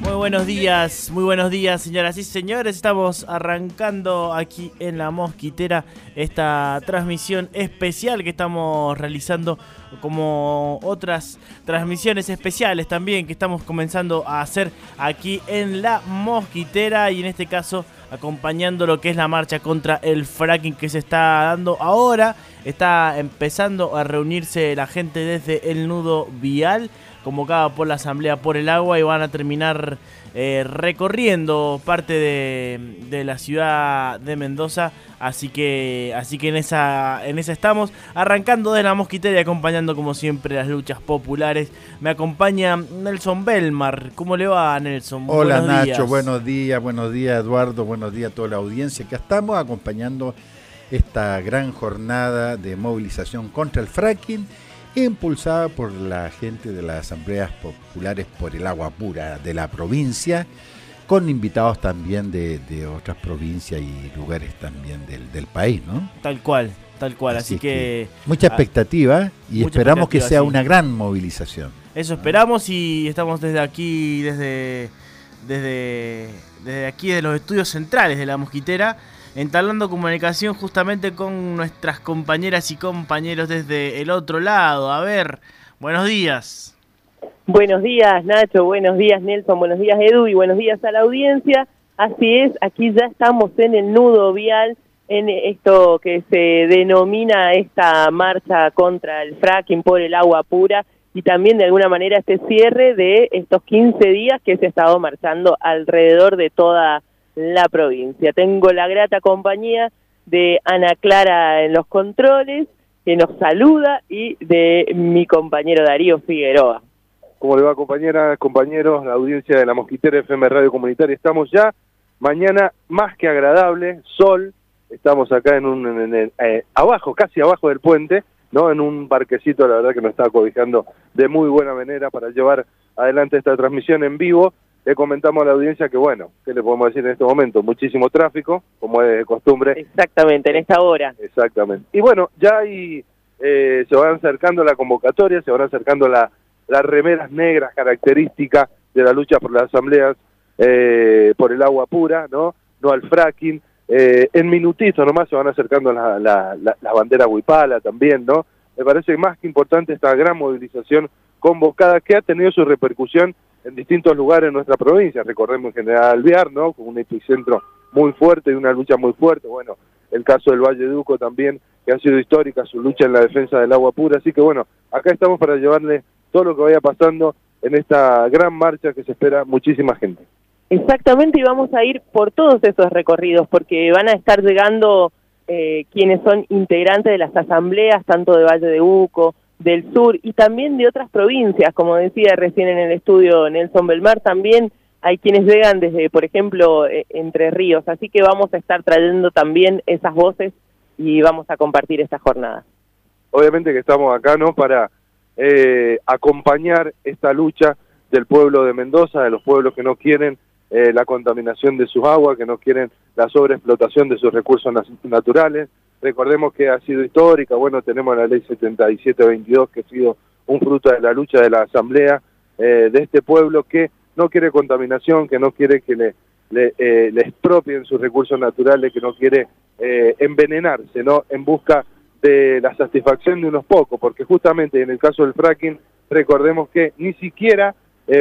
Muy buenos días, muy buenos días, señoras y señores. Estamos arrancando aquí en la Mosquitera esta transmisión especial que estamos realizando como otras transmisiones especiales también que estamos comenzando a hacer aquí en la Mosquitera y en este caso acompañando lo que es la marcha contra el fracking que se está dando ahora. Está empezando a reunirse la gente desde el nudo vial convocada por la Asamblea por el Agua y van a terminar eh, recorriendo parte de, la ciudad de Mendoza. Así que, así que en esa, en esa estamos, arrancando de la mosquitera y acompañando como siempre las luchas populares. Me acompaña Nelson Belmar. ¿Cómo le va, Nelson? Hola Nacho, buenos días, buenos días Eduardo, buenos días a toda la audiencia que estamos acompañando esta gran jornada de movilización contra el fracking impulsada por la gente de las asambleas populares por el agua pura de la provincia, con invitados también de, otras provincias y lugares también del, país, ¿no? Tal cual, tal cual. Así, que, Mucha expectativa y esperamos que sea una gran movilización. Eso esperamos y estamos desde aquí, desde, desde, desde aquí de los estudios centrales de la mosquitera entablando comunicación justamente con nuestras compañeras y compañeros desde el otro lado. A ver, buenos días. Buenos días Nacho, buenos días Nelson, buenos días Edu y buenos días a la audiencia. Así es, aquí ya estamos en el nudo vial, en esto que se denomina esta marcha contra el fracking por el agua pura y también de alguna manera este cierre de estos 15 días que se ha estado marchando alrededor de toda la provincia. Tengo la grata compañía de Ana Clara en los controles, que nos saluda, y de mi compañero Darío Figueroa. ¿Cómo le va, compañeras, compañeros, la audiencia de la Mosquitera FM Radio Comunitaria? Estamos ya, mañana más que agradable, sol, estamos acá en un, eh, abajo, casi abajo del puente, ¿no? En un parquecito, la verdad que nos está cobijando de muy buena manera para llevar adelante esta transmisión en vivo le comentamos a la audiencia que, bueno, ¿qué le podemos decir en este momento? Muchísimo tráfico, como es de costumbre. Exactamente, en esta hora. Exactamente. Y bueno, ya ahí eh, se van acercando la convocatoria, se van acercando la, las remeras negras características de la lucha por las asambleas eh, por el agua pura, ¿no? No al fracking. Eh, en minutitos nomás se van acercando las la, la, banderas huipala también, ¿no? Me parece más que importante esta gran movilización convocada que ha tenido su repercusión en distintos lugares de nuestra provincia. Recordemos en General Alvear, ¿no? Con un epicentro muy fuerte y una lucha muy fuerte. Bueno, el caso del Valle Duco también, que ha sido histórica, su lucha en la defensa del agua pura. Así que bueno, acá estamos para llevarle todo lo que vaya pasando en esta gran marcha que se espera muchísima gente. Exactamente, y vamos a ir por todos esos recorridos, porque van a estar llegando eh, quienes son integrantes de las asambleas, tanto de Valle de Uco, del sur y también de otras provincias, como decía recién en el estudio Nelson Belmar, también hay quienes llegan desde, por ejemplo, e, Entre Ríos, así que vamos a estar trayendo también esas voces y vamos a compartir esta jornada. Obviamente que estamos acá, ¿no?, para eh, acompañar esta lucha del pueblo de Mendoza, de los pueblos que no quieren eh, la contaminación de sus aguas, que no quieren la sobreexplotación de sus recursos naturales, Recordemos que ha sido histórica, bueno, tenemos la ley 7722 que ha sido un fruto de la lucha de la asamblea eh, de este pueblo que no quiere contaminación, que no quiere que le, le, eh, expropien sus recursos naturales, que no quiere eh, envenenarse, ¿no? En busca de la satisfacción de unos pocos, porque justamente en el caso del fracking, recordemos que ni siquiera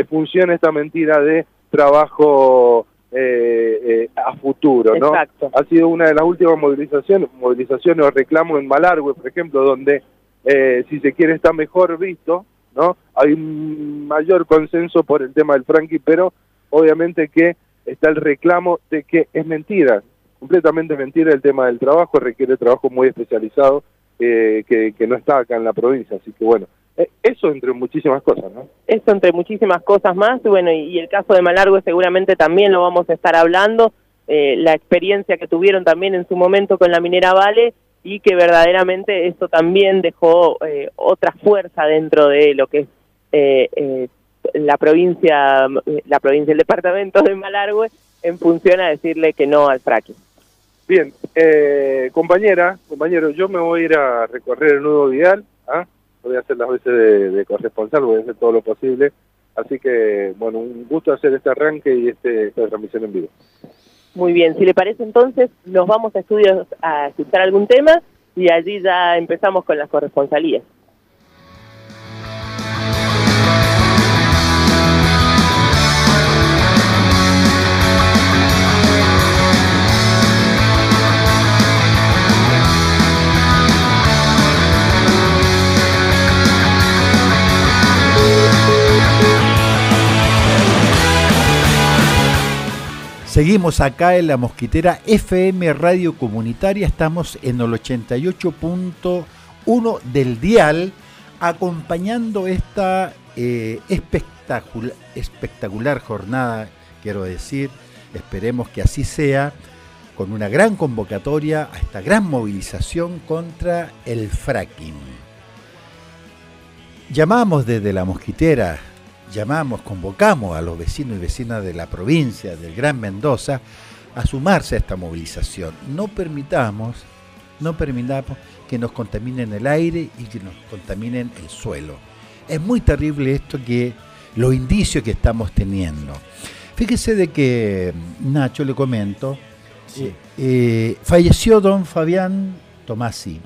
funciona esta mentira de trabajo eh, eh, a futuro, ¿no? Ha sido una de las últimas movilizaciones, movilizaciones o reclamos en Malargüe, por ejemplo, donde eh, si se quiere está mejor visto, ¿no? Hay un mayor consenso por el tema del Frankie, pero obviamente que está el reclamo de que es mentira, completamente mentira el tema del trabajo, requiere trabajo muy especializado que, que no está acá en la provincia, así que bueno, eh, eso entre muchísimas cosas, ¿no? Eso entre muchísimas cosas más, bueno, y, el caso de Malargue seguramente también lo vamos a estar hablando, eh, la experiencia que tuvieron también en su momento con la minera Vale y que verdaderamente esto también dejó eh, otra fuerza dentro de lo que es la provincia, la provincia, el departamento de Malargue en función a decirle que no al fracking. Bien, compañera, compañero, yo me voy a ir a recorrer el nudo vial, ¿ah? Voy a hacer las veces de, corresponsal, voy a hacer todo lo posible. Así que, bueno, un gusto hacer este arranque y este, esta transmisión en vivo. Muy bien, si le parece entonces, nos vamos a estudios a escuchar algún tema y allí ya empezamos con las corresponsalías. Seguimos acá en la Mosquitera FM Radio Comunitaria, estamos en el 88.1 del dial, acompañando esta eh, espectacular, espectacular jornada, quiero decir, esperemos que así sea, con una gran convocatoria a esta gran movilización contra el fracking. Llamamos desde la Mosquitera llamamos, convocamos a los vecinos y vecinas de la provincia del Gran Mendoza a sumarse a esta movilización. No permitamos, no permitamos que nos contaminen el aire y que nos contaminen el suelo. Es muy terrible esto que los indicios que estamos teniendo. Fíjese de que, Nacho, le comento, eh, falleció don Fabián Tomasi.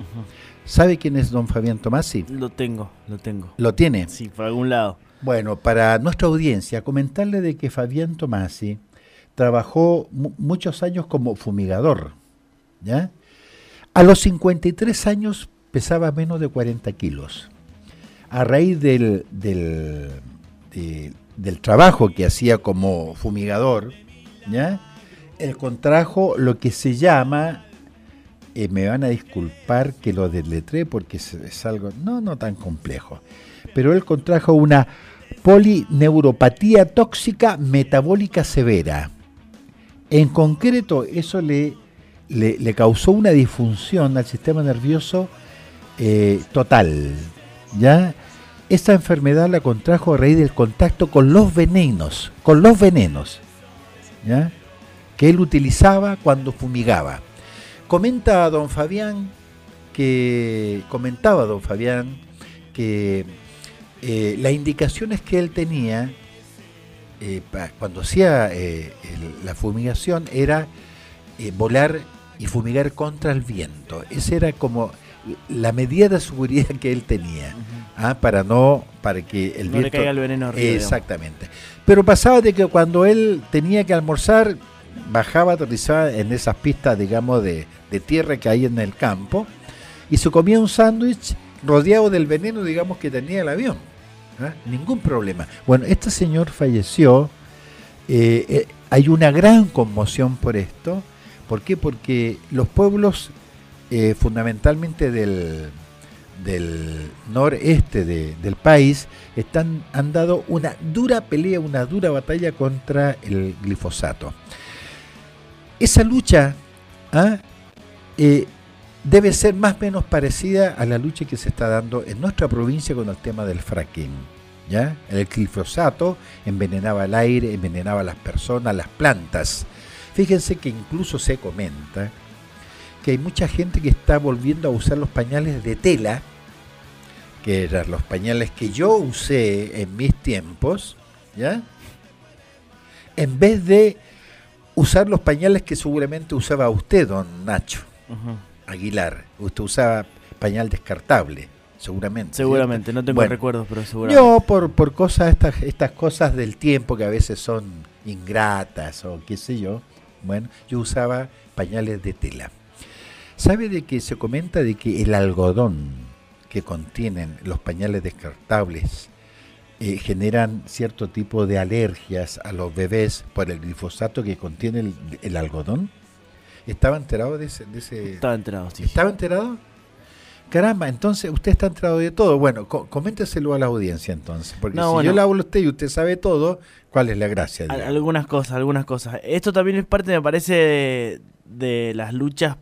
¿Sabe quién es don Fabián Tomasi? Lo tengo, lo tengo. ¿Lo tiene? Sí, por algún lado. Bueno, para nuestra audiencia, comentarle de que Fabián Tomasi trabajó muchos años como fumigador. ¿ya? A los 53 años pesaba menos de 40 kilos. A raíz del, del, del trabajo que hacía como fumigador, ¿ya? él contrajo lo que se llama, eh, me van a disculpar que lo deletré porque es algo no, no tan complejo, pero él contrajo una polineuropatía tóxica metabólica severa. En concreto, eso le, le, causó una disfunción al sistema nervioso eh, total. ¿ya? Esta enfermedad la contrajo a raíz del contacto con los venenos, con los venenos, ¿ya? que él utilizaba cuando fumigaba. Comenta don Fabián que comentaba don Fabián que eh, las indicaciones que él tenía eh, cuando hacía eh, la fumigación era volar y fumigar contra el viento. Esa era como la medida de seguridad que él tenía ¿ah? para no para que el viento le caiga el veneno exactamente pero pasaba de que cuando él tenía que almorzar bajaba aterrizaba en esas pistas digamos de, de tierra que hay en el campo y se comía un sándwich rodeado del veneno digamos que tenía el avión ¿ah? Ningún problema. Bueno, este señor falleció. Eh, eh, hay una gran conmoción por esto. ¿Por qué? Porque los pueblos, eh, fundamentalmente del, del noreste del país, están, han dado una dura pelea, una dura batalla contra el glifosato. Esa lucha ¿ah? Debe ser más o menos parecida a la lucha que se está dando en nuestra provincia con el tema del fracking. ¿ya? El glifosato envenenaba el aire, envenenaba a las personas, las plantas. Fíjense que incluso se comenta que hay mucha gente que está volviendo a usar los pañales de tela, que eran los pañales que yo usé en mis tiempos, ¿ya? En vez de usar los pañales que seguramente usaba usted, don Nacho. Aguilar. Usted usaba pañal descartable, seguramente. Seguramente, no tengo recuerdos, pero seguramente. Yo, por, por cosas, estas, estas cosas del tiempo que a veces son ingratas o qué sé yo, bueno, yo usaba pañales de tela. ¿Sabe de que se comenta de que el algodón que contienen los pañales descartables eh, generan cierto tipo de alergias a los bebés por el glifosato que contiene el algodón? ¿Estaba enterado de ese, Estaba enterado, sí. ¿Estaba enterado? Caramba, entonces usted está enterado de todo. Bueno, coménteselo a la audiencia entonces. Porque si yo le hablo a usted y usted sabe todo, ¿cuál es la gracia? algunas cosas, algunas cosas. Esto también es parte, me parece, de, las luchas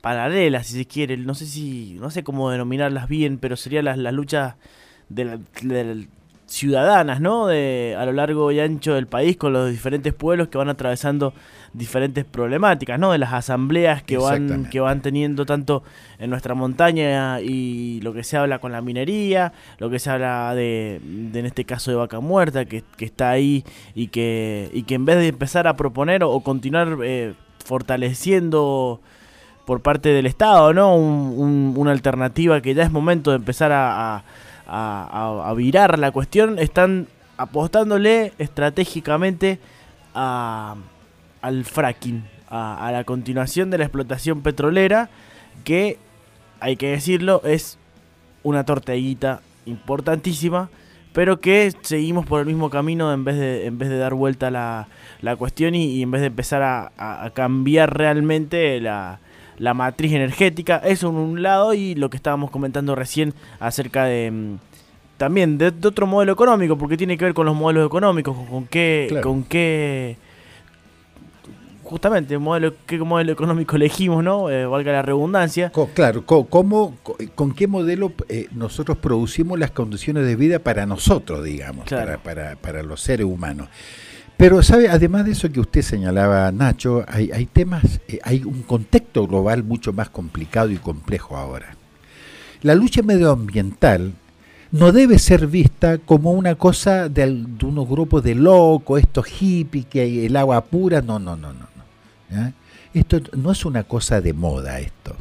paralelas, si se quiere. No sé si, no sé cómo denominarlas bien, pero serían las, las luchas del ciudadanas, ¿no? De, a lo largo y ancho del país con los diferentes pueblos que van atravesando diferentes problemáticas, ¿no? De las asambleas que van que van teniendo tanto en nuestra montaña y lo que se habla con la minería, lo que se habla de, en este caso de vaca muerta que, está ahí y que y que en vez de empezar a proponer o, continuar eh, fortaleciendo por parte del Estado, ¿no? una alternativa que ya es momento de empezar a a, virar la cuestión, están apostándole estratégicamente al fracking, a, la continuación de la explotación petrolera, que hay que decirlo, es una torteguita importantísima, pero que seguimos por el mismo camino en vez de, en vez de dar vuelta la, la cuestión y, en vez de empezar a cambiar realmente la, la matriz energética, eso en un lado y lo que estábamos comentando recién acerca de mm, también de, otro modelo económico, porque tiene que ver con los modelos económicos, con, qué, con qué justamente modelo, qué modelo económico elegimos, ¿no? Eh, valga la redundancia. claro, cómo, con qué modelo eh, nosotros producimos las condiciones de vida para nosotros, digamos, para, para, para los seres humanos. Pero, ¿sabe? Además de eso que usted señalaba, Nacho, hay, hay temas, eh, hay un contexto global mucho más complicado y complejo ahora. La lucha medioambiental no debe ser vista como una cosa de, unos grupos de locos, estos hippies, que el agua pura, no, no, no, no. no Esto no es una cosa de moda, esto.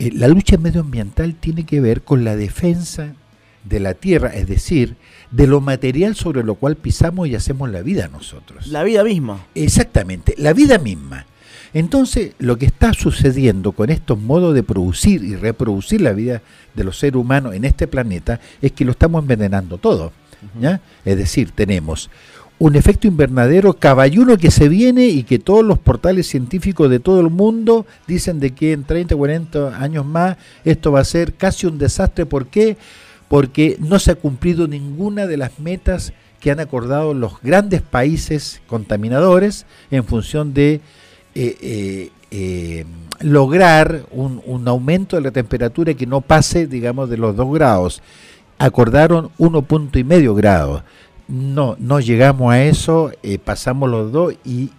Eh, la lucha medioambiental tiene que ver con la defensa de la tierra, es decir, de lo material sobre lo cual pisamos y hacemos la vida nosotros. La vida misma. Exactamente, la vida misma. Entonces, lo que está sucediendo con estos modos de producir y reproducir la vida de los seres humanos en este planeta es que lo estamos envenenando todo. ¿ya? Es decir, tenemos un efecto invernadero caballuno que se viene y que todos los portales científicos de todo el mundo dicen de que en 30, 40 años más esto va a ser casi un desastre. ¿Por qué? porque no se ha cumplido ninguna de las metas que han acordado los grandes países contaminadores en función de eh, eh, eh, lograr un, aumento de la temperatura que no pase, digamos, de los 2 grados. Acordaron uno punto y medio grados. No, no llegamos a eso, pasamos los dos y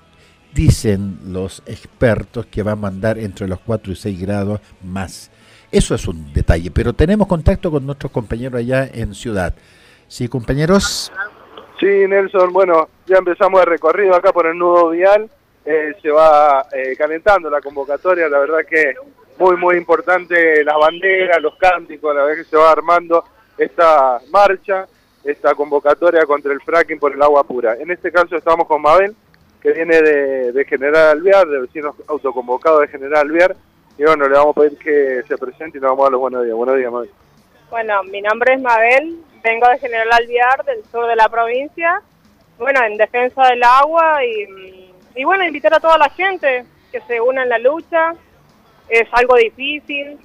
dicen los expertos que va a mandar entre los 4 y 6 grados más. Eso es un detalle, pero tenemos contacto con nuestros compañeros allá en Ciudad. ¿Sí, compañeros? Sí, Nelson, bueno, ya empezamos el recorrido acá por el nudo vial, eh, se va eh, calentando la convocatoria, la verdad que muy, muy importante las banderas, los cánticos, la verdad que se va armando esta marcha, esta convocatoria contra el fracking por el agua pura. En este caso estamos con Mabel, que viene de, de General Alvear, de vecinos autoconvocados de General Alvear, y bueno, le vamos a pedir que se presente y nos vamos a dar los buenos días. Buenos días, Mabel. Bueno, mi nombre es Mabel, vengo de General Alviar, del sur de la provincia, bueno, en defensa del agua y, y bueno, invitar a toda la gente que se una en la lucha. Es algo difícil,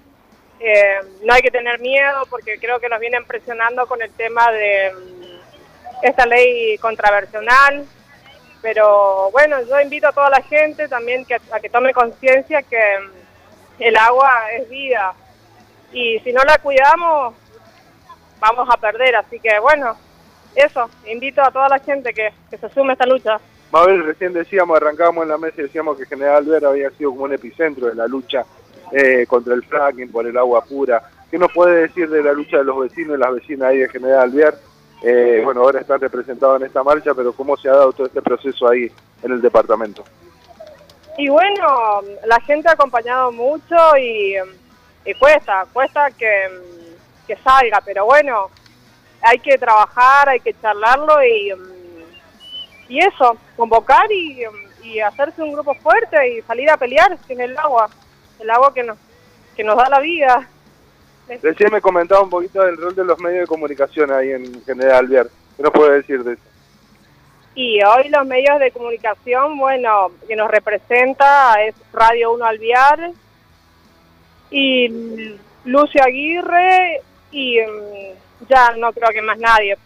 eh, no hay que tener miedo porque creo que nos vienen presionando con el tema de mm, esta ley contraversional. Pero bueno, yo invito a toda la gente también que, a que tome conciencia que el agua es vida y si no la cuidamos vamos a perder, así que bueno, eso, invito a toda la gente que, se sume a esta lucha. Mabel, recién decíamos, arrancábamos en la mesa y decíamos que General Alvear había sido como un epicentro de la lucha eh, contra el fracking, por el agua pura. ¿Qué nos puede decir de la lucha de los vecinos y las vecinas ahí de General Alvear? Eh, bueno, ahora están representados en esta marcha, pero ¿cómo se ha dado todo este proceso ahí en el departamento? Y bueno, la gente ha acompañado mucho y, cuesta, cuesta que, salga, pero bueno, hay que trabajar, hay que charlarlo y, y eso, convocar y, hacerse un grupo fuerte y salir a pelear sin el agua, el agua que nos, que nos da la vida. Recién me comentaba un poquito del rol de los medios de comunicación ahí en General Alvear. ¿Qué nos puede decir de eso? Y hoy los medios de comunicación, bueno, que nos representa es Radio 1 Alviar y Lucio Aguirre y mm, ya no creo que más nadie.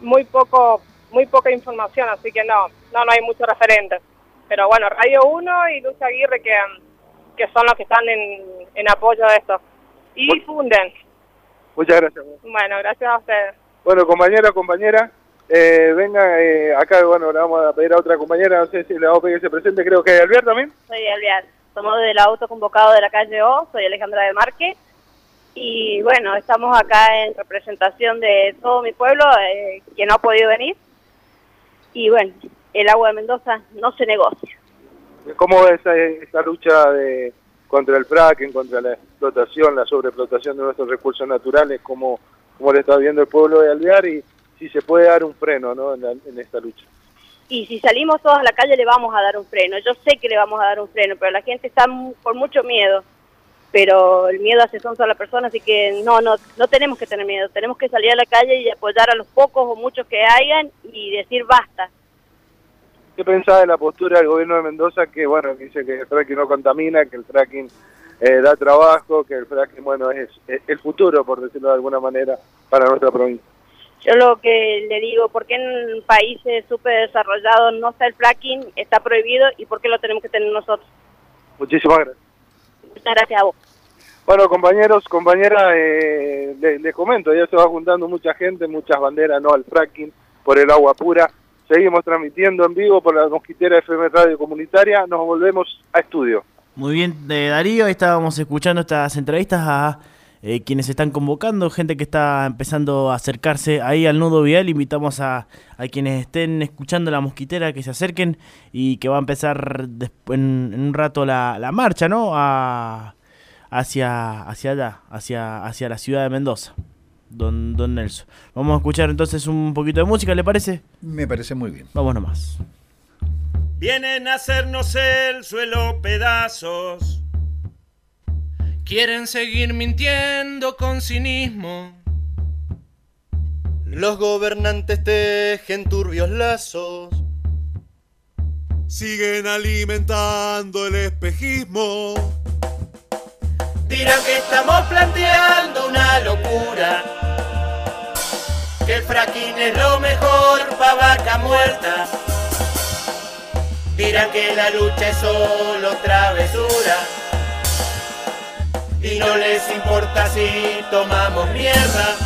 Muy poco, muy poca información, así que no, no, no hay muchos referentes. Pero bueno, Radio 1 y Lucio Aguirre que, que son los que están en, en apoyo de esto. Y difunden. Muchas gracias. Bueno, gracias a ustedes. Bueno, compañera, compañera, eh, venga, eh, acá, bueno, le vamos a pedir a otra compañera, no sé si le vamos a pedir que se presente, creo que es Albier también. Soy Albiar, somos del auto convocado de la calle O, soy Alejandra de Marque. Y bueno, estamos acá en representación de todo mi pueblo, eh, que no ha podido venir. Y bueno, el agua de Mendoza no se negocia. ¿Cómo ves eh, esta lucha de, contra el fracking, contra la explotación, la sobreexplotación de nuestros recursos naturales? ¿Cómo, cómo le está viendo el pueblo de Alvear y si se puede dar un freno ¿no? en, la- en esta lucha? Y si salimos todos a la calle le vamos a dar un freno. Yo sé que le vamos a dar un freno, pero la gente está con mucho miedo. Pero el miedo hace sonso a la persona, así que no, no, no tenemos que tener miedo. Tenemos que salir a la calle y apoyar a los pocos o muchos que hayan y decir basta. ¿Qué pensás de la postura del gobierno de Mendoza que, bueno, dice que el fracking no contamina, que el fracking eh, da trabajo, que el fracking, bueno, es, es el futuro, por decirlo de alguna manera, para nuestra provincia? Yo lo que le digo, ¿por qué en países súper desarrollados no está el fracking, está prohibido y por qué lo tenemos que tener nosotros? Muchísimas gracias. Muchas gracias a vos. Bueno, compañeros, compañeras, eh, le- les, comento, ya se va juntando mucha gente, muchas banderas, no al fracking, por el agua pura. Seguimos transmitiendo en vivo por la Mosquitera FM Radio Comunitaria. Nos volvemos a estudio. Muy bien, eh, Darío, ahí estábamos escuchando estas entrevistas a eh, quienes están convocando, gente que está empezando a acercarse ahí al nudo vial. Invitamos a, a quienes estén escuchando la mosquitera que se acerquen y que va a empezar en un rato la, la marcha, ¿no? A, hacia, hacia allá, hacia, hacia la ciudad de Mendoza, don, don Nelson. Vamos a escuchar entonces un poquito de música, ¿le parece? Me parece muy bien. Vamos nomás. Vienen a hacernos el suelo pedazos. Quieren seguir mintiendo con cinismo. Los gobernantes tejen turbios lazos. Siguen alimentando el espejismo. Dirán que estamos planteando una locura. Que el fracking es lo mejor pa' vaca muerta. Dirán que la lucha es solo travesura. Y no les importa si tomamos mierda.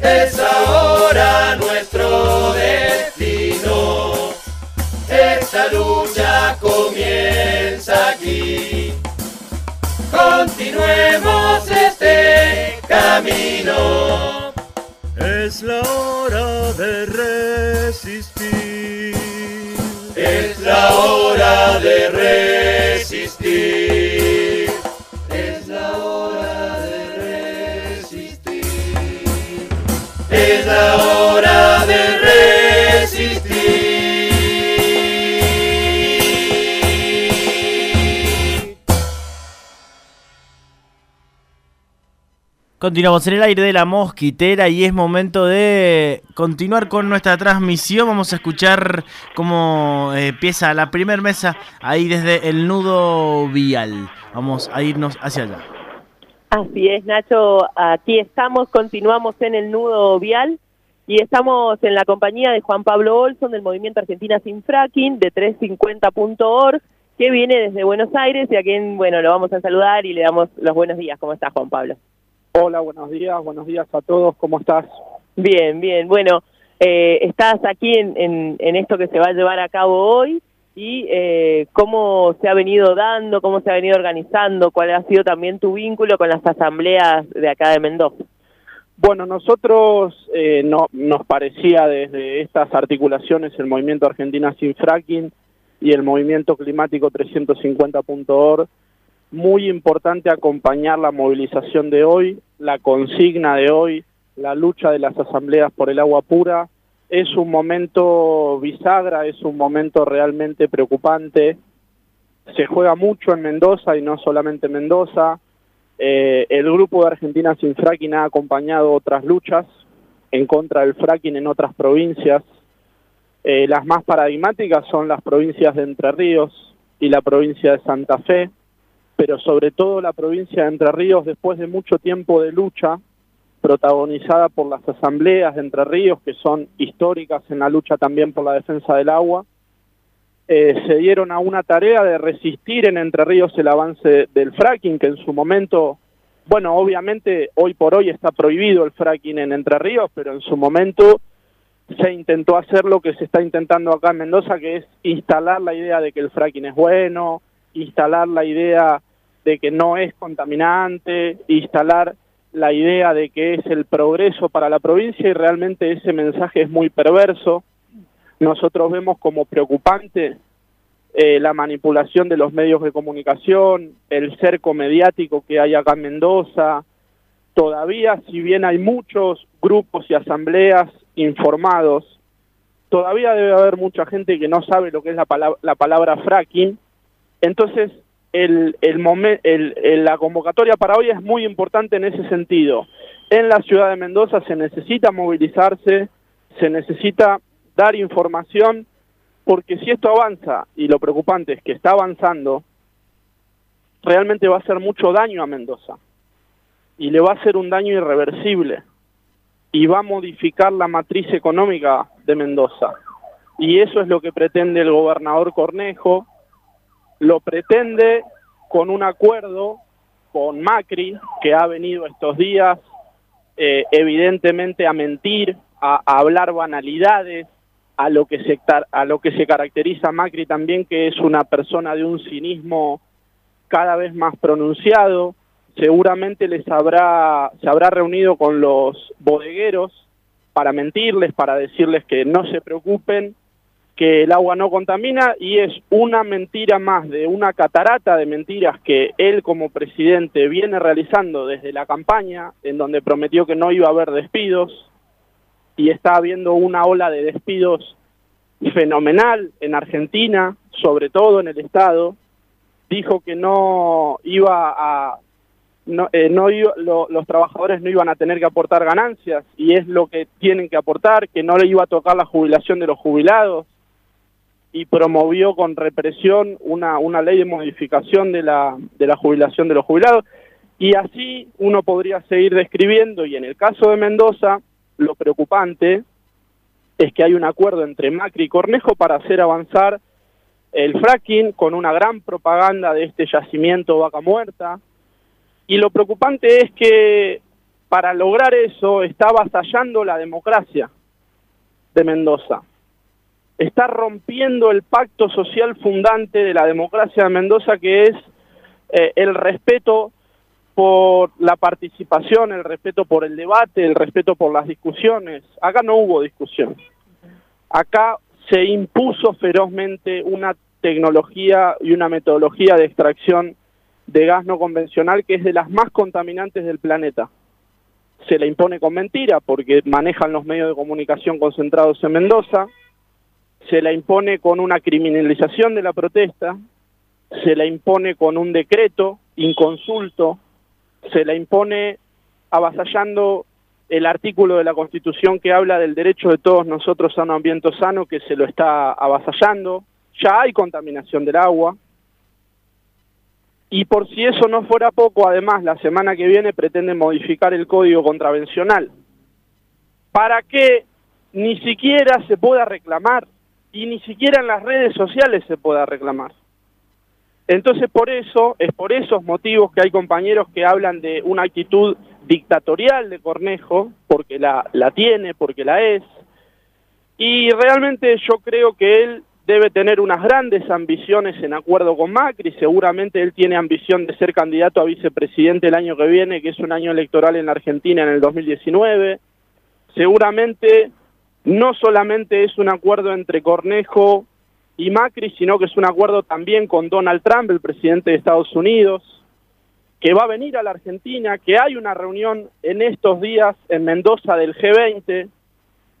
Es ahora nuestro destino. Esta lucha comienza aquí. Continuemos este camino. Es la hora de resistir. Es la hora de resistir. Continuamos en el aire de la mosquitera y es momento de continuar con nuestra transmisión. Vamos a escuchar cómo eh, empieza la primer mesa ahí desde el nudo vial. Vamos a irnos hacia allá. Así es, Nacho, aquí estamos, continuamos en el nudo vial y estamos en la compañía de Juan Pablo Olson del Movimiento Argentina Sin Fracking de 350.org que viene desde Buenos Aires y a quien, bueno, lo vamos a saludar y le damos los buenos días. ¿Cómo estás, Juan Pablo? Hola, buenos días, buenos días a todos, ¿cómo estás? Bien, bien. Bueno, eh, estás aquí en, en, en esto que se va a llevar a cabo hoy y eh, cómo se ha venido dando, cómo se ha venido organizando, cuál ha sido también tu vínculo con las asambleas de acá de Mendoza. Bueno, nosotros eh, no, nos parecía desde estas articulaciones el Movimiento Argentina Sin Fracking y el Movimiento Climático 350.org muy importante acompañar la movilización de hoy, la consigna de hoy, la lucha de las asambleas por el agua pura. Es un momento bisagra, es un momento realmente preocupante. Se juega mucho en Mendoza y no solamente en Mendoza. Eh, el grupo de Argentina Sin Fracking ha acompañado otras luchas en contra del fracking en otras provincias. Eh, las más paradigmáticas son las provincias de Entre Ríos y la provincia de Santa Fe pero sobre todo la provincia de Entre Ríos, después de mucho tiempo de lucha, protagonizada por las asambleas de Entre Ríos, que son históricas en la lucha también por la defensa del agua, eh, se dieron a una tarea de resistir en Entre Ríos el avance del fracking, que en su momento bueno, obviamente hoy por hoy está prohibido el fracking en Entre Ríos, pero en su momento se intentó hacer lo que se está intentando acá en Mendoza, que es instalar la idea de que el fracking es bueno, instalar la idea de que no es contaminante, instalar la idea de que es el progreso para la provincia y realmente ese mensaje es muy perverso. Nosotros vemos como preocupante eh, la manipulación de los medios de comunicación, el cerco mediático que hay acá en Mendoza. Todavía, si bien hay muchos grupos y asambleas informados, todavía debe haber mucha gente que no sabe lo que es la, palabra, la palabra fracking. Entonces, el, el, la convocatoria para hoy es muy importante en ese sentido. En la ciudad de Mendoza se necesita movilizarse, se necesita dar información, porque si esto avanza, y lo preocupante es que está avanzando, realmente va a hacer mucho daño a Mendoza. Y le va a hacer un daño irreversible. Y va a modificar la matriz económica de Mendoza. Y eso es lo que pretende el gobernador Cornejo, lo pretende con un acuerdo con Macri, que ha venido estos días eh, evidentemente a mentir, a, hablar banalidades, a lo, que se, a lo que se caracteriza Macri también, que es una persona de un cinismo cada vez más pronunciado. Seguramente les habrá, se habrá reunido con los bodegueros para mentirles, para decirles que no se preocupen, que el agua no contamina y es una mentira más de una catarata de mentiras que él como presidente viene realizando desde la campaña, en donde prometió que no iba a haber despidos y está habiendo una ola de despidos fenomenal en Argentina, sobre todo en el Estado. Dijo que no iba a no, eh, no los trabajadores no iban a tener que aportar ganancias y es lo que tienen que aportar, que no le iba a tocar la jubilación de los jubilados y promovió con represión una, una ley de modificación de la, de la jubilación de los jubilados. Y así uno podría seguir describiendo, y en el caso de Mendoza, lo preocupante es que hay un acuerdo entre Macri y Cornejo para hacer avanzar el fracking con una gran propaganda de este yacimiento vaca muerta. Y lo preocupante es que para lograr eso está avasallando la democracia de Mendoza está rompiendo el pacto social fundante de la democracia de Mendoza, que es eh, el respeto por la participación, el respeto por el debate, el respeto por las discusiones. Acá no hubo discusión. Acá se impuso ferozmente una tecnología y una metodología de extracción de gas no convencional que es de las más contaminantes del planeta. Se la impone con mentira porque manejan los medios de comunicación concentrados en Mendoza, se la impone con una criminalización de la protesta, se la impone con un decreto inconsulto, se la impone avasallando el artículo de la Constitución que habla del derecho de todos nosotros a un ambiente sano, que se lo está avasallando, ya hay contaminación del agua, y por si eso no fuera poco, además, la semana que viene pretenden modificar el código contravencional, para que ni siquiera se pueda reclamar y ni siquiera en las redes sociales se pueda reclamar. Entonces por eso, es por esos motivos que hay compañeros que hablan de una actitud dictatorial de Cornejo, porque la, la tiene, porque la es, y realmente yo creo que él debe tener unas grandes ambiciones en acuerdo con Macri, seguramente él tiene ambición de ser candidato a vicepresidente el año que viene, que es un año electoral en Argentina en el 2019, seguramente no solamente es un acuerdo entre Cornejo y Macri, sino que es un acuerdo también con Donald Trump, el presidente de Estados Unidos, que va a venir a la Argentina, que hay una reunión en estos días en Mendoza del G20,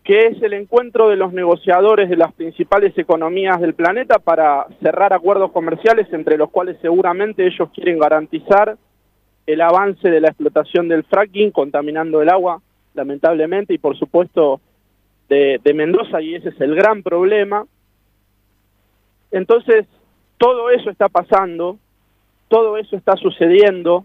que es el encuentro de los negociadores de las principales economías del planeta para cerrar acuerdos comerciales entre los cuales seguramente ellos quieren garantizar el avance de la explotación del fracking, contaminando el agua, lamentablemente, y por supuesto de, Mendoza y ese es el gran problema. Entonces, todo eso está pasando, todo eso está sucediendo.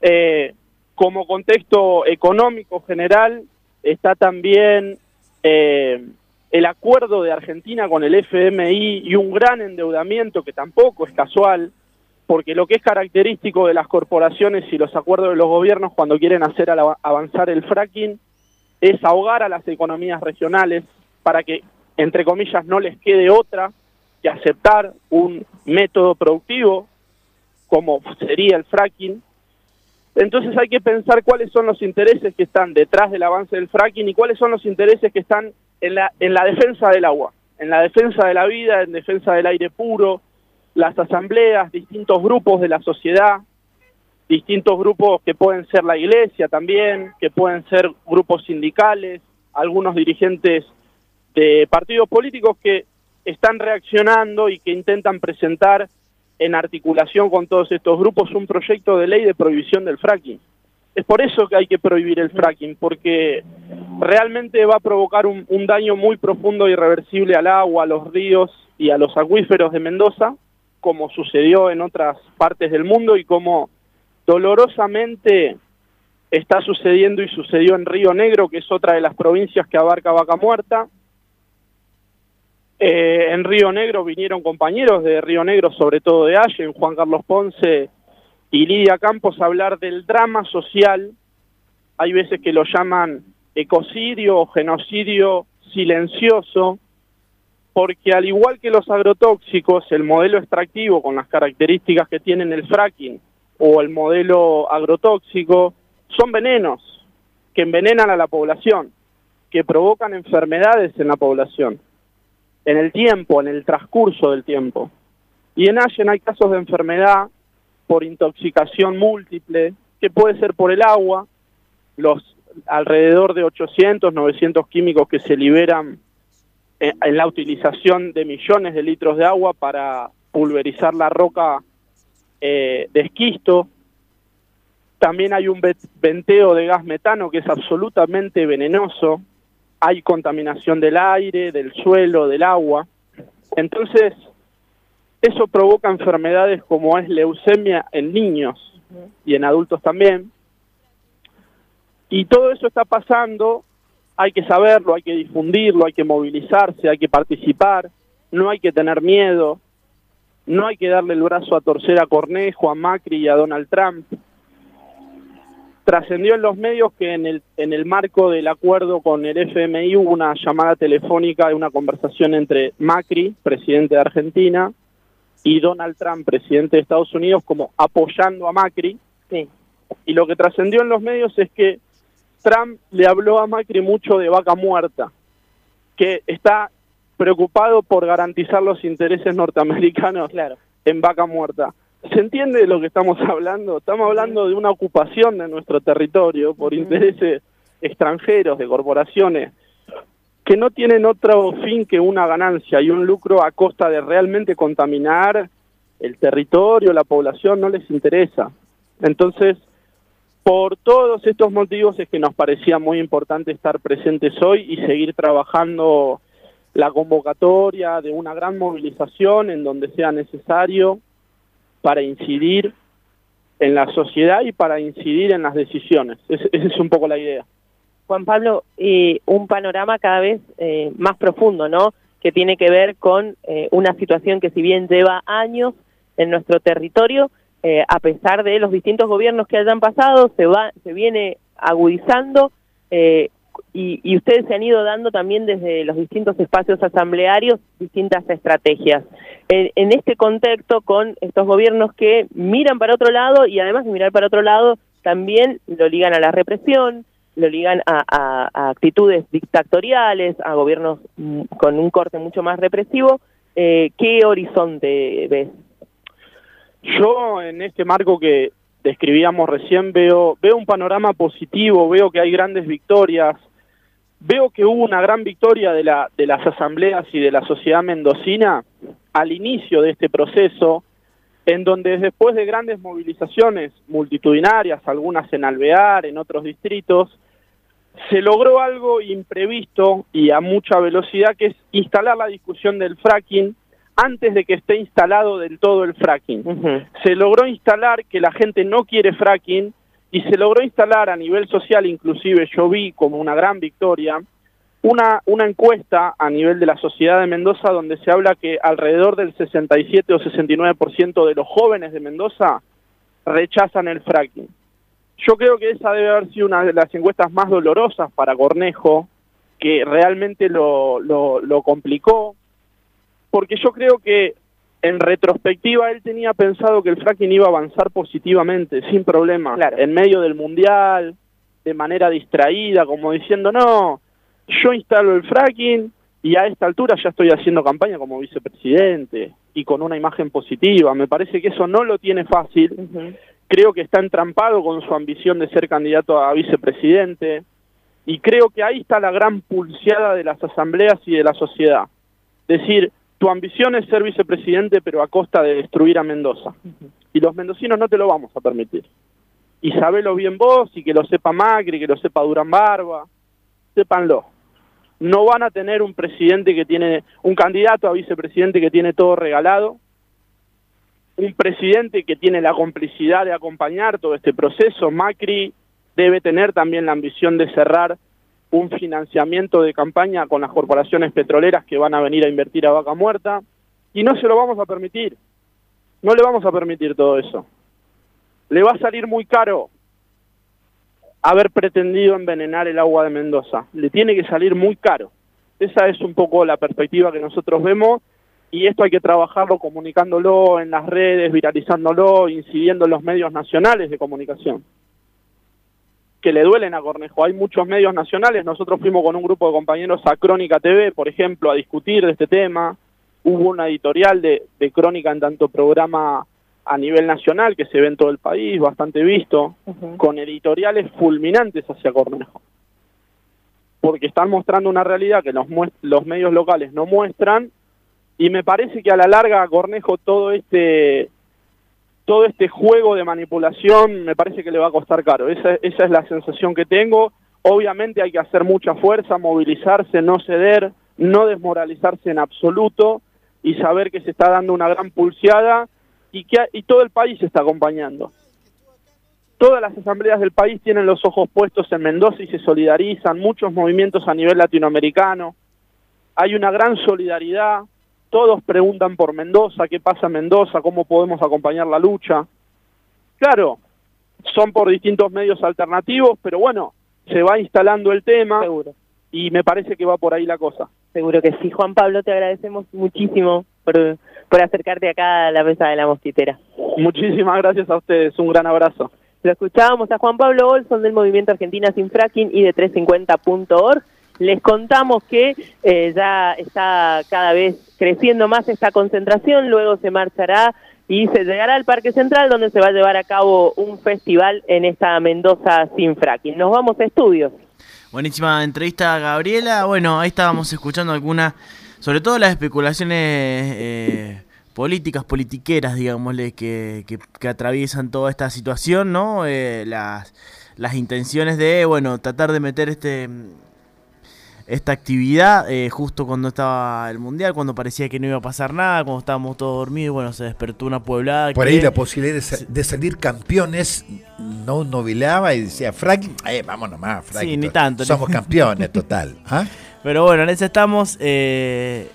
Eh, como contexto económico general, está también eh, el acuerdo de Argentina con el FMI y un gran endeudamiento que tampoco es casual, porque lo que es característico de las corporaciones y los acuerdos de los gobiernos cuando quieren hacer avanzar el fracking es ahogar a las economías regionales para que, entre comillas, no les quede otra que aceptar un método productivo como sería el fracking. Entonces hay que pensar cuáles son los intereses que están detrás del avance del fracking y cuáles son los intereses que están en la, en la defensa del agua, en la defensa de la vida, en defensa del aire puro, las asambleas, distintos grupos de la sociedad, distintos grupos que pueden ser la iglesia también, que pueden ser grupos sindicales, algunos dirigentes de partidos políticos que están reaccionando y que intentan presentar en articulación con todos estos grupos un proyecto de ley de prohibición del fracking. Es por eso que hay que prohibir el fracking, porque realmente va a provocar un, daño muy profundo e irreversible al agua, a los ríos y a los acuíferos de Mendoza, como sucedió en otras partes del mundo y como dolorosamente está sucediendo y sucedió en Río Negro, que es otra de las provincias que abarca Vaca Muerta. Eh, en Río Negro vinieron compañeros de Río Negro, sobre todo de Allen, Juan Carlos Ponce y Lidia Campos, a hablar del drama social. Hay veces que lo llaman ecocidio o genocidio silencioso, porque al igual que los agrotóxicos, el modelo extractivo con las características que tienen el fracking o el modelo agrotóxico son venenos que envenenan a la población, que provocan enfermedades en la población, en el tiempo, en el transcurso del tiempo. Y en Allen hay casos de enfermedad por intoxicación múltiple, que puede ser por el agua, los alrededor de 800, 900 químicos que se liberan en la utilización de millones de litros de agua para pulverizar la roca eh, de esquisto. También hay un venteo de gas metano que es absolutamente venenoso. Hay contaminación del aire, del suelo, del agua. Entonces, eso provoca enfermedades como es leucemia en niños y en adultos también. Y todo eso está pasando, hay que saberlo, hay que difundirlo, hay que movilizarse, hay que participar, no hay que tener miedo, no hay que darle el brazo a torcer a Cornejo, a Macri y a Donald Trump. Trascendió en los medios que en el, en el marco del acuerdo con el FMI hubo una llamada telefónica de una conversación entre Macri, presidente de Argentina, y Donald Trump, presidente de Estados Unidos, como apoyando a Macri. Sí. Y lo que trascendió en los medios es que Trump le habló a Macri mucho de vaca muerta, que está preocupado por garantizar los intereses norteamericanos en vaca muerta. ¿Se entiende de lo que estamos hablando? Estamos hablando de una ocupación de nuestro territorio por intereses extranjeros, de corporaciones, que no tienen otro fin que una ganancia y un lucro a costa de realmente contaminar el territorio, la población, no les interesa. Entonces, por todos estos motivos es que nos parecía muy importante estar presentes hoy y seguir trabajando la convocatoria de una gran movilización en donde sea necesario para incidir en la sociedad y para incidir en las decisiones. esa es un poco la idea. Juan Pablo, y un panorama cada vez eh, más profundo, ¿no? Que tiene que ver con eh, una situación que si bien lleva años en nuestro territorio, eh, a pesar de los distintos gobiernos que hayan pasado, se va, se viene agudizando y, ustedes se han ido dando también desde los distintos espacios asamblearios distintas estrategias. En, este contexto, con estos gobiernos que miran para otro lado y además de mirar para otro lado, también lo ligan a la represión, lo ligan a, actitudes dictatoriales, a gobiernos mm, con un corte mucho más represivo. Eh, ¿Qué horizonte ves? Yo en este marco que describíamos recién veo, veo un panorama positivo, veo que hay grandes victorias, veo que hubo una gran victoria de, la, de las asambleas y de la sociedad mendocina al inicio de este proceso, en donde después de grandes movilizaciones multitudinarias, algunas en Alvear, en otros distritos, se logró algo imprevisto y a mucha velocidad, que es instalar la discusión del fracking antes de que esté instalado del todo el fracking. Se logró instalar que la gente no quiere fracking y se logró instalar a nivel social, inclusive yo vi como una gran victoria, una, una encuesta a nivel de la sociedad de Mendoza donde se habla que alrededor del 67 o 69% de los jóvenes de Mendoza rechazan el fracking. Yo creo que esa debe haber sido una de las encuestas más dolorosas para Cornejo, que realmente lo, lo, lo complicó, porque yo creo que en retrospectiva él tenía pensado que el fracking iba a avanzar positivamente, sin problema, en medio del mundial, de manera distraída, como diciendo, no, yo instalo el fracking y a esta altura ya estoy haciendo campaña como vicepresidente y con una imagen positiva. Me parece que eso no lo tiene fácil. Creo que está entrampado con su ambición de ser candidato a vicepresidente y creo que ahí está la gran pulseada de las asambleas y de la sociedad. Decir, tu ambición es ser vicepresidente, pero a costa de destruir a Mendoza. Y los mendocinos no te lo vamos a permitir. Y sabelo bien vos, y que lo sepa Macri, que lo sepa Durán Barba, sépanlo. No van a tener un presidente que tiene, un candidato a vicepresidente que tiene todo regalado, un presidente que tiene la complicidad de acompañar todo este proceso. Macri debe tener también la ambición de cerrar un financiamiento de campaña con las corporaciones petroleras que van a venir a invertir a vaca muerta y no se lo vamos a permitir. No le vamos a permitir todo eso. Le va a salir muy caro haber pretendido envenenar el agua de Mendoza. Le tiene que salir muy caro. Esa es un poco la perspectiva que nosotros vemos y esto hay que trabajarlo comunicándolo en las redes, viralizándolo, incidiendo en los medios nacionales de comunicación que le duelen a Cornejo. Hay muchos medios nacionales, nosotros fuimos con un grupo de compañeros a Crónica TV, por ejemplo, a discutir de este tema. Hubo una editorial de, Crónica en tanto programa a nivel nacional que se ve en todo el país, bastante visto, con editoriales fulminantes hacia Cornejo. Porque están mostrando una realidad que los, los medios locales no muestran y me parece que a la larga a Cornejo todo este todo este juego de manipulación me parece que le va a costar caro. Esa, esa es la sensación que tengo. Obviamente hay que hacer mucha fuerza, movilizarse, no ceder, no desmoralizarse en absoluto y saber que se está dando una gran pulseada y que y todo el país está acompañando. Todas las asambleas del país tienen los ojos puestos en Mendoza y se solidarizan, muchos movimientos a nivel latinoamericano. Hay una gran solidaridad, todos preguntan por Mendoza, qué pasa en Mendoza, cómo podemos acompañar la lucha. Claro, son por distintos medios alternativos, pero bueno, se va instalando el tema Seguro. y me parece que va por ahí la cosa. Seguro que sí. Juan Pablo, te agradecemos muchísimo por, por acercarte acá a la mesa de la mosquitera. Muchísimas gracias a ustedes, un gran abrazo. Lo escuchábamos a Juan Pablo Olson del Movimiento Argentina Sin Fracking y de 350.org. Les contamos que eh, ya está cada vez creciendo más esta concentración, luego se marchará y se llegará al Parque Central donde se va a llevar a cabo un festival en esta Mendoza sin fracking. Nos vamos a estudios. Buenísima entrevista Gabriela. Bueno, ahí estábamos escuchando algunas, sobre todo las especulaciones eh, políticas, politiqueras, digámosle, que, atraviesan toda esta situación, ¿no? Eh, las intenciones de, bueno, tratar de meter este esta actividad eh, justo cuando estaba el mundial, cuando parecía que no iba a pasar nada, cuando estábamos todos dormidos, bueno, se despertó una pueblada. Por ahí la posibilidad de, salir campeones no novelaba y decía, Frank, eh, vamos nomás, Frank. Sí, ni tanto. Somos campeones, total. ¿ah? Pero bueno, en ese estamos. Eh,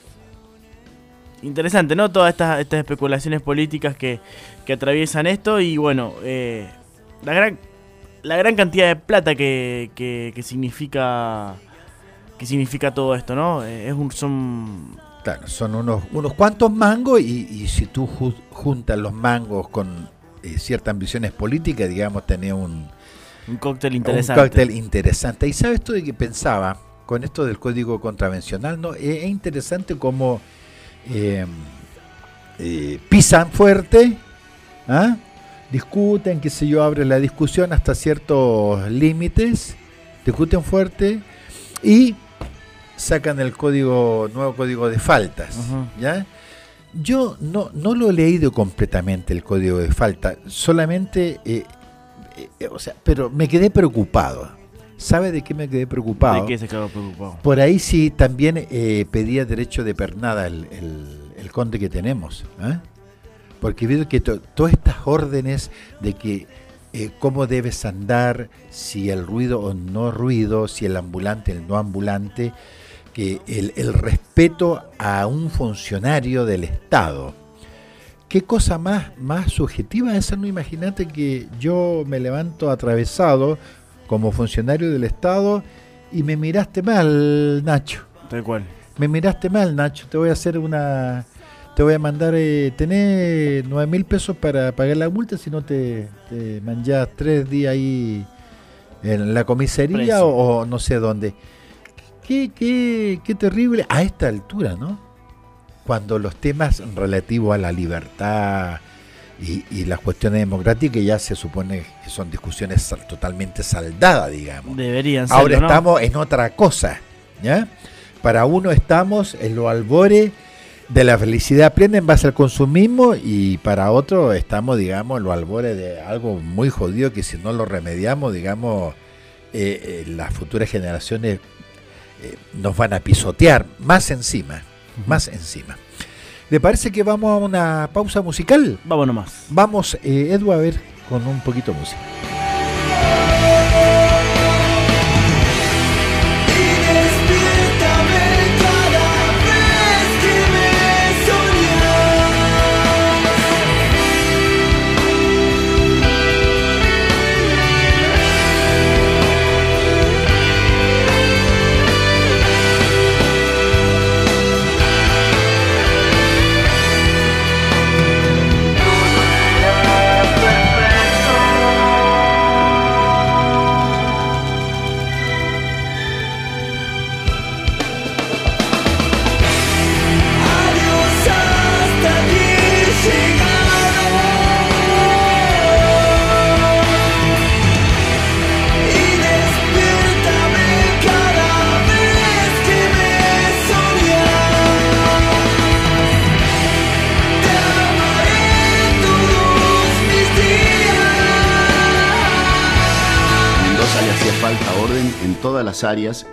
interesante, ¿no? Todas estas, estas especulaciones políticas que, que atraviesan esto y bueno, eh, la gran la gran cantidad de plata que, que, que significa qué significa todo esto, ¿no? Eh, es un, son... Claro, son unos, unos cuantos mangos y, si tú juntas los mangos con eh, ciertas ambiciones políticas, digamos, tenés un... Un cóctel interesante. Un cóctel interesante. Y sabes tú de qué pensaba con esto del código contravencional, ¿no? Es, interesante cómo eh, pisan fuerte, ¿ah? discuten, qué sé yo, abre la discusión hasta ciertos límites, discuten fuerte y sacan el código nuevo código de faltas, ¿ya? Yo no, no lo he leído completamente el código de falta, solamente, eh, eh, o sea, pero me quedé preocupado. ¿Sabe de qué me quedé preocupado? ¿De qué se quedó preocupado? Por ahí sí también eh, pedía derecho de pernada el, el, conde que tenemos. Porque veo que todas estas órdenes de que eh, cómo debes andar, si el ruido o no ruido, si el ambulante, el no ambulante, que el, el respeto a un funcionario del Estado. ¿Qué cosa más, más subjetiva esa? No imagínate que yo me levanto atravesado como funcionario del Estado y me miraste mal, Nacho. Tal cual. Me miraste mal, Nacho. Te voy a hacer una. Te voy a mandar. Eh, tenés nueve mil pesos para pagar la multa si no te, te manchás tres días ahí en la comisaría o, o no sé dónde. Qué, qué, qué terrible a esta altura, ¿no? Cuando los temas relativos a la libertad y, y las cuestiones democráticas ya se supone que son discusiones totalmente saldadas, digamos. Deberían ser. Ahora estamos en otra cosa, ¿ya? Para uno estamos en los albores de la felicidad plena en base al consumismo y para otro estamos, digamos, en los albores de algo muy jodido que si no lo remediamos, digamos, eh, eh, las futuras generaciones eh, nos van a pisotear más encima, más encima. ¿Le parece que vamos a una pausa musical? Vamos nomás. Vamos, eh, Edu, a ver con un poquito de música.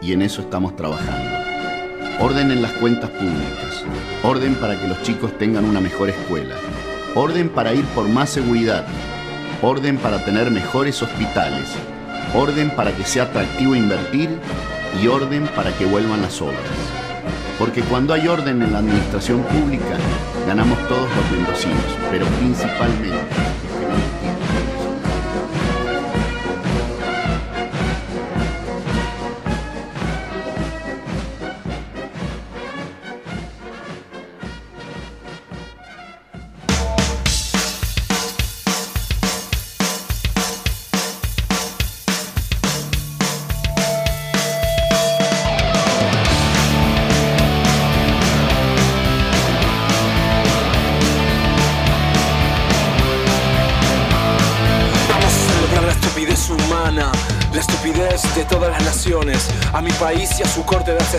Y en eso estamos trabajando. Orden en las cuentas públicas, orden para que los chicos tengan una mejor escuela, orden para ir por más seguridad, orden para tener mejores hospitales, orden para que sea atractivo invertir y orden para que vuelvan las obras. Porque cuando hay orden en la administración pública, ganamos todos los mendocinos, pero principalmente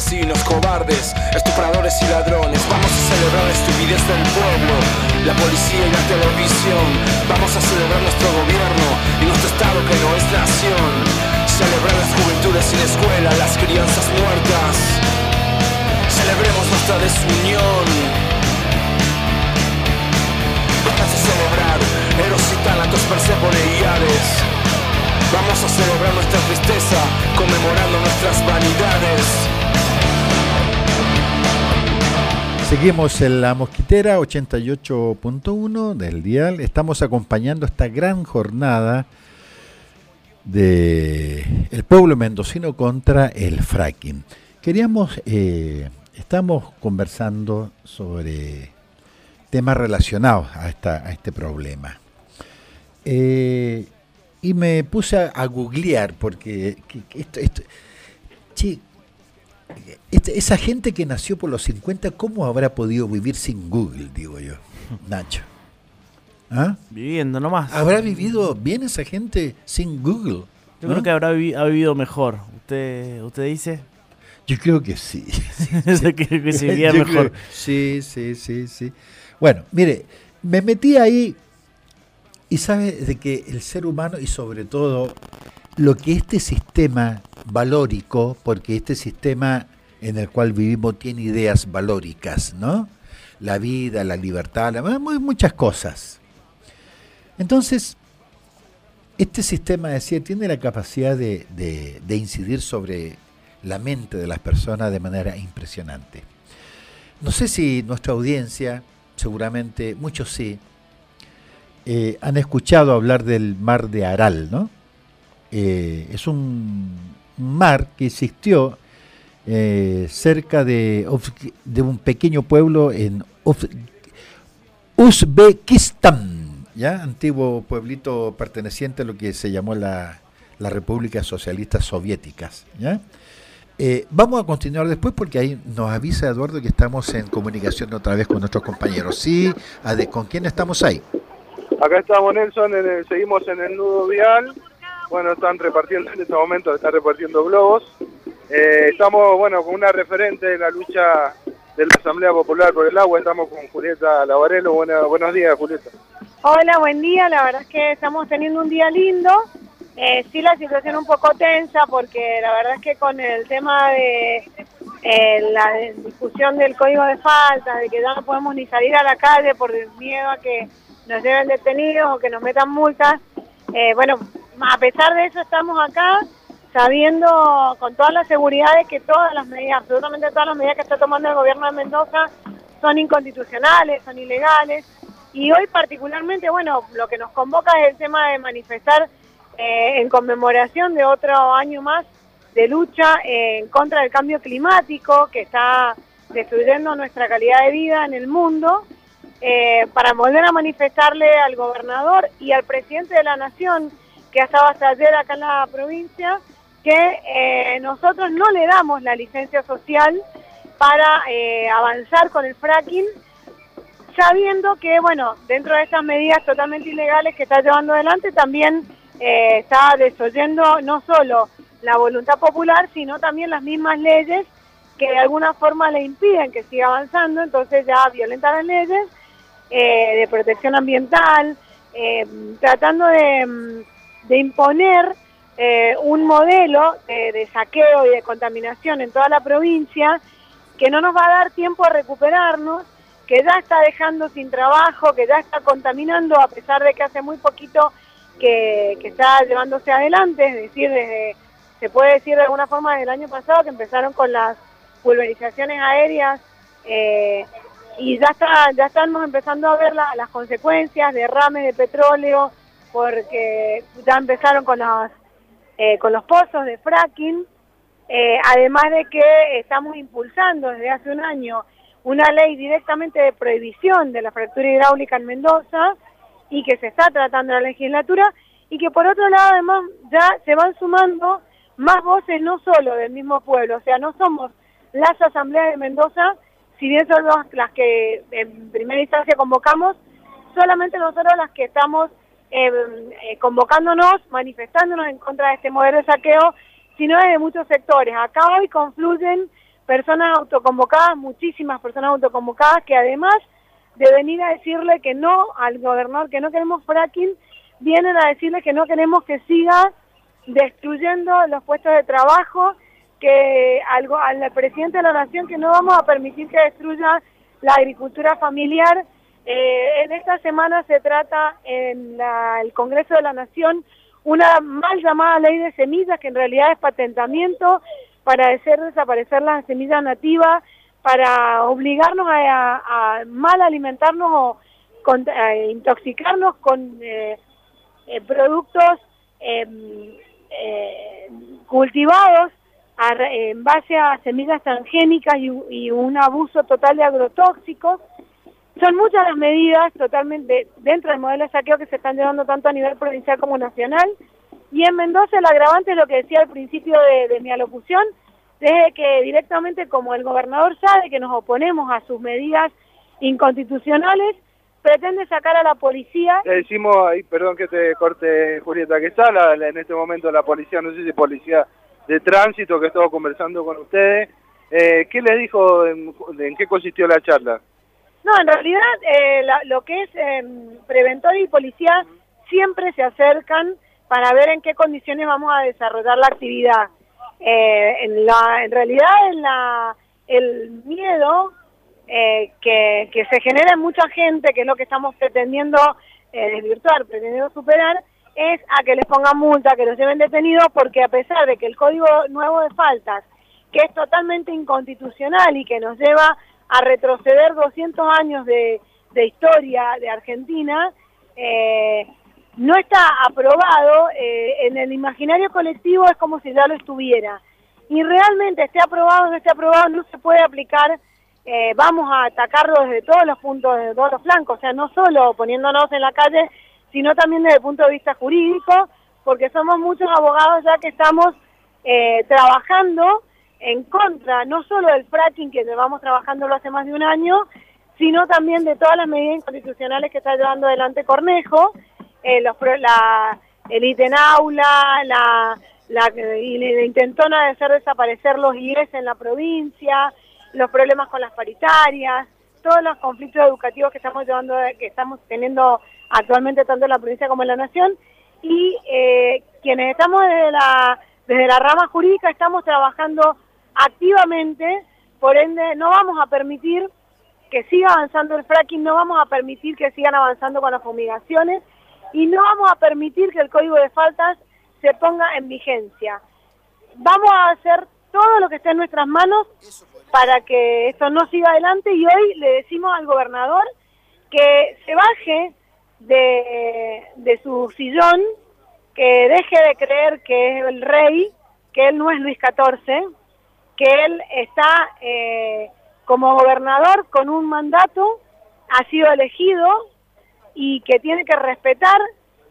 corte Seguimos en la mosquitera 88.1 del dial. Estamos acompañando esta gran jornada de el pueblo mendocino contra el fracking. Queríamos, eh, estamos conversando sobre temas relacionados a, esta, a este problema. Eh, y me puse a, googlear porque que- que esto, esa gente que nació por los 50, ¿cómo habrá podido vivir sin Google, digo yo, Nacho? ¿Ah? Viviendo nomás. ¿Habrá vivido bien esa gente sin Google? Yo ¿no? creo que habrá vivi- ha vivido mejor. ¿Usted, usted dice? Yo creo que sí. Yo creo que se vivía mejor. creo- sí, sí, sí, sí. Bueno, mire, me metí ahí y sabe de que el ser humano y sobre todo lo que este sistema valórico, porque este sistema en el cual vivimos tiene ideas valóricas, ¿no? La vida, la libertad, muchas cosas. Entonces, este sistema, decía, tiene la capacidad de incidir sobre la mente de las personas de manera impresionante. No sé si nuestra audiencia, seguramente muchos sí, eh, han escuchado hablar del mar de Aral, ¿no? Eh, es un mar que existió eh, cerca de, de un pequeño pueblo en Uzbekistán, ¿ya? antiguo pueblito perteneciente a lo que se llamó la, la República Socialista Soviéticas. ¿ya? Eh, vamos a continuar después porque ahí nos avisa Eduardo que estamos en comunicación otra vez con nuestros compañeros. Sí, ¿con quién estamos ahí? Acá estamos, Nelson, seguimos en el nudo vial. Bueno, están repartiendo en este momento, están repartiendo globos. Eh, estamos, bueno, con una referente de la lucha de la Asamblea Popular por el Agua. Estamos con Julieta Lavarelo. Buena- buenos días, Julieta. Hola, buen día. La verdad es que estamos teniendo un día lindo. Eh, sí, la situación un poco tensa porque la verdad es que con el tema de eh, la discusión del código de falta, de que ya no podemos ni salir a la calle por miedo a que nos lleven detenidos o que nos metan multas, eh, bueno, a pesar de eso estamos acá sabiendo con todas las seguridades que todas las medidas, absolutamente todas las medidas que está tomando el gobierno de Mendoza son inconstitucionales, son ilegales. Y hoy particularmente, bueno, lo que nos convoca es el tema de manifestar eh, en conmemoración de otro año más de lucha eh, en contra del cambio climático que está destruyendo nuestra calidad de vida en el mundo, eh, para volver a manifestarle al gobernador y al presidente de la nación, que ha estado hasta ayer acá en la provincia, que eh, nosotros no le damos la licencia social para eh, avanzar con el fracking, sabiendo que, bueno, dentro de estas medidas totalmente ilegales que está llevando adelante, también eh, está desoyendo no solo la voluntad popular, sino también las mismas leyes que de alguna forma le impiden que siga avanzando, entonces ya violenta las leyes de protección ambiental, tratando de, mm, de imponer eh, un modelo de, de saqueo y de contaminación en toda la provincia que no nos va a dar tiempo a recuperarnos, que ya está dejando sin trabajo, que ya está contaminando a pesar de que hace muy poquito que, está llevándose adelante, es decir, desde, se puede decir de alguna forma desde el año pasado que empezaron con las pulverizaciones aéreas eh, y ya está ya estamos empezando a ver la- las consecuencias derrames de petróleo porque ya empezaron con las eh, con los pozos de fracking eh, además de que estamos impulsando desde hace un año una ley directamente de prohibición de la fractura hidráulica en Mendoza y que se está tratando en la legislatura y que por otro lado además ya se van sumando más voces no solo del mismo pueblo, o sea, no somos las asambleas de Mendoza, si bien son las que en primera instancia convocamos, solamente nosotros las que estamos eh, eh, convocándonos, manifestándonos en contra de este modelo de saqueo, sino desde muchos sectores. Acá hoy confluyen personas autoconvocadas, muchísimas personas autoconvocadas, que además de venir a decirle que no al gobernador, que no queremos fracking, vienen a decirle que no queremos que siga destruyendo los puestos de trabajo, que algo al presidente de la nación que no vamos a permitir que destruya la agricultura familiar. Eh, en esta semana se trata en la- el Congreso de la Nación una mal llamada ley de semillas, que en realidad es patentamiento para hacer desaparecer las semillas nativas, para obligarnos a, mal alimentarnos o con- intoxicarnos con eh, eh, productos em, eh, cultivados en base a semillas transgénicas y, y un abuso total de agrotóxicos. Son muchas las medidas totalmente dentro del modelo de saqueo que se están llevando tanto a nivel provincial como nacional. Y en Mendoza el agravante es lo que decía al principio de, de mi alocución, desde que directamente como el gobernador sabe que nos oponemos a sus medidas inconstitucionales, pretende sacar a la policía Le decimos, ahí, perdón que te corte, Julieta, que está la- la- en este momento la policía, no sé si policía de tránsito, que estaba conversando con ustedes. Eh, ¿Qué les dijo, en, en qué consistió la charla? No, en realidad eh, la- lo que es eh, preventor y policía siempre se acercan para ver en qué condiciones vamos a desarrollar la actividad. Eh, en, la, en realidad en la, el miedo eh, que, que se genera en mucha gente, que es lo que estamos pretendiendo eh, desvirtuar, pretendiendo superar, es a que les pongan multa, que los lleven detenidos, porque a pesar de que el Código Nuevo de Faltas, que es totalmente inconstitucional y que nos lleva a retroceder 200 años de, de historia de Argentina, eh, no está aprobado, eh, en el imaginario colectivo es como si ya lo estuviera. Y realmente esté aprobado no esté aprobado, no se puede aplicar, eh, vamos a atacarlo desde todos los puntos, desde todos los flancos, o sea, no solo poniéndonos en la calle, sino también desde el punto de vista jurídico, porque somos muchos abogados ya que estamos eh, trabajando en contra, no solo del fracking que llevamos trabajándolo hace más de un año, sino también de todas las medidas inconstitucionales que está llevando adelante Cornejo, eh, la, el ítem aula, la, la, la intentona de hacer desaparecer los IES en la provincia, los problemas con las paritarias, todos los conflictos educativos que estamos llevando, que estamos teniendo actualmente tanto en la provincia como en la nación, y eh, quienes estamos desde la, desde la rama jurídica estamos trabajando activamente, por ende no vamos a permitir que siga avanzando el fracking, no vamos a permitir que sigan avanzando con las fumigaciones y no vamos a permitir que el código de faltas se ponga en vigencia. Vamos a hacer todo lo que esté en nuestras manos para que esto no siga adelante y hoy le decimos al gobernador que se baje de, de su sillón, que deje de creer que es el rey, que él no es Luis XIV, que él está eh, como gobernador con un mandato, ha sido elegido y que tiene que respetar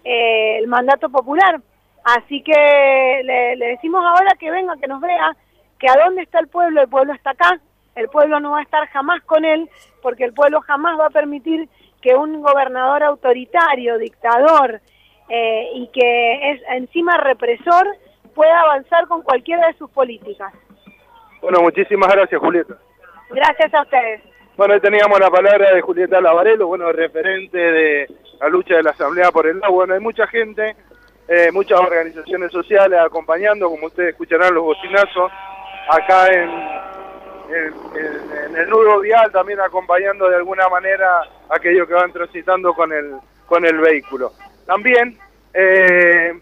eh, el mandato popular. Así que le, le, decimos ahora que venga, que nos vea, que a dónde está el pueblo, el pueblo está acá, el pueblo no va a estar jamás con él, porque el pueblo jamás va a permitir que un gobernador autoritario, dictador eh, y que es encima represor pueda avanzar con cualquiera de sus políticas. Bueno, muchísimas gracias, Julieta. Gracias a ustedes. Bueno, ahí teníamos la palabra de Julieta Lavarelo, bueno, referente de la lucha de la Asamblea por el agua. Bueno, hay mucha gente, eh, muchas organizaciones sociales acompañando, como ustedes escucharán los bocinazos, acá en, en, en, el nudo vial también acompañando de alguna manera a aquellos que van transitando con el, con el vehículo. También eh,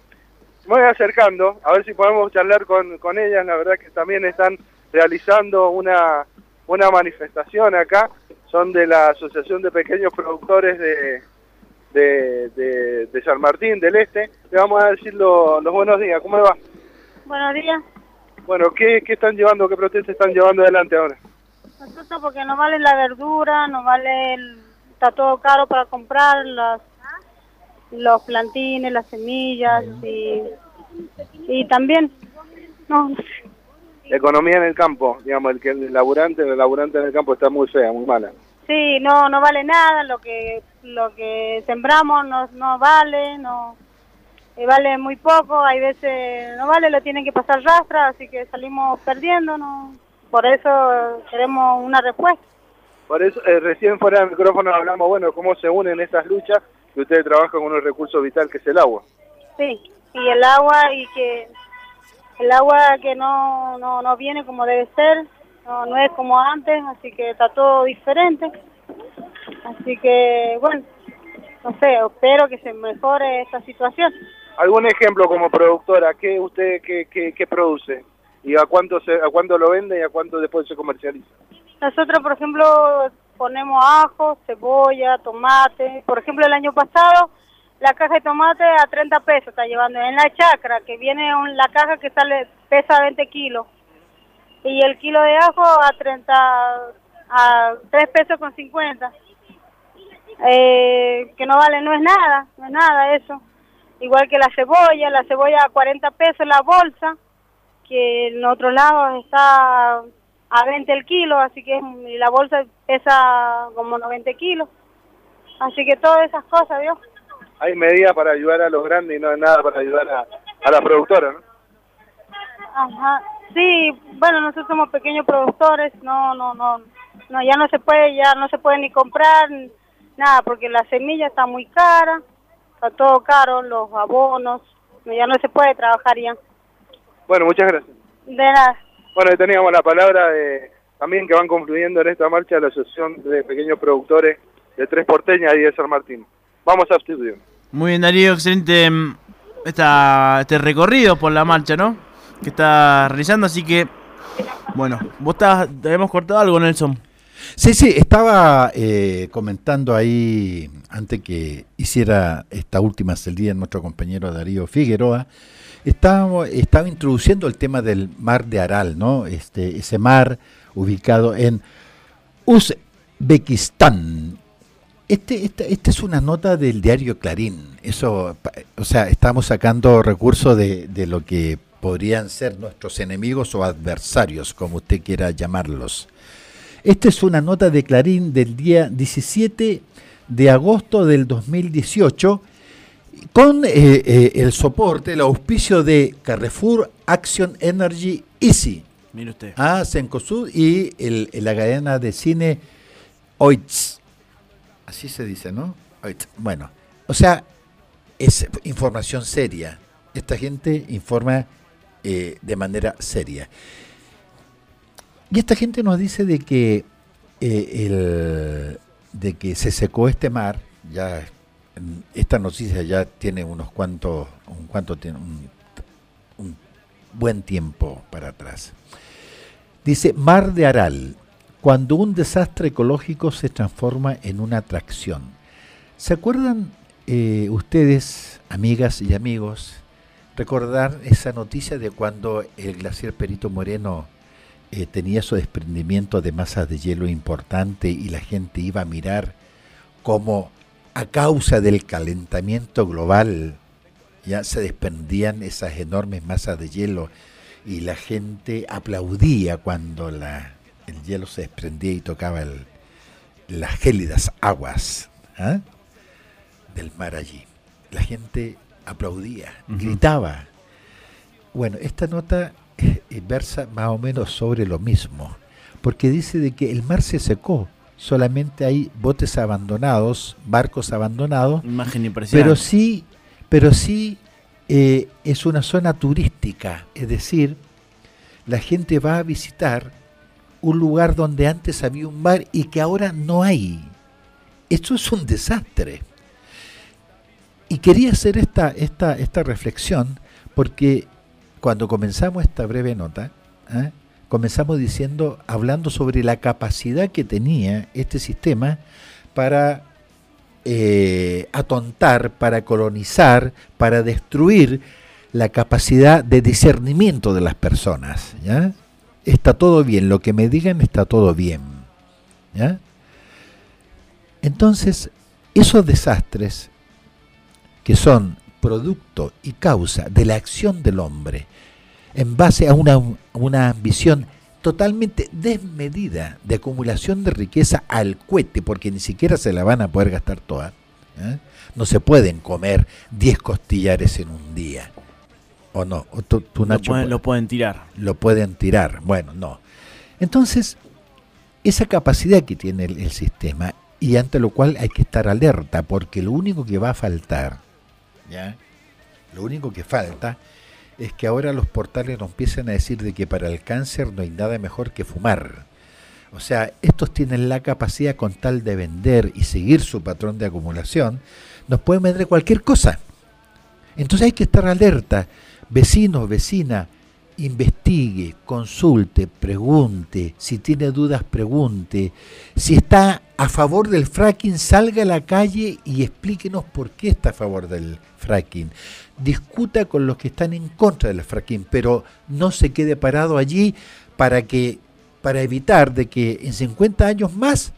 me voy acercando a ver si podemos charlar con, con ellas, la verdad que también están realizando una, una manifestación acá, son de la Asociación de Pequeños Productores de, de, de, de San Martín del Este. Le vamos a decir lo, los buenos días, ¿cómo le va? Buenos días. Bueno, ¿qué, ¿qué están llevando, qué protestas están llevando adelante ahora? Nosotros porque no vale la verdura, no vale, el, está todo caro para comprar, las, los plantines, las semillas y, y también, no, economía en el campo, digamos, el que el laburante, el laburante en el campo está muy fea, muy mala. Sí, no, no vale nada, lo que lo que sembramos no, no vale, no eh, vale muy poco, hay veces no vale, lo tienen que pasar rastra, así que salimos perdiendo, no, por eso queremos una respuesta. Por eso, eh, recién fuera del micrófono hablamos, bueno, cómo se unen estas luchas, que ustedes trabajan con un recurso vital que es el agua. Sí, y el agua y que el agua que no, no, no viene como debe ser, no, no es como antes, así que está todo diferente. Así que, bueno, no sé, espero que se mejore esta situación. ¿Algún ejemplo como productora? ¿Qué usted qué, qué, qué produce? ¿Y a cuánto, se, a cuánto lo vende y a cuánto después se comercializa? Nosotros, por ejemplo, ponemos ajo, cebolla, tomate. Por ejemplo, el año pasado la caja de tomate a 30 pesos está llevando en la chacra, que viene un, la caja que sale pesa 20 kilos. Y el kilo de ajo a 30, a 3 pesos con 50. Eh, que no vale, no es nada, no es nada eso. Igual que la cebolla, la cebolla a 40 pesos la bolsa, que en otros lados está a 20 el kilo, así que la bolsa pesa como 90 kilos. Así que todas esas cosas, Dios hay medidas para ayudar a los grandes y no hay nada para ayudar a, a la productora, ¿no? Ajá, sí, bueno, nosotros somos pequeños productores, no, no, no, no, ya no se puede, ya no se puede ni comprar nada, porque la semilla está muy cara, está todo caro, los abonos, ya no se puede trabajar ya. Bueno, muchas gracias. De nada. Bueno, ahí teníamos la palabra de también que van concluyendo en esta marcha la Asociación de Pequeños Productores de Tres Porteñas y de San Martín. Vamos a estudio. Muy bien, Darío, excelente mm, esta, este recorrido por la marcha, ¿no? Que está realizando, así que, bueno, vos estás, te habíamos cortado algo, Nelson. Sí, sí, estaba eh, comentando ahí, antes que hiciera esta última salida nuestro compañero Darío Figueroa, estaba, estaba introduciendo el tema del mar de Aral, ¿no? Este, ese mar ubicado en Uzbekistán. Este, esta, esta es una nota del diario Clarín. Eso, o sea, estamos sacando recursos de, de lo que podrían ser nuestros enemigos o adversarios, como usted quiera llamarlos. Esta es una nota de Clarín del día 17 de agosto del 2018 con eh, eh, el soporte, el auspicio de Carrefour Action Energy Easy, Mire usted. a Cencosud y el- la cadena de cine OITS. Así se dice, ¿no? Bueno, o sea, es información seria. Esta gente informa eh, de manera seria. Y esta gente nos dice de que eh, el- de que se secó este mar, ya esta noticia ya tiene unos cuantos, un cuanto tiene un buen tiempo para atrás. Dice Mar de Aral, cuando un desastre ecológico se transforma en una atracción. ¿Se acuerdan eh, ustedes, amigas y amigos, recordar esa noticia de cuando el glaciar Perito Moreno eh, tenía su desprendimiento de masas de hielo importante y la gente iba a mirar cómo a causa del calentamiento global ya se desprendían esas enormes masas de hielo y la gente aplaudía cuando la, el hielo se desprendía y tocaba el- las gélidas aguas ¿ah? del mar allí. La gente aplaudía, gritaba. Bueno, esta nota eh, versa más o menos sobre lo mismo, porque dice de que el mar se secó, solamente hay botes abandonados, barcos abandonados, Imagen impresionante. pero sí, pero sí eh, es una zona turística, es decir, la gente va a visitar un lugar donde antes había un mar y que ahora no hay. Esto es un desastre. Y quería hacer esta, esta, esta reflexión porque cuando comenzamos esta breve nota, ¿eh? comenzamos diciendo, hablando sobre la capacidad que tenía este sistema para eh, atontar, para colonizar, para destruir la capacidad de discernimiento de las personas. ¿ya? Está todo bien, lo que me digan está todo bien. Entonces, esos desastres que son producto y causa de la acción del hombre, en base a una, una ambición totalmente desmedida de acumulación de riqueza al cohete, porque ni siquiera se la van a poder gastar toda. ¿eh? No se pueden comer 10 costillares en un día. ¿O no? ¿O tú, tú, Lo Nacho, pueden- lo pueden tirar. Lo pueden tirar. Bueno, no. Entonces, esa capacidad que tiene el, el sistema y ante lo cual hay que estar alerta, porque lo único que va a faltar, ¿ya? Lo único que falta es que ahora los portales nos empiecen a decir de que para el cáncer no hay nada mejor que fumar. O sea, estos tienen la capacidad con tal de vender y seguir su patrón de acumulación, nos pueden vender cualquier cosa. Entonces hay que estar alerta. Vecinos, vecina, investigue, consulte, pregunte, si tiene dudas, pregunte. Si está a favor del fracking, salga a la calle y explíquenos por qué está a favor del fracking. Discuta con los que están en contra del fracking, pero no se quede parado allí para que para evitar de que en 50 años más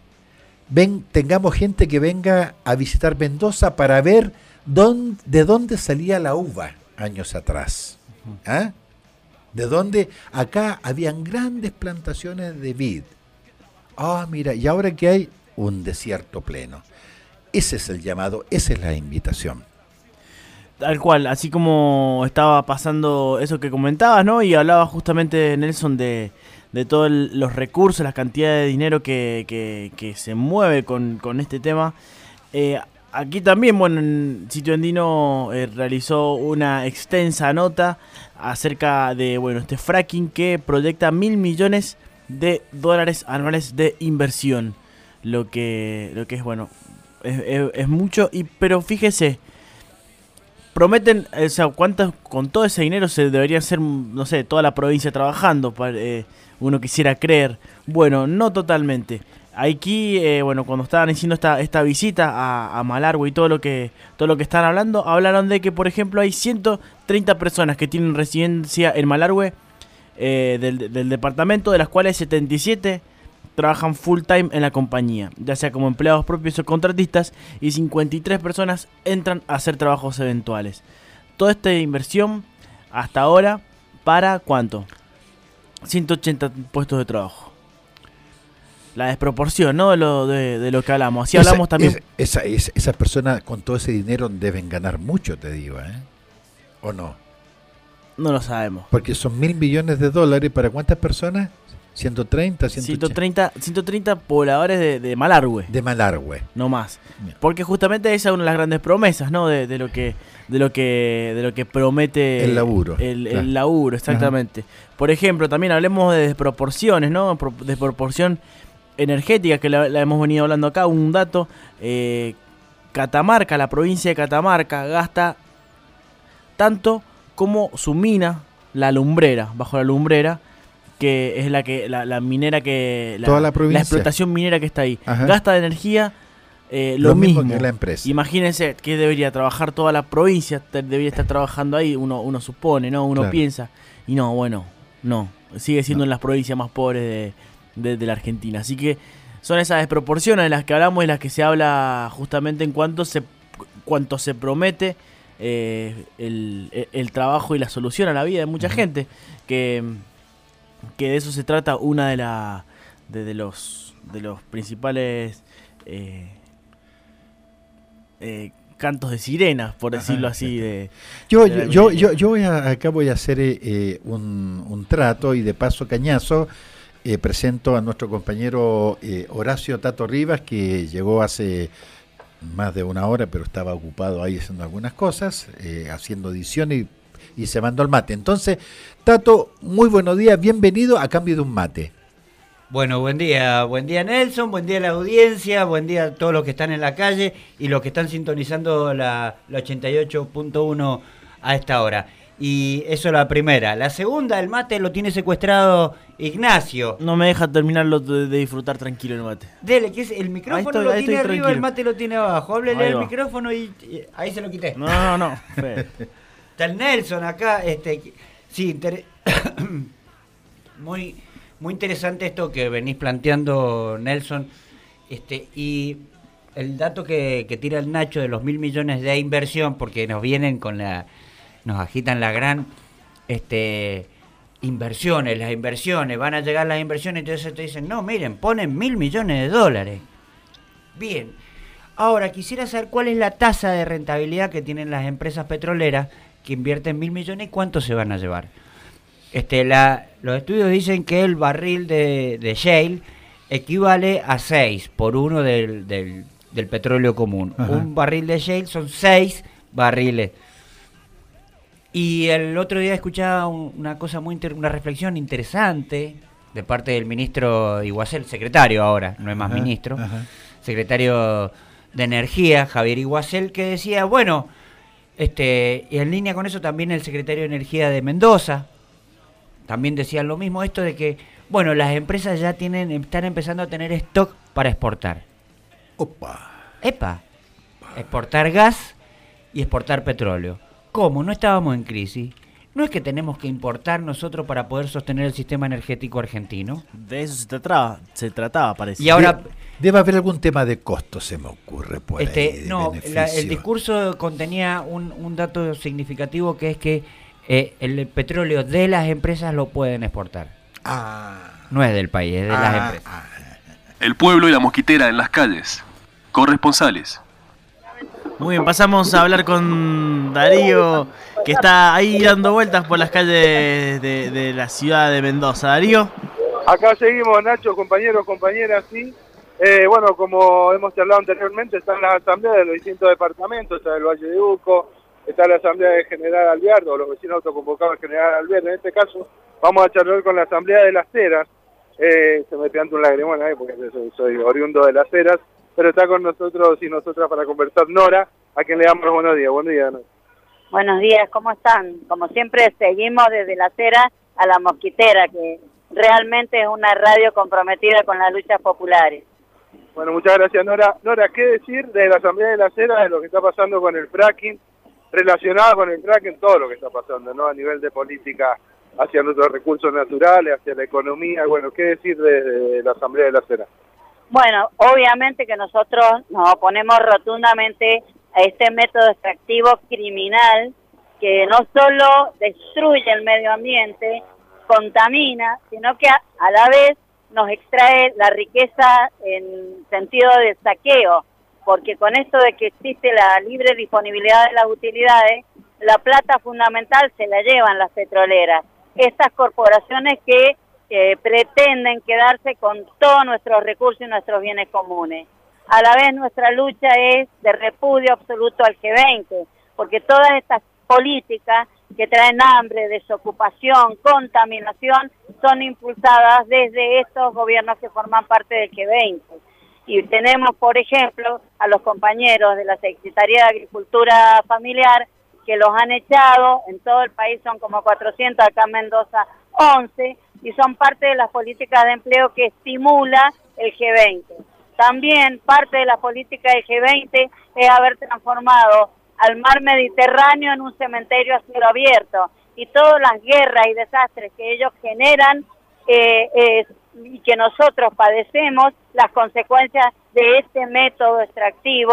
tengamos gente que venga a visitar Mendoza para ver dónde, de dónde salía la uva años atrás. ¿Ah? De dónde acá habían grandes plantaciones de vid. Ah, mira, y ahora que hay un desierto pleno. Ese es el llamado, esa es la invitación. Tal cual, así como estaba pasando eso que comentabas, ¿no? Y hablaba justamente Nelson de, de todos los recursos, las cantidades de dinero que, que- que se mueve con, con este tema. Eh, aquí también, bueno, en Sitio Andino eh, realizó una extensa nota acerca de, bueno, este fracking que proyecta mil millones de dólares anuales de inversión. Lo que, lo que es, bueno, es, mucho, y, pero fíjese, prometen, o sea, ¿cuántos, con todo ese dinero se debería ser, no sé, toda la provincia trabajando? Para, eh, uno quisiera creer. Bueno, no totalmente. Aquí, eh, bueno, cuando estaban haciendo esta, esta visita a, a Malargüe y todo lo que todo lo que están hablando, hablaron de que, por ejemplo, hay 130 personas que tienen residencia en Malargüe eh, del departamento, de las cuales 77 trabajan full time en la compañía, ya sea como empleados propios o contratistas, y 53 personas entran a hacer trabajos eventuales. Toda esta inversión hasta ahora para cuánto? 180 puestos de trabajo. La desproporción, ¿no? De lo, de, de lo que hablamos. Así Esa- hablamos también. es- esa- es- esas personas con todo ese dinero deben ganar mucho, te digo, ¿eh? ¿O no? No lo sabemos. Porque son mil millones de dólares para cuántas personas? 130, 180. 130, 130 pobladores de, de Malargüe. De Malargüe. No más. Porque justamente esa es una de las grandes promesas, ¿no? De, de lo que de lo que de lo que promete El laburo, El, laburo, exactamente. Por ejemplo, también hablemos de desproporciones, ¿no? Pro- Desproporción energética que la, la hemos venido hablando acá. Un dato: eh, Catamarca, la provincia de Catamarca, gasta tanto como su mina, la lumbrera, bajo la lumbrera, que es la que la, la minera que Toda la provincia. explotación minera que está ahí. Ajá. Gasta de energía eh, lo, Lo mismo mismo. que la empresa. Imagínense que debería trabajar toda la provincia, debería estar trabajando ahí, uno, uno supone, ¿no? Uno Claro. piensa. Y no, bueno, no. Sigue siendo en las provincias más pobres de, de- de la Argentina. Así que son esas desproporciones de las que hablamos y las que se habla justamente en cuanto se, cuanto se promete eh, el, trabajo y la solución a la vida de mucha gente. Que, que de eso se trata una de, la, de, de los, de los principales eh, eh, cantos de sirenas, por decirlo así. De, Yo, de yo, yo, yo, voy a- acá voy a hacer eh, un, un trato y de paso cañazo eh, presento a nuestro compañero eh, Horacio Tato Rivas que llegó hace más de una hora pero estaba ocupado ahí haciendo algunas cosas, eh, haciendo edición y, y se mandó el mate. Entonces, Tato, muy buenos días, bienvenido a cambio de un mate. Bueno, buen día, buen día Nelson, buen día a la audiencia, buen día a todos los que están en la calle y los que están sintonizando la, la 88.1 a esta hora. Y eso la primera. La segunda, el mate lo tiene secuestrado Ignacio. No me deja terminarlo de, de disfrutar tranquilo el mate. Dele, que es el micrófono estoy- lo tiene arriba, el mate lo tiene abajo. Háblele al micrófono y, y ahí se lo quité. No, no, no. Está el Nelson acá, este, sí, inter- muy, muy interesante esto que venís planteando, Nelson, este, y el dato que, que tira el Nacho de los mil millones de inversión, porque nos vienen con la, nos agitan la gran, este, inversiones, las inversiones, van a llegar las inversiones, entonces te dicen, no, miren, ponen mil millones de dólares. Bien. Ahora, quisiera saber cuál es la tasa de rentabilidad que tienen las empresas petroleras que invierten mil millones y cuánto se van a llevar. Este, la, los estudios dicen que el barril de, de shale equivale a 6 por uno del, del, del petróleo común. Ajá. Un barril de shale son 6 barriles. Y el otro día escuchaba un- una cosa muy inter- una reflexión interesante de parte del ministro Iguacel, secretario ahora, no es más Ajá, ministro, ajá. secretario de Energía, Javier Iguacel, que decía, bueno, este, y en línea con eso también el secretario de Energía de Mendoza, también decían lo mismo, esto de que, bueno, las empresas ya tienen, están empezando a tener stock para exportar. Opa. Epa, exportar gas y exportar petróleo. ¿Cómo? ¿No estábamos en crisis? ¿No es que tenemos que importar nosotros para poder sostener el sistema energético argentino? De eso se trataba, se trataba, parece. Y ahora, De- debe haber algún tema de costo, se me ocurre por ahí, este, de no, la- el discurso contenía un, un dato significativo que es que eh, el petróleo de las empresas lo pueden exportar. No es del país, es de las Ah, empresas. El pueblo y la mosquitera en las calles. Corresponsales. Muy bien, pasamos a hablar con Darío, que está ahí dando vueltas por las calles de, la ciudad de Mendoza. Darío. Acá seguimos, Nacho, compañeros, compañeras, sí. Eh, bueno, como hemos charlado anteriormente, están las asambleas de los distintos departamentos, está el Valle de Uco, está la asamblea de General Alvear, o los vecinos autoconvocados General Alvear. En este caso, vamos a charlar con la asamblea de las Heras. Eh, se me pianta un lagrimón ahí porque soy, soy oriundo de las Heras, pero está con nosotros y nosotras para conversar Nora, a quien le damos buenos días. Buen día, Nora. Buenos días, ¿cómo están? Como siempre, seguimos desde la acera a la mosquitera, que realmente es una radio comprometida con las luchas populares. Bueno, muchas gracias, Nora. Nora, ¿qué decir de la Asamblea de la Acera, de lo que está pasando con el fracking, relacionado con el fracking, todo lo que está pasando, ¿no? A nivel de política hacia nuestros recursos naturales, hacia la economía. Bueno, ¿qué decir de, de la Asamblea de la Acera? Bueno, obviamente que nosotros nos oponemos rotundamente a este método extractivo criminal que no solo destruye el medio ambiente, contamina, sino que a, a la vez nos extrae la riqueza en sentido de saqueo, porque con esto de que existe la libre disponibilidad de las utilidades, la plata fundamental se la llevan las petroleras. Estas corporaciones que eh, pretenden quedarse con todos nuestros recursos y nuestros bienes comunes. A la vez nuestra lucha es de repudio absoluto al G20, porque todas estas políticas que traen hambre, desocupación, contaminación, son impulsadas desde estos gobiernos que forman parte del G20. Y tenemos, por ejemplo, a los compañeros de la Secretaría de Agricultura Familiar que los han echado, en todo el país son como 400, acá en Mendoza 11, y son parte de las políticas de empleo que estimula el G20. También parte de la política del G20 es haber transformado al mar Mediterráneo en un cementerio a cielo abierto y todas las guerras y desastres que ellos generan eh, y que nosotros padecemos las consecuencias de este método extractivo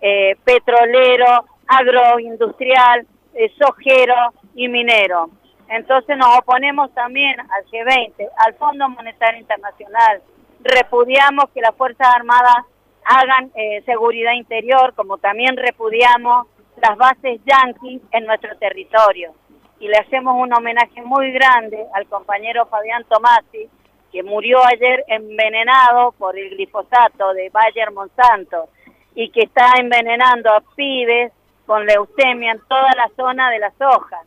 eh, petrolero, agroindustrial, eh, sojero y minero. Entonces nos oponemos también al G20, al Fondo Monetario Internacional. Repudiamos que las Fuerzas Armadas hagan eh, seguridad interior, como también repudiamos las bases yanquis en nuestro territorio. Y le hacemos un homenaje muy grande al compañero Fabián Tomasi, que murió ayer envenenado por el glifosato de Bayer Monsanto y que está envenenando a pibes con leucemia en toda la zona de las hojas.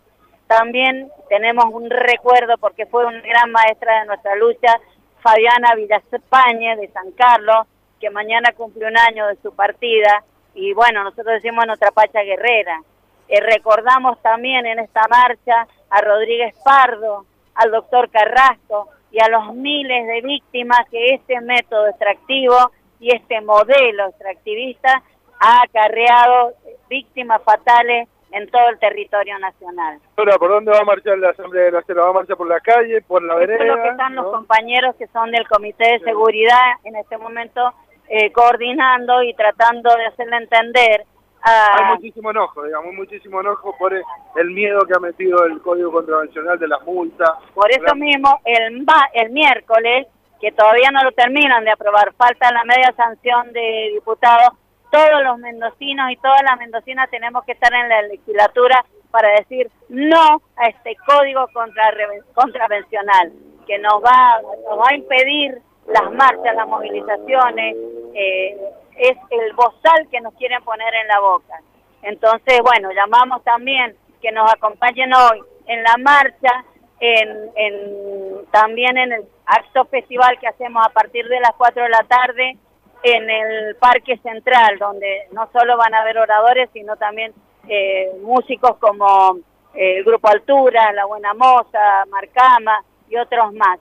También tenemos un recuerdo porque fue una gran maestra de nuestra lucha, Fabiana Villaspañe de San Carlos, que mañana cumple un año de su partida y bueno, nosotros decimos nuestra Pacha Guerrera. Eh, recordamos también en esta marcha a Rodríguez Pardo, al doctor Carrasco y a los miles de víctimas que este método extractivo y este modelo extractivista ha acarreado víctimas fatales en todo el territorio nacional. Ahora, ¿por dónde va a marchar la Asamblea de la Acera? ¿Va a marchar por la calle, por la vereda? Lo que están los compañeros que son del Comité de Seguridad en este momento eh, coordinando y tratando de hacerle entender a... Hay muchísimo enojo, digamos, muchísimo enojo por el miedo que ha metido el Código Contravencional de las multas. Por eso mismo, el, el miércoles, que todavía no lo terminan de aprobar, falta la media sanción de diputados, todos los mendocinos y todas las mendocinas tenemos que estar en la legislatura para decir no a este código contra, contravencional que nos va, nos va a impedir las marchas, las movilizaciones, eh, es el bozal que nos quieren poner en la boca. Entonces, bueno, llamamos también que nos acompañen hoy en la marcha, en, en, también en el acto festival que hacemos a partir de las 4 de la tarde en el Parque Central, donde no solo van a haber oradores, sino también eh, músicos como eh, el Grupo Altura, La Buena Moza, Marcama y otros más.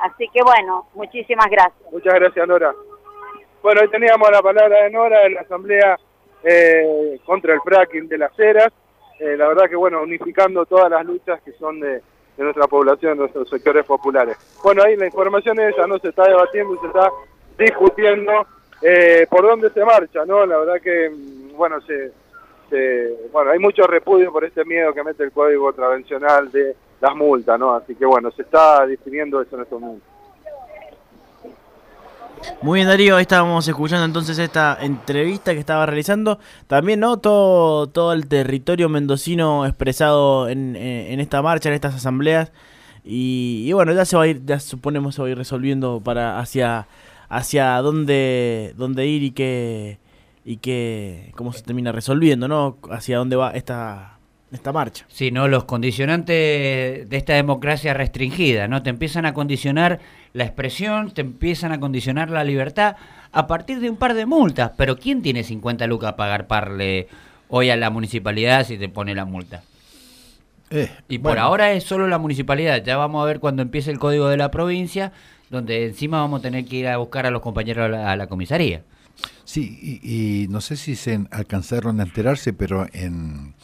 Así que bueno, muchísimas gracias. Muchas gracias, Nora. Bueno, hoy teníamos la palabra de Nora de la Asamblea eh, contra el fracking de las Heras. Eh, la verdad que, bueno, unificando todas las luchas que son de, de nuestra población, de nuestros sectores populares. Bueno, ahí la información es esa, no se está debatiendo, se está discutiendo eh, por dónde se marcha, ¿no? La verdad que, mm, bueno, se, se, bueno, hay mucho repudio por este miedo que mete el Código Contravencional de las multas, ¿no? Así que, bueno, se está definiendo eso en estos momentos. Muy bien Darío, ahí estábamos escuchando entonces esta entrevista que estaba realizando. También, ¿no? Todo, todo el territorio mendocino expresado en, en, en esta marcha, en estas asambleas. Y, y, bueno, ya se va a ir, ya suponemos se va a ir resolviendo para hacia, hacia dónde, dónde ir y qué, y qué, cómo se termina resolviendo, ¿no? Hacia dónde va esta, esta marcha. Sí, ¿no? Los condicionantes de esta democracia restringida, ¿no? Te empiezan a condicionar la expresión, te empiezan a condicionar la libertad a partir de un par de multas. Pero ¿quién tiene 50 lucas para pagarle hoy a la municipalidad si te pone la multa. Eh, Y por ahora es solo la municipalidad. Ya vamos a ver cuando empiece el código de la provincia, donde encima vamos a tener que ir a buscar a los compañeros a la, a la comisaría. Sí, y, y no sé si se alcanzaron a enterarse, pero en,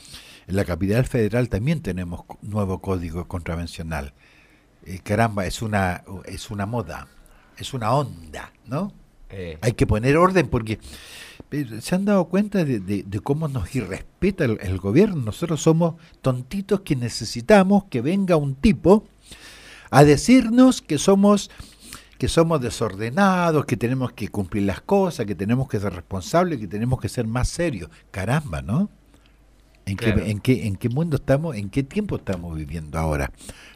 en la capital federal también tenemos nuevo código contravencional. Eh, caramba, es una, es una moda, es una onda, ¿no? Eh, Hay que poner orden porque se han dado cuenta de, de- de cómo nos irrespeta el, el gobierno. Nosotros somos tontitos que necesitamos que venga un tipo a decirnos que somos que somos desordenados, que tenemos que cumplir las cosas, que tenemos que ser responsables, que tenemos que ser más serios. Caramba, ¿no? ¿En, Claro. qué, en, qué, ¿En qué mundo estamos, en qué tiempo estamos viviendo ahora?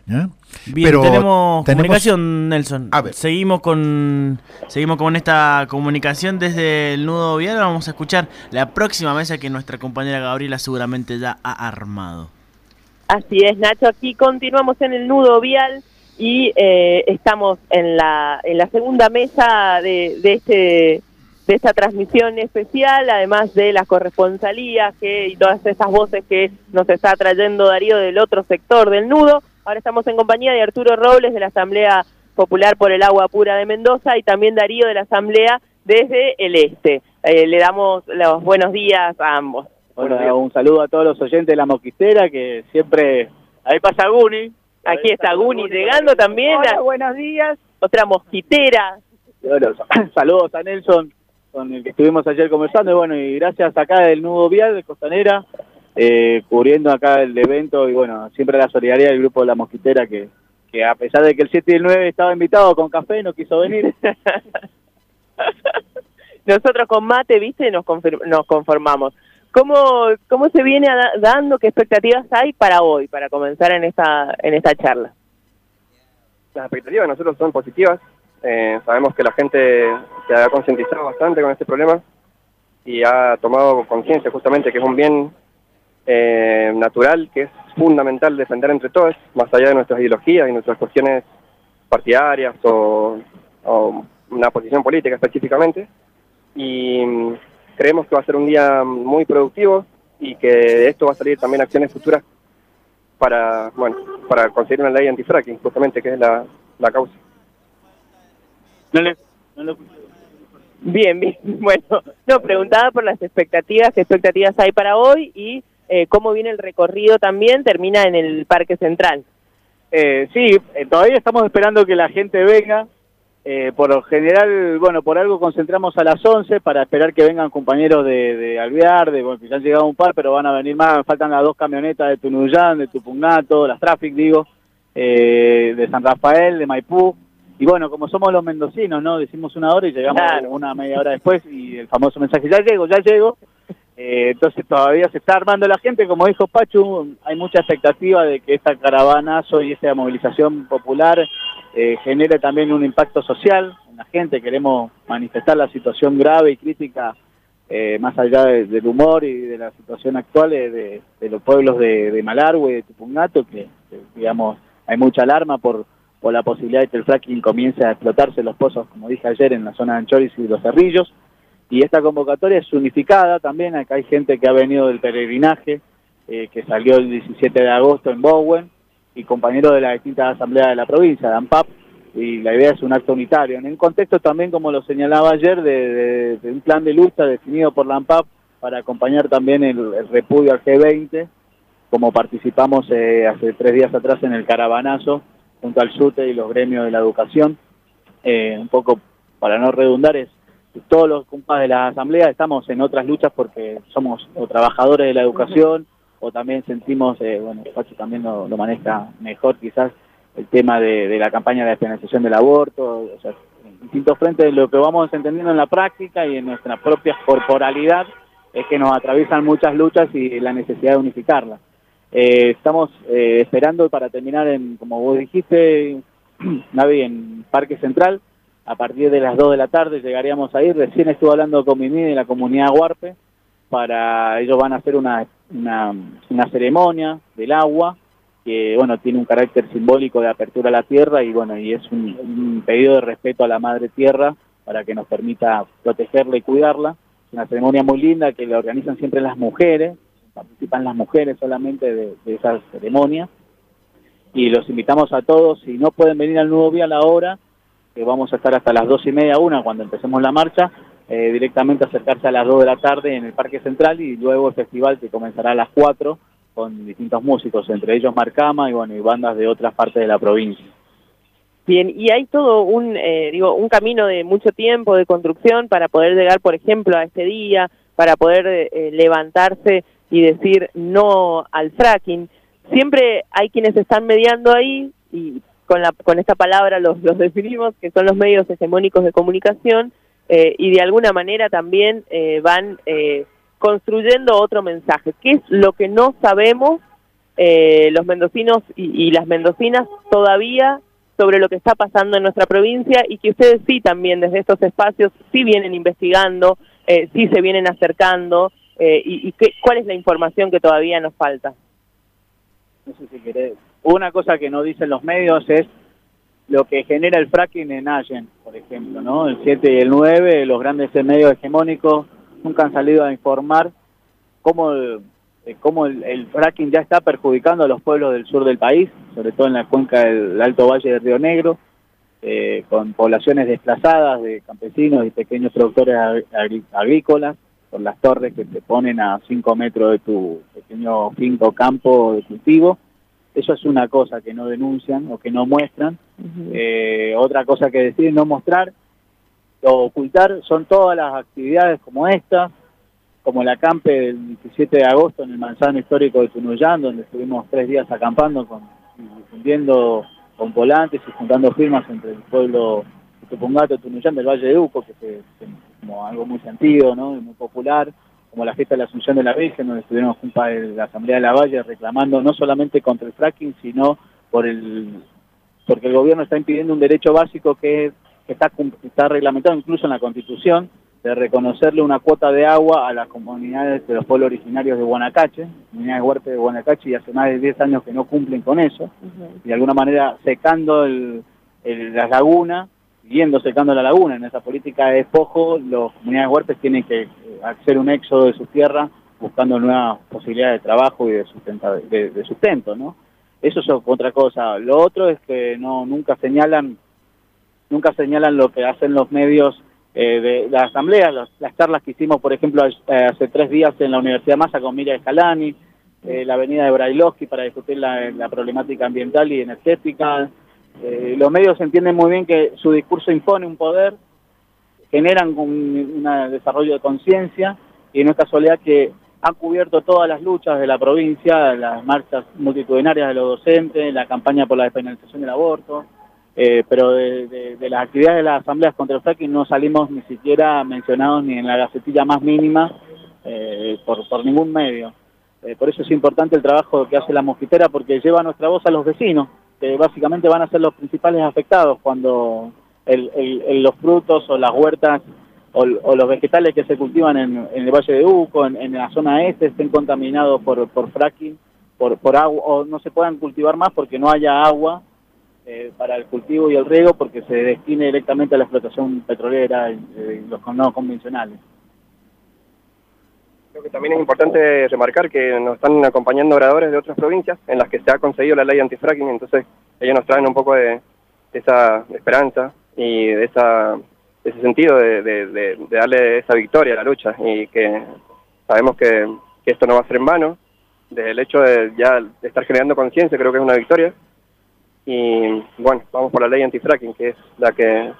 ¿no? Bien, Pero tenemos, tenemos- comunicación, Nelson. Seguimos con seguimos con esta comunicación desde el nudo vial. Vamos a escuchar la próxima mesa que nuestra compañera Gabriela seguramente ya ha armado. Así es, Nacho. Aquí continuamos en el nudo vial y eh, estamos en la, en la segunda mesa de, de este de esta transmisión especial, además de las corresponsalías que, y todas esas voces que nos está trayendo Darío del otro sector del nudo. Ahora estamos en compañía de Arturo Robles de la Asamblea Popular por el Agua Pura de Mendoza y también Darío de la Asamblea desde el Este. Eh, le damos los buenos días a ambos. Bueno, un saludo a todos los oyentes de la Mosquitera que siempre... Ahí pasa Guni. Aquí está Guni llegando también. Hola, buenos días. Otra mosquitera. Bueno, saludos a Nelson, con el que estuvimos ayer conversando. Y bueno, y gracias acá del Nudo Vial de Costanera, eh, cubriendo acá el evento. Y bueno, siempre la solidaridad del grupo de la Mosquitera, que, que a pesar de que el 7 y el 9 estaba invitado con café, no quiso venir. Nosotros con mate, viste, nos, nos conformamos. ¿Cómo, ¿Cómo se viene dando? ¿Qué expectativas hay para hoy, para comenzar en esta, en esta charla? Las expectativas de nosotros son positivas. Eh, sabemos que la gente se ha concientizado bastante con este problema y ha tomado conciencia justamente que es un bien eh, natural, que es fundamental defender entre todos, más allá de nuestras ideologías y nuestras cuestiones partidarias o, o una posición política específicamente. Y creemos que va a ser un día muy productivo y que de esto va a salir también acciones futuras para, bueno, para conseguir una ley antifracking, justamente, que es la, la causa. Bien, bien. Bueno, no, preguntaba por las expectativas, qué expectativas hay para hoy y eh, cómo viene el recorrido también, termina en el Parque Central. Eh, sí, eh, todavía estamos esperando que la gente venga. Eh, por lo general, bueno, por algo concentramos a las 11 para esperar que vengan compañeros de, de Alvear, de, bueno, que ya han llegado un par, pero van a venir más. Faltan las dos camionetas de Tunuyán, de Tupugnato, las Traffic, digo, eh, de San Rafael, de Maipú. Y bueno, como somos los mendocinos, ¿no? Decimos una hora y llegamos Claro. una media hora después y el famoso mensaje, ya llego, ya llego. Eh, entonces todavía se está armando la gente, como dijo Pachu, hay mucha expectativa de que esta caravanazo y esta movilización popular eh, genere también un impacto social en la gente. Queremos manifestar la situación grave y crítica, eh, más allá de- del humor y de la situación actual eh, de, de los pueblos de, de Malargüe, de Tupungato, que, que, digamos hay mucha alarma por, por la posibilidad de que el fracking comience a explotarse los pozos, como dije ayer, en la zona de Anchoris y los Cerrillos. Y esta convocatoria es unificada también, acá hay gente que ha venido del peregrinaje, eh, que salió el 17 de agosto en Bowen, y compañeros de las distintas asambleas de la provincia, de ANPAP, y la idea es un acto unitario. En un contexto también, como lo señalaba ayer, de, de- de un plan de lucha definido por la ANPAP para acompañar también el, el repudio al G20, como participamos eh, hace tres días atrás en el caravanazo, junto al SUTE y los gremios de la educación. Eh, un poco, para no redundar, es todos los compas de la asamblea estamos en otras luchas porque somos o trabajadores de la educación o también sentimos, eh, bueno, Pacho también lo, lo maneja mejor quizás, el tema de, la campaña de despenalización del aborto, o sea, en distintos frentes lo que vamos entendiendo en la práctica y en nuestra propia corporalidad es que nos atraviesan muchas luchas y la necesidad de unificarlas. Eh, estamos eh, esperando para terminar en, como vos dijiste, Navi, en Parque Central, a partir de las 2 de la tarde llegaríamos ahí. Recién estuve hablando con Mimi de la comunidad Huarpe, para ellos van a hacer una, una, una ceremonia del agua, que bueno, tiene un carácter simbólico de apertura a la tierra y bueno, y es un, pedido de respeto a la madre tierra para que nos permita protegerla y cuidarla. Es una ceremonia muy linda que la organizan siempre las mujeres, participan las mujeres solamente de, de esa ceremonia. Y los invitamos a todos, si no pueden venir al nuevo vial ahora, que vamos a estar hasta las dos y media, una, cuando empecemos la marcha, eh, directamente acercarse a las dos de la tarde en el Parque Central y luego el festival que comenzará a las cuatro con distintos músicos, entre ellos Marcama y bueno y bandas de otras partes de la provincia. Bien, y hay todo un, eh, digo, un camino de mucho tiempo de construcción para poder llegar, por ejemplo, a este día, para poder eh, levantarse y decir no al fracking. Siempre hay quienes están mediando ahí y con, la, con esta palabra los, los definimos, que son los medios hegemónicos de comunicación, eh, y de alguna manera también eh, van eh, construyendo otro mensaje. ¿Qué es lo que no sabemos eh, los mendocinos y, las mendocinas todavía sobre lo que está pasando en nuestra provincia y que ustedes sí también desde estos espacios sí vienen investigando, eh, sí se vienen acercando y, y qué, cuál es la información que todavía nos falta. No sé si querés. Una cosa que no dicen los medios es lo que genera el fracking en Allen, por ejemplo, ¿no? El 7 y el 9, los grandes medios hegemónicos nunca han salido a informar cómo eh, cómo el, fracking ya está perjudicando a los pueblos del sur del país, sobre todo en la cuenca del Alto Valle del Río Negro, eh, con poblaciones desplazadas de campesinos y pequeños productores agri- agrícolas, por las torres que te ponen a 5 metros de tu pequeño finco campo de cultivo. Eso es una cosa que no denuncian o que no muestran. Eh, otra cosa que deciden no mostrar o ocultar son todas las actividades como esta, como la acampe del 17 de agosto en el manzano histórico de Tunuyán, donde estuvimos tres días acampando, con, y difundiendo con volantes y juntando firmas entre el pueblo de Tupungato y Tunuyán del Valle de Uco, que es como algo muy sentido, ¿no? y muy popular, como la fiesta de la Asunción de la Virgen, donde estuvieron junto a la Asamblea de la Valle reclamando no solamente contra el fracking, sino por el porque el gobierno está impidiendo un derecho básico que, que está, está reglamentado incluso en la Constitución, de reconocerle una cuota de agua a las comunidades de los pueblos originarios de Guanacache, comunidades huertas de Guanacache, y hace más de 10 años que no cumplen con eso, y de alguna manera secando el, el- las lagunas, siguiendo secando la laguna. En esa política de despojo, las comunidades huertas tienen que eh, hacer un éxodo de sus tierras buscando nuevas posibilidades de trabajo y de, sustenta, de, sustento, ¿no? Eso es otra cosa. Lo otro es que no nunca señalan nunca señalan lo que hacen los medios eh, de la asamblea, las, las charlas que hicimos, por ejemplo, eh, hace tres días en la Universidad Massa con Miriam Escalani, eh, la avenida de Brailovsky para discutir la problemática ambiental y energética. Eh, los medios entienden muy bien que su discurso impone un poder, generan un, desarrollo de conciencia y no es casualidad que han cubierto todas las luchas de la provincia, las marchas multitudinarias de los docentes, la campaña por la despenalización del aborto, eh, pero de, de- las actividades de las asambleas contra el fracking no salimos ni siquiera mencionados ni en la gacetilla más mínima eh, por, por ningún medio. Eh, por eso es importante el trabajo que hace la mosquitera porque lleva nuestra voz a los vecinos, que básicamente van a ser los principales afectados cuando el- los frutos o las huertas o, los vegetales que se cultivan en, en el Valle de Uco, en, la zona este, estén contaminados por, por fracking, por, por agua, o no se puedan cultivar más porque no haya agua eh, para el cultivo y el riego porque se destine directamente a la explotación petrolera y, los no convencionales. Creo que también es importante remarcar que nos están acompañando oradores de otras provincias en las que se ha conseguido la ley antifracking, entonces ellos nos traen un poco de, esa esperanza y de, esa, ese sentido de, darle esa victoria a la lucha y que sabemos que, esto no va a ser en vano, del hecho de ya estar generando conciencia creo que es una victoria. Y bueno, vamos por la ley antifracking que es la que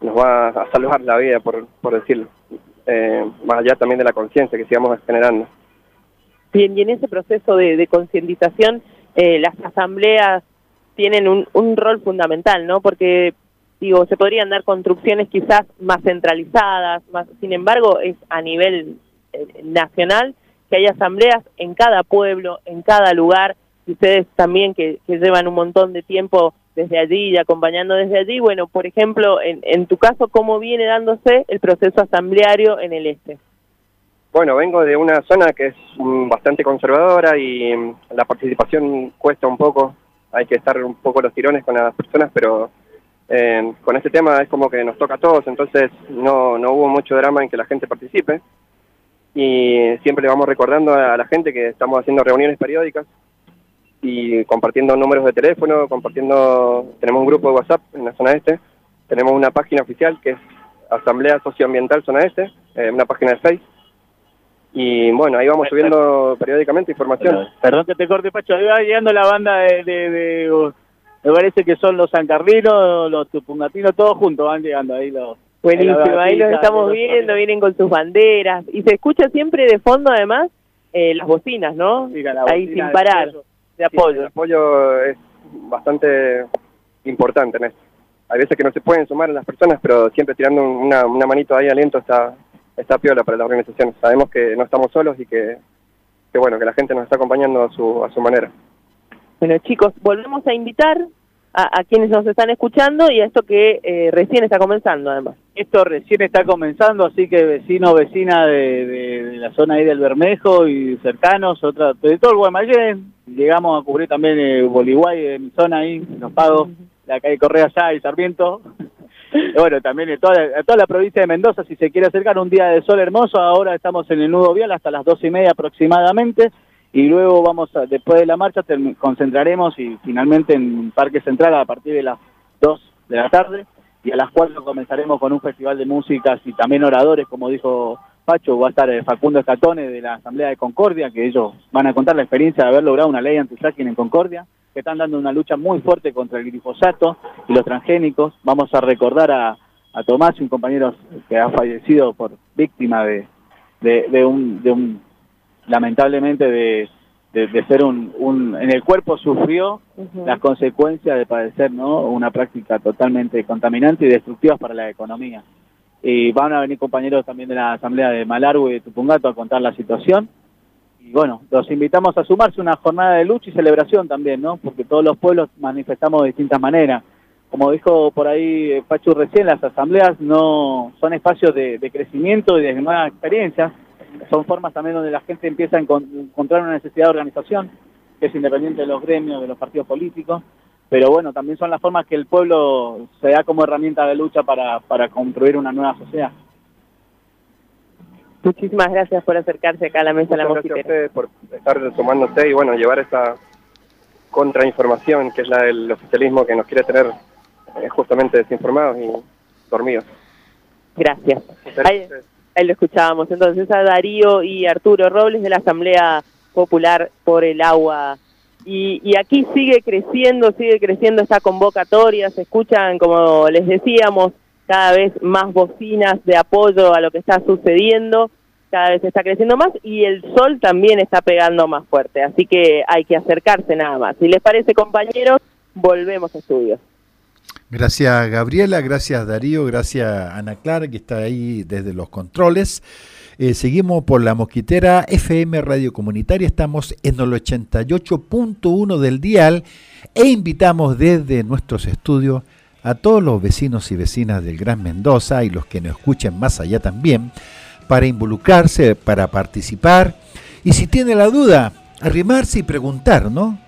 nos va a salvar la vida, por, por decirlo, eh, más allá también de la conciencia que sigamos generando. Bien, y en ese proceso de, de concientización, eh, las asambleas tienen un, un rol fundamental, ¿no? Porque, digo, se podrían dar construcciones quizás más centralizadas, más, sin embargo, es a nivel eh, nacional que hay asambleas en cada pueblo, en cada lugar, y ustedes también que, que llevan un montón de tiempo desde allí y acompañando desde allí, bueno, por ejemplo, en, en tu caso, ¿cómo viene dándose el proceso asambleario en el este? Bueno, vengo de una zona que es mm, bastante conservadora y mm, la participación cuesta un poco, hay que estar un poco los tirones con las personas, pero eh, con este tema es como que nos toca a todos, entonces no, no hubo mucho drama en que la gente participe. y siempre le vamos recordando a la gente que estamos haciendo reuniones periódicas y compartiendo números de teléfono, compartiendo, tenemos un grupo de WhatsApp en la zona este, tenemos una página oficial que es Asamblea Socioambiental Zona Este, eh, una página de Facebook. Y bueno, ahí vamos subiendo periódicamente información. Perdón que te corte, Pacho. Ahí va llegando la banda de, de, de- me parece que son los sancarlinos, los tupungatinos, todos juntos van llegando ahí los... Buenísimo, ahí los los estamos viendo, vienen con sus banderas y se escucha siempre de fondo además eh, las bocinas, ¿no? ahí bocina sin parar. De apoyo. el apoyo es bastante importante en esto. Hay veces que no se pueden sumar las personas, pero siempre tirando una, una manito ahí aliento está, está piola para la organización. Sabemos que no estamos solos y que, que bueno, que la gente nos está acompañando a su, a su manera. Bueno chicos, volvemos a invitar a, a quienes nos están escuchando y a esto que eh, recién está comenzando además. Esto recién está comenzando, así que vecino, vecina de, de- de la zona ahí del Bermejo y cercanos, otra, de todo el Guaymallén, llegamos a cubrir también el Boliguay, en mi zona ahí, Los Pagos, la calle Correa allá y Sarmiento. Bueno, también de toda, toda la provincia de Mendoza, si se quiere acercar un día de sol hermoso, ahora estamos en el nudo vial hasta las dos y media aproximadamente, y luego vamos, a- después de la marcha, concentraremos y finalmente en Parque Central a partir de las 2 de la tarde, y a las 4 comenzaremos con un festival de músicas y también oradores, como dijo Pacho, va a estar eh, Facundo Escatone de la Asamblea de Concordia, que ellos van a contar la experiencia de haber logrado una ley anti-fracking en Concordia, que están dando una lucha muy fuerte contra el glifosato y los transgénicos. Vamos a recordar a, a Tomás, un compañero que ha fallecido por víctima de, de, un, de un, lamentablemente, de, de, de ser un, un, en el cuerpo sufrió las consecuencias de padecer ¿no? una práctica totalmente contaminante y destructiva para la economía. Y van a venir compañeros también de la Asamblea de Malargüe y de Tupungato a contar la situación. Y bueno, los invitamos a sumarse a una jornada de lucha y celebración también, ¿no? Porque todos los pueblos manifestamos de distintas maneras. Como dijo por ahí eh, Pachu recién, las asambleas no son espacios de, de crecimiento y de nuevas experiencias. Son formas también donde la gente empieza a encon- encontrar una necesidad de organización, que es independiente de los gremios, de los partidos políticos. Pero bueno, también son las formas que el pueblo se da como herramienta de lucha para, para construir una nueva sociedad. Muchísimas gracias por acercarse acá a la mesa de la gracias a ustedes por estar tomándose y bueno, llevar esta contrainformación que es la del oficialismo que nos quiere tener eh, justamente desinformados y dormidos. Gracias. Ahí lo escuchábamos entonces a Darío y Arturo Robles de la Asamblea Popular por el Agua. Y, aquí sigue creciendo, sigue creciendo esta convocatoria, se escuchan, como les decíamos, cada vez más bocinas de apoyo a lo que está sucediendo, cada vez está creciendo más y el sol también está pegando más fuerte, así que hay que acercarse nada más. Si les parece, compañeros, volvemos a estudios. Gracias Gabriela, gracias Darío, gracias Ana Clara que está ahí desde los controles. Eh, seguimos por la mosquitera FM Radio Comunitaria, estamos en el 88.1 del dial e invitamos desde nuestros estudios a todos los vecinos y vecinas del Gran Mendoza y los que nos escuchen más allá también para involucrarse, para participar y si tiene la duda, arrimarse y preguntar, ¿no?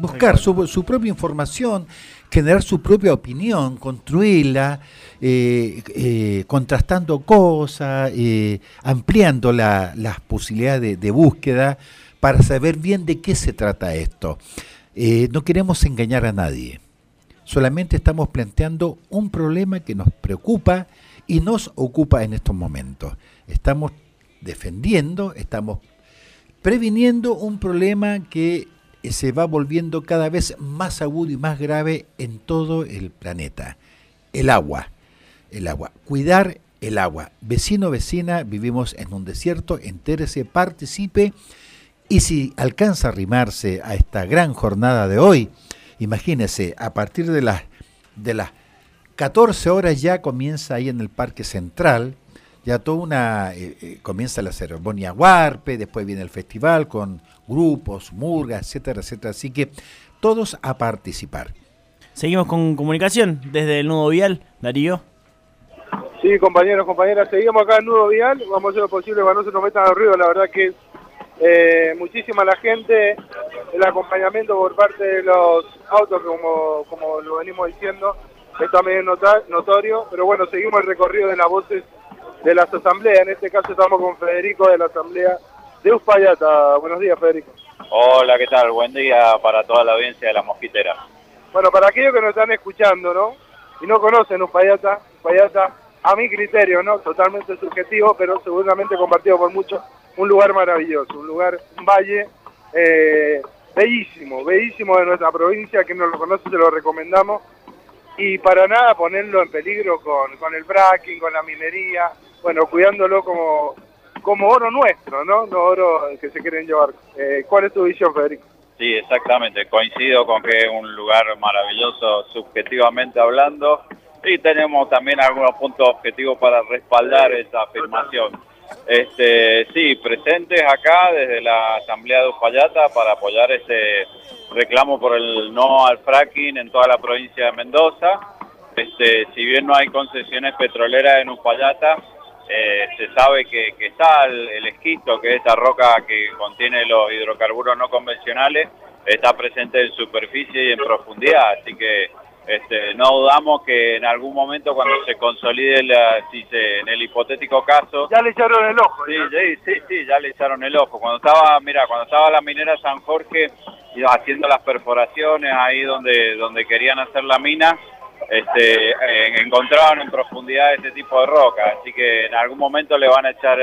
Buscar su, su propia información, generar su propia opinión, construirla, eh, eh, contrastando cosas, eh, ampliando la- las posibilidades de, búsqueda para saber bien de qué se trata esto. No queremos engañar a nadie, solamente estamos planteando un problema que nos preocupa y nos ocupa en estos momentos. Estamos defendiendo, estamos previniendo un problema que se va volviendo cada vez más agudo y más grave en todo el planeta. El agua. El agua. Cuidar el agua. Vecino, vecina, vivimos en un desierto, entérese, participe y si alcanza a arrimarse a esta gran jornada de hoy, imagínese, a partir de las, de las 14 horas ya comienza ahí en el Parque Central, ya toda una, eh, eh, comienza la ceremonia Huarpe, después viene el festival con grupos, murgas, etcétera, etcétera. Así que todos a participar. Seguimos con comunicación desde el nudo vial, Darío. Sí, compañeros, compañeras, seguimos acá en Nudo Vial, vamos a hacer lo posible para que no se nos metan al ruido, la verdad que es eh, muchísima la gente, el acompañamiento por parte de los autos, como, como lo venimos diciendo, es también nota- notorio, pero bueno, seguimos el recorrido de las voces de las asambleas. En este caso estamos con Federico de la asamblea de Uspallata. Buenos días, Federico. Hola, ¿qué tal? Buen día para toda la audiencia de La Mosquitera. Bueno, para aquellos que nos están escuchando, ¿no? Y no conocen Uspallata, Uspallata, a mi criterio, ¿no? Totalmente subjetivo, pero seguramente compartido por muchos, un lugar maravilloso, un lugar, un valle eh, bellísimo, bellísimo de nuestra provincia, que no lo conoce se lo recomendamos, y para nada ponerlo en peligro con, con el fracking, con la minería, bueno, cuidándolo como, como oro nuestro, ¿no? No oro que se quieren llevar. Eh, ¿Cuál es tu visión, Federico? Sí, exactamente. Coincido con que es un lugar maravilloso subjetivamente hablando y tenemos también algunos puntos objetivos para respaldar esa afirmación. Este, sí, presentes acá desde la Asamblea de Uspallata para apoyar ese reclamo por el no al fracking en toda la provincia de Mendoza. Este, si bien no hay concesiones petroleras en Uspallata, eh, se sabe que, que está el, el, esquisto, que es esa roca que contiene los hidrocarburos no convencionales, está presente en superficie y en profundidad, así que este, no dudamos que en algún momento cuando se consolide, la, si se, en el hipotético caso... Ya le echaron el ojo. Sí, sí, sí, sí, ya le echaron el ojo. Cuando estaba, mira, cuando estaba la minera San Jorge haciendo las perforaciones ahí donde, donde querían hacer la mina, este, eh, encontraban en profundidad este tipo de roca, así que en algún momento le van a echar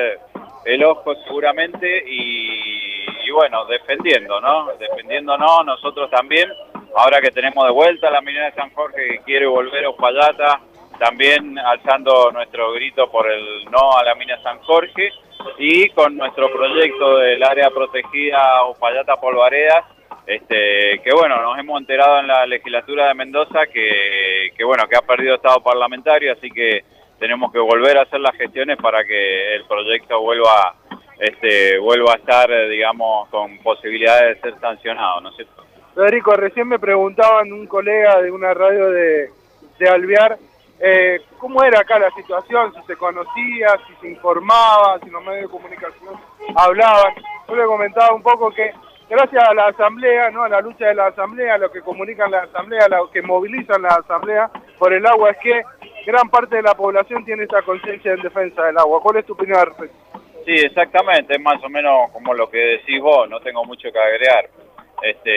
el ojo seguramente y, y bueno, defendiendo, ¿no? Defendiéndonos nosotros también, ahora que tenemos de vuelta la minera de San Jorge que quiere volver a Uspallata, también alzando nuestro grito por el no a la mina San Jorge y con nuestro proyecto del área protegida Uspallata Polvaredas, este, que bueno, nos hemos enterado en la legislatura de Mendoza que, que bueno, que ha perdido estado parlamentario, así que tenemos que volver a hacer las gestiones para que el proyecto vuelva este vuelva a estar digamos con posibilidades de ser sancionado, ¿no es cierto? Federico, recién me preguntaban un colega de una radio de, de Alvear eh, cómo era acá la situación, si se conocía, si se informaba, si los medios de comunicación hablaban. Yo le comentaba un poco que gracias a la asamblea, no a la lucha de la asamblea, a lo que comunican la asamblea, a lo que movilizan la asamblea por el agua, es que gran parte de la población tiene esta conciencia en defensa del agua. ¿Cuál es tu opinión al respecto? Sí, exactamente, es más o menos como lo que decís vos, no tengo mucho que agregar. Este,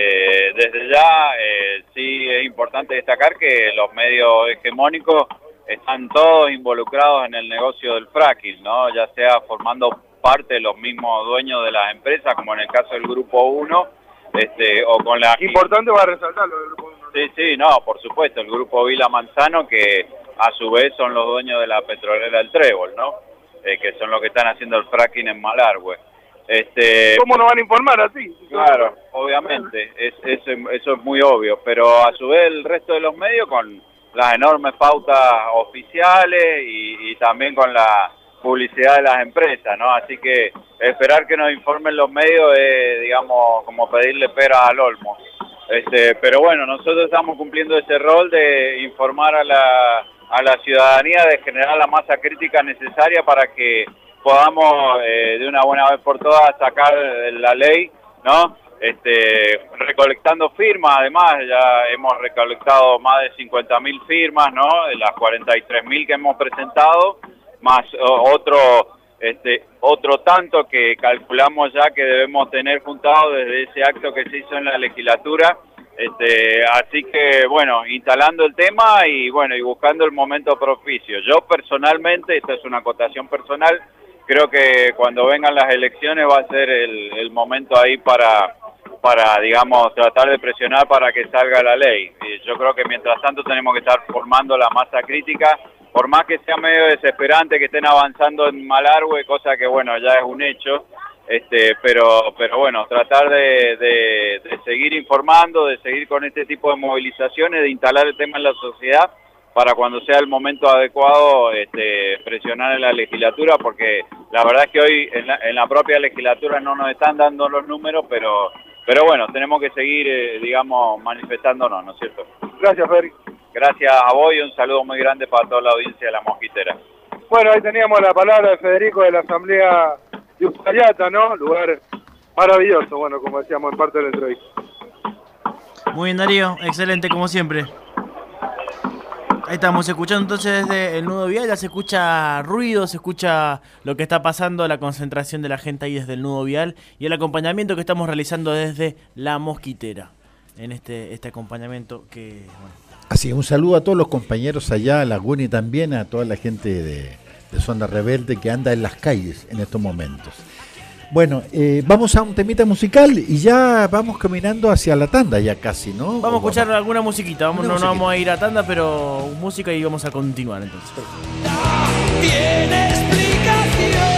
desde ya eh, sí es importante destacar que los medios hegemónicos están todos involucrados en el negocio del fracking, ¿no? ya sea formando parte de los mismos dueños de las empresas, como en el caso del Grupo 1, este, o con la... Importante va a resaltarlo del Grupo 1. Sí, sí, no, por supuesto, el Grupo Vila Manzano, que a su vez son los dueños de la petrolera del Trébol, ¿no? Eh, que son los que están haciendo el fracking en Malargüe. Este, ¿Cómo nos van a informar así? Claro, obviamente, es, es, eso es muy obvio, pero a su vez el resto de los medios con las enormes pautas oficiales y, y también con la publicidad de las empresas, ¿no? Así que esperar que nos informen los medios es, digamos, como pedirle pera al olmo. Este, pero bueno, nosotros estamos cumpliendo ese rol de informar a la, a la ciudadanía, de generar la masa crítica necesaria para que podamos eh, de una buena vez por todas sacar la ley, ¿no? Este, recolectando firmas, además ya hemos recolectado más de 50.000 firmas, ¿no? De las 43.000 que hemos presentado, más otro este otro tanto que calculamos ya que debemos tener juntado desde ese acto que se hizo en la legislatura. Este, así que bueno, instalando el tema y bueno, y buscando el momento propicio. Yo personalmente, esta es una acotación personal, creo que cuando vengan las elecciones va a ser el, el momento ahí para para, digamos, tratar de presionar para que salga la ley. Y yo creo que mientras tanto tenemos que estar formando la masa crítica, por más que sea medio desesperante que estén avanzando en Malargüe, cosa que, bueno, ya es un hecho, este, pero, pero bueno, tratar de, de, de seguir informando, de seguir con este tipo de movilizaciones, de instalar el tema en la sociedad, para cuando sea el momento adecuado este, presionar en la legislatura, porque la verdad es que hoy en la, en la propia legislatura no nos están dando los números, pero pero bueno, tenemos que seguir, eh, digamos, manifestándonos, ¿no es cierto? Gracias, Federico. Gracias a vos y un saludo muy grande para toda la audiencia de La Mosquitera. Bueno, ahí teníamos la palabra de Federico de la Asamblea de Uspallata, ¿no? Lugar maravilloso, bueno, como decíamos en parte de la entrevista. Muy bien, Darío. Excelente, como siempre. Estamos escuchando entonces desde el nudo vial, ya se escucha ruido, se escucha lo que está pasando, la concentración de la gente ahí desde el nudo vial y el acompañamiento que estamos realizando desde la mosquitera. En este, este acompañamiento que, bueno, Así, un saludo a todos los compañeros allá, a Laguna y también a toda la gente de, de Sonda Rebelde que anda en las calles en estos momentos. Bueno, eh, vamos a un temita musical y ya vamos caminando hacia la tanda ya casi, ¿no? Vamos a escuchar alguna musiquita, vamos, no, no vamos a ir a tanda, pero música y vamos a continuar entonces. tiene explicación.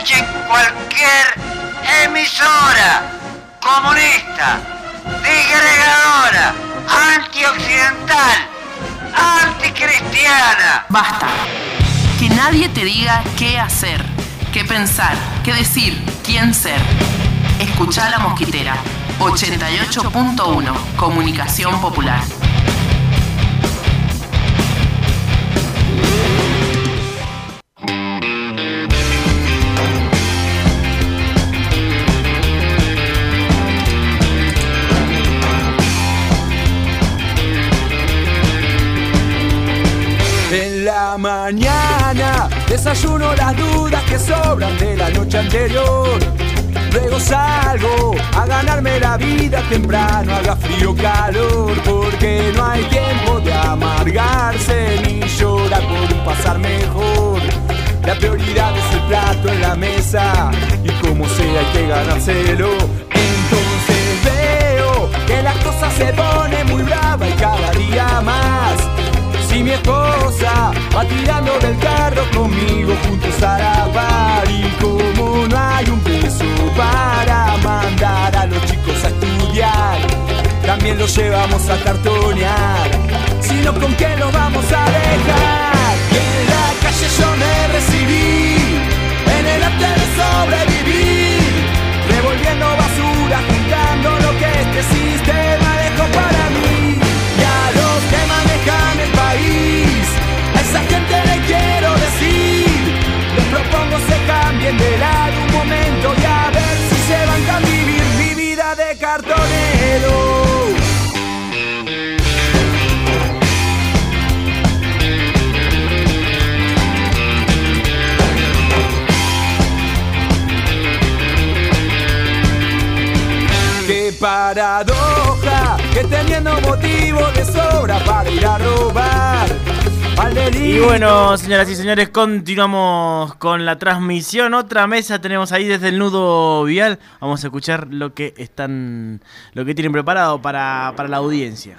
No escuchen cualquier emisora comunista, disgregadora, antioccidental, anticristiana. Basta. Que nadie te diga qué hacer, qué pensar, qué decir, quién ser. Escucha la mosquitera. 88.1 Comunicación Popular. Mañana desayuno las dudas que sobran de la noche anterior. Luego salgo a ganarme la vida temprano, haga frío calor, porque no hay tiempo de amargarse ni llorar por un pasar mejor. La prioridad es el plato en la mesa y como sea hay que ganárselo. Entonces veo que la cosa se pone muy brava y cada día más. Si mi esposa va tirando del carro conmigo juntos a la y como no hay un peso para mandar a los chicos a estudiar, también los llevamos a cartonear. Si no, ¿con qué los vamos a dejar? Y en la calle yo me recibí, en el arte de sobrevivir, revolviendo basura, juntando lo que este sistema esa gente le quiero decir, les propongo se cambien de lado un momento y a ver si se van a vivir mi vida de cartonero. Qué paradoja que teniendo motivo de sobra para ir a robar. Y bueno, señoras y señores, continuamos con la transmisión. Otra mesa tenemos ahí desde el nudo vial. Vamos a escuchar lo que están, lo que tienen preparado para, para la audiencia.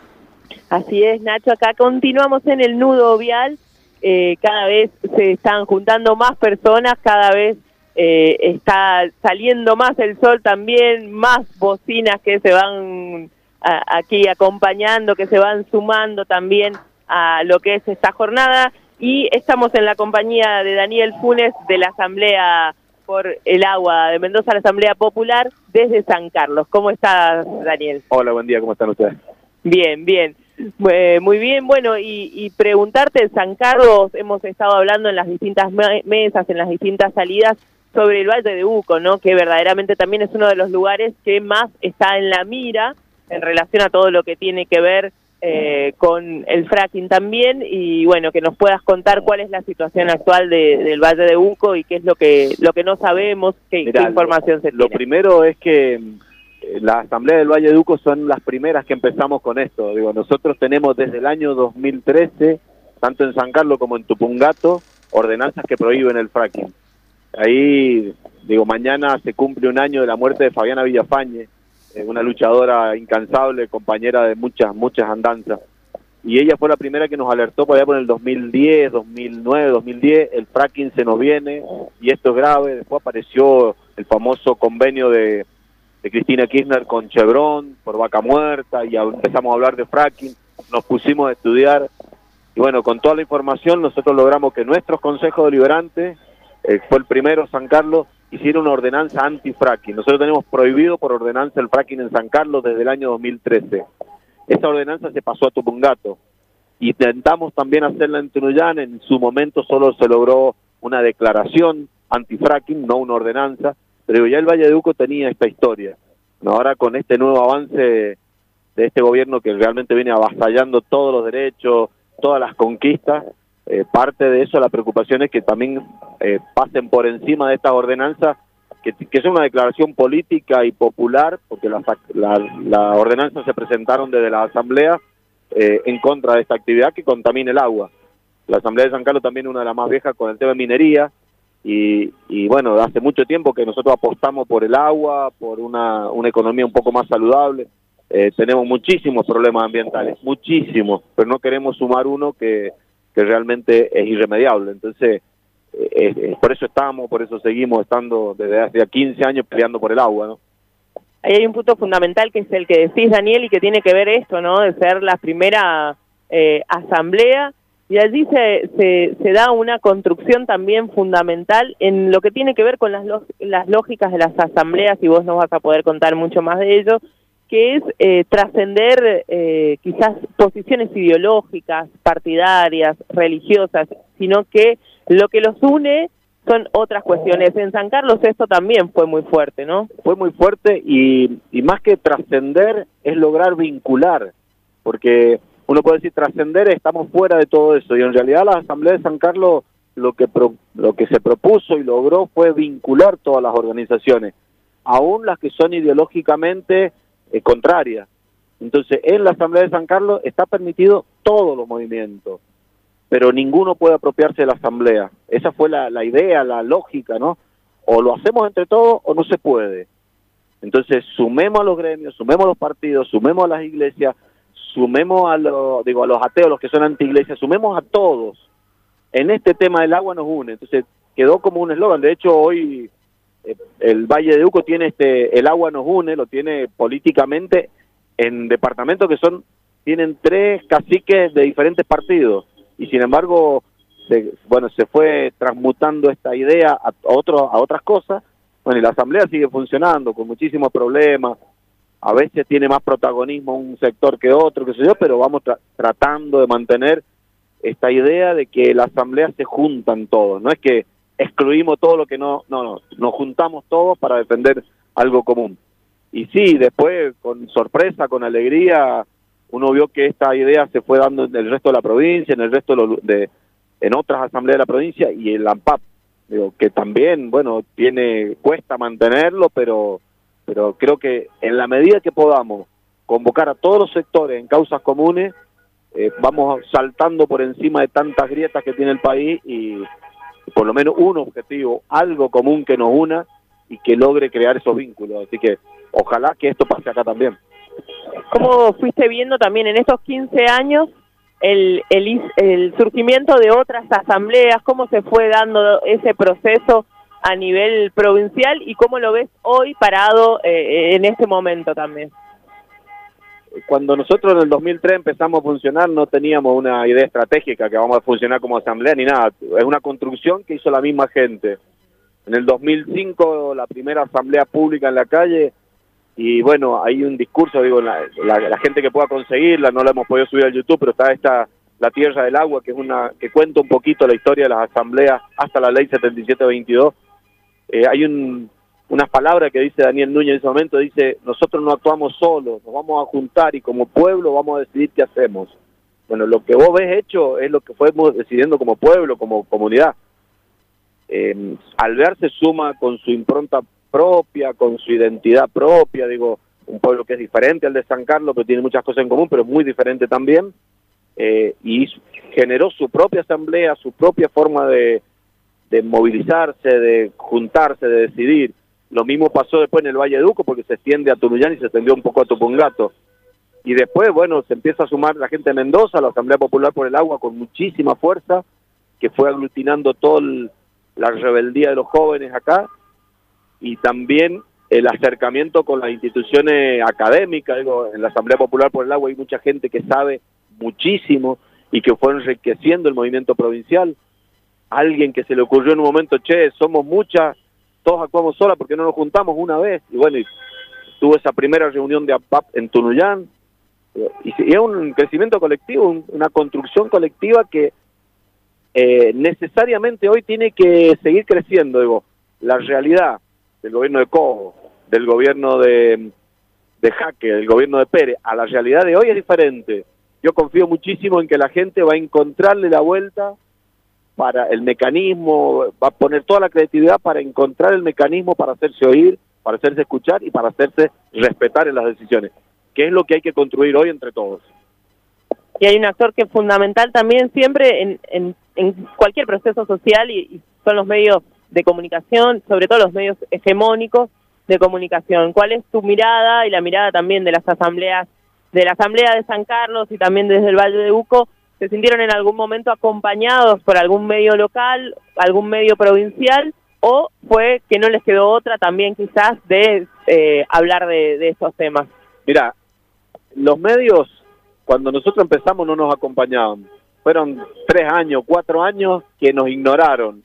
Así es, Nacho, acá continuamos en el nudo vial. Eh, cada vez se están juntando más personas, cada vez eh, está saliendo más el sol también, más bocinas que se van aquí acompañando, que se van sumando también a lo que es esta jornada. Y estamos en la compañía de Daniel Funes de la Asamblea por el Agua de Mendoza, la Asamblea Popular, desde San Carlos. ¿Cómo estás, Daniel? Hola, buen día, ¿cómo están ustedes? Bien, bien. Eh, muy bien, bueno, y, y preguntarte, San Carlos, hemos estado hablando en las distintas me- mesas, en las distintas salidas, sobre el Valle de Uco, ¿no? Que verdaderamente también es uno de los lugares que más está en la mira en relación a todo lo que tiene que ver eh, con el fracking también, y bueno, que nos puedas contar cuál es la situación actual de- del Valle de Uco y qué es lo que, lo que no sabemos, qué, información se Lo tiene. primero es que eh, la Asamblea del Valle de Uco son las primeras que empezamos con esto. Digo, nosotros tenemos desde el año 2013, tanto en San Carlos como en Tupungato, ordenanzas que prohíben el fracking. Ahí, digo, mañana se cumple un año de la muerte de Fabiana Villafañe, una luchadora incansable, compañera de muchas, muchas andanzas. Y ella fue la primera que nos alertó por allá por el 2010, 2009, 2010, el fracking se nos viene y esto es grave. Después apareció el famoso convenio de, de Cristina Kirchner con Chevron por vaca muerta y empezamos a hablar de fracking, nos pusimos a estudiar y bueno, con toda la información nosotros logramos que nuestros consejos deliberantes, eh, fue el primero San Carlos, hiciera una ordenanza anti-fracking. Nosotros tenemos prohibido por ordenanza el fracking en San Carlos desde el año 2013. Esa ordenanza se pasó a Tupungato. Intentamos también hacerla en Tunuyán, en su momento solo se logró una declaración anti-fracking, no una ordenanza, pero ya el Valle de Uco tenía esta historia. Ahora con este nuevo avance de este gobierno que realmente viene avasallando todos los derechos, todas las conquistas, eh, parte de eso la preocupación es que también eh, pasen por encima de estas ordenanzas, que, que es una declaración política y popular, porque las la, ordenanzas se presentaron desde la Asamblea eh, en contra de esta actividad que contamina el agua. La Asamblea de San Carlos también una de las más viejas con el tema de minería, y, y bueno, hace mucho tiempo que nosotros apostamos por el agua, por una, una economía un poco más saludable. Eh, tenemos muchísimos problemas ambientales, muchísimos, pero no queremos sumar uno que, que realmente es irremediable. Entonces, eh, por eso estamos, por eso seguimos estando desde hace 15 años peleando por el agua, ¿no? Ahí hay un punto fundamental que es el que decís, Daniel, y que tiene que ver esto, ¿no? De ser la primera eh, asamblea. Y allí se, se, se da una construcción también fundamental en lo que tiene que ver con las, las lógicas de las asambleas, y vos nos vas a poder contar mucho más de ello, que es eh, trascender eh, quizás posiciones ideológicas, partidarias, religiosas, sino que lo que los une son otras cuestiones. En San Carlos esto también fue muy fuerte, ¿no? Fue muy fuerte y, y más que trascender es lograr vincular, porque uno puede decir trascender, estamos fuera de todo eso, y en realidad la Asamblea de San Carlos lo que, pro- lo que se propuso y logró fue vincular todas las organizaciones, aún las que son ideológicamente eh, contrarias. Entonces, en la Asamblea de San Carlos está permitido todos los movimientos, pero ninguno puede apropiarse de la Asamblea. Esa fue la, la idea, la lógica, ¿no? O lo hacemos entre todos o no se puede. Entonces, sumemos a los gremios, sumemos a los partidos, sumemos a las iglesias, sumemos a los, digo, a los ateos, los que son anti-iglesias, sumemos a todos. En este tema del agua nos une. Entonces, quedó como un eslogan. De hecho, hoy el Valle de Uco tiene este, el agua nos une, lo tiene políticamente en departamentos que son, tienen tres caciques de diferentes partidos. Y sin embargo, se, bueno, se fue transmutando esta idea a, otro, a otras cosas. Bueno, y la asamblea sigue funcionando con muchísimos problemas. A veces tiene más protagonismo un sector que otro, qué sé yo, pero vamos tra- tratando de mantener esta idea de que la asamblea se juntan todos. No es que excluimos todo lo que no, no, no, nos juntamos todos para defender algo común. Y sí, después, con sorpresa, con alegría, uno vio que esta idea se fue dando en el resto de la provincia, en el resto de, los- de en otras asambleas de la provincia y el AMPAP, digo, que también, bueno, tiene cuesta mantenerlo, pero pero creo que en la medida que podamos convocar a todos los sectores en causas comunes, eh, vamos saltando por encima de tantas grietas que tiene el país y por lo menos un objetivo, algo común que nos una y que logre crear esos vínculos. Así que ojalá que esto pase acá también. ¿Cómo fuiste viendo también en estos 15 años el, el, el surgimiento de otras asambleas? ¿Cómo se fue dando ese proceso a nivel provincial y cómo lo ves hoy parado eh, en este momento también? Cuando nosotros en el 2003 empezamos a funcionar no teníamos una idea estratégica que vamos a funcionar como asamblea ni nada. Es una construcción que hizo la misma gente. En el 2005 la primera asamblea pública en la calle y bueno, hay un discurso, digo, la, la, gente que pueda conseguirla, no la hemos podido subir al YouTube, pero está esta La Tierra del Agua, que es una que cuenta un poquito la historia de las asambleas hasta la ley 7722. Eh, hay un, unas palabras que dice Daniel Núñez en ese momento, dice, nosotros no actuamos solos, nos vamos a juntar y como pueblo vamos a decidir qué hacemos. Bueno, lo que vos ves hecho es lo que fuimos decidiendo como pueblo, como comunidad. Eh, Alvear se suma con su impronta propia, con su identidad propia, digo, un pueblo que es diferente al de San Carlos, pero tiene muchas cosas en común, pero muy diferente también, eh, y generó su propia asamblea, su propia forma de, de movilizarse, de juntarse, de decidir. Lo mismo pasó después en el Valle de Duco, porque se extiende a Tunuyán y se extendió un poco a Tupungato. Y después, bueno, se empieza a sumar la gente de Mendoza, la Asamblea Popular por el Agua, con muchísima fuerza, que fue aglutinando toda la rebeldía de los jóvenes acá, y también el acercamiento con las instituciones académicas, digo, en la Asamblea Popular por el Agua hay mucha gente que sabe muchísimo y que fue enriqueciendo el movimiento provincial. Alguien que se le ocurrió en un momento, che, somos muchas, todos actuamos solas porque no nos juntamos una vez. Y bueno, y tuvo esa primera reunión de APAP en Tunuyán. Y, y es un crecimiento colectivo, un- una construcción colectiva que eh, necesariamente hoy tiene que seguir creciendo. Digo, la realidad del gobierno de Cobo, del gobierno de, de Jaque, del gobierno de Pérez, a la realidad de hoy es diferente. Yo confío muchísimo en que la gente va a encontrarle la vuelta para el mecanismo, va a poner toda la creatividad para encontrar el mecanismo para hacerse oír, para hacerse escuchar y para hacerse respetar en las decisiones, que es lo que hay que construir hoy entre todos. y hay un actor que es fundamental también siempre en, en, cualquier proceso social y, y son los medios de comunicación, sobre todo los medios hegemónicos de comunicación. ¿Cuál es tu mirada y la mirada también de las asambleas, de la Asamblea de San Carlos y también desde el Valle de Uco? ¿Se sintieron en algún momento acompañados por algún medio local, algún medio provincial o fue que no les quedó otra también quizás de eh, hablar de, de estos temas? Mira, los medios, cuando nosotros empezamos, no nos acompañaban. Fueron tres años, cuatro años que nos ignoraron.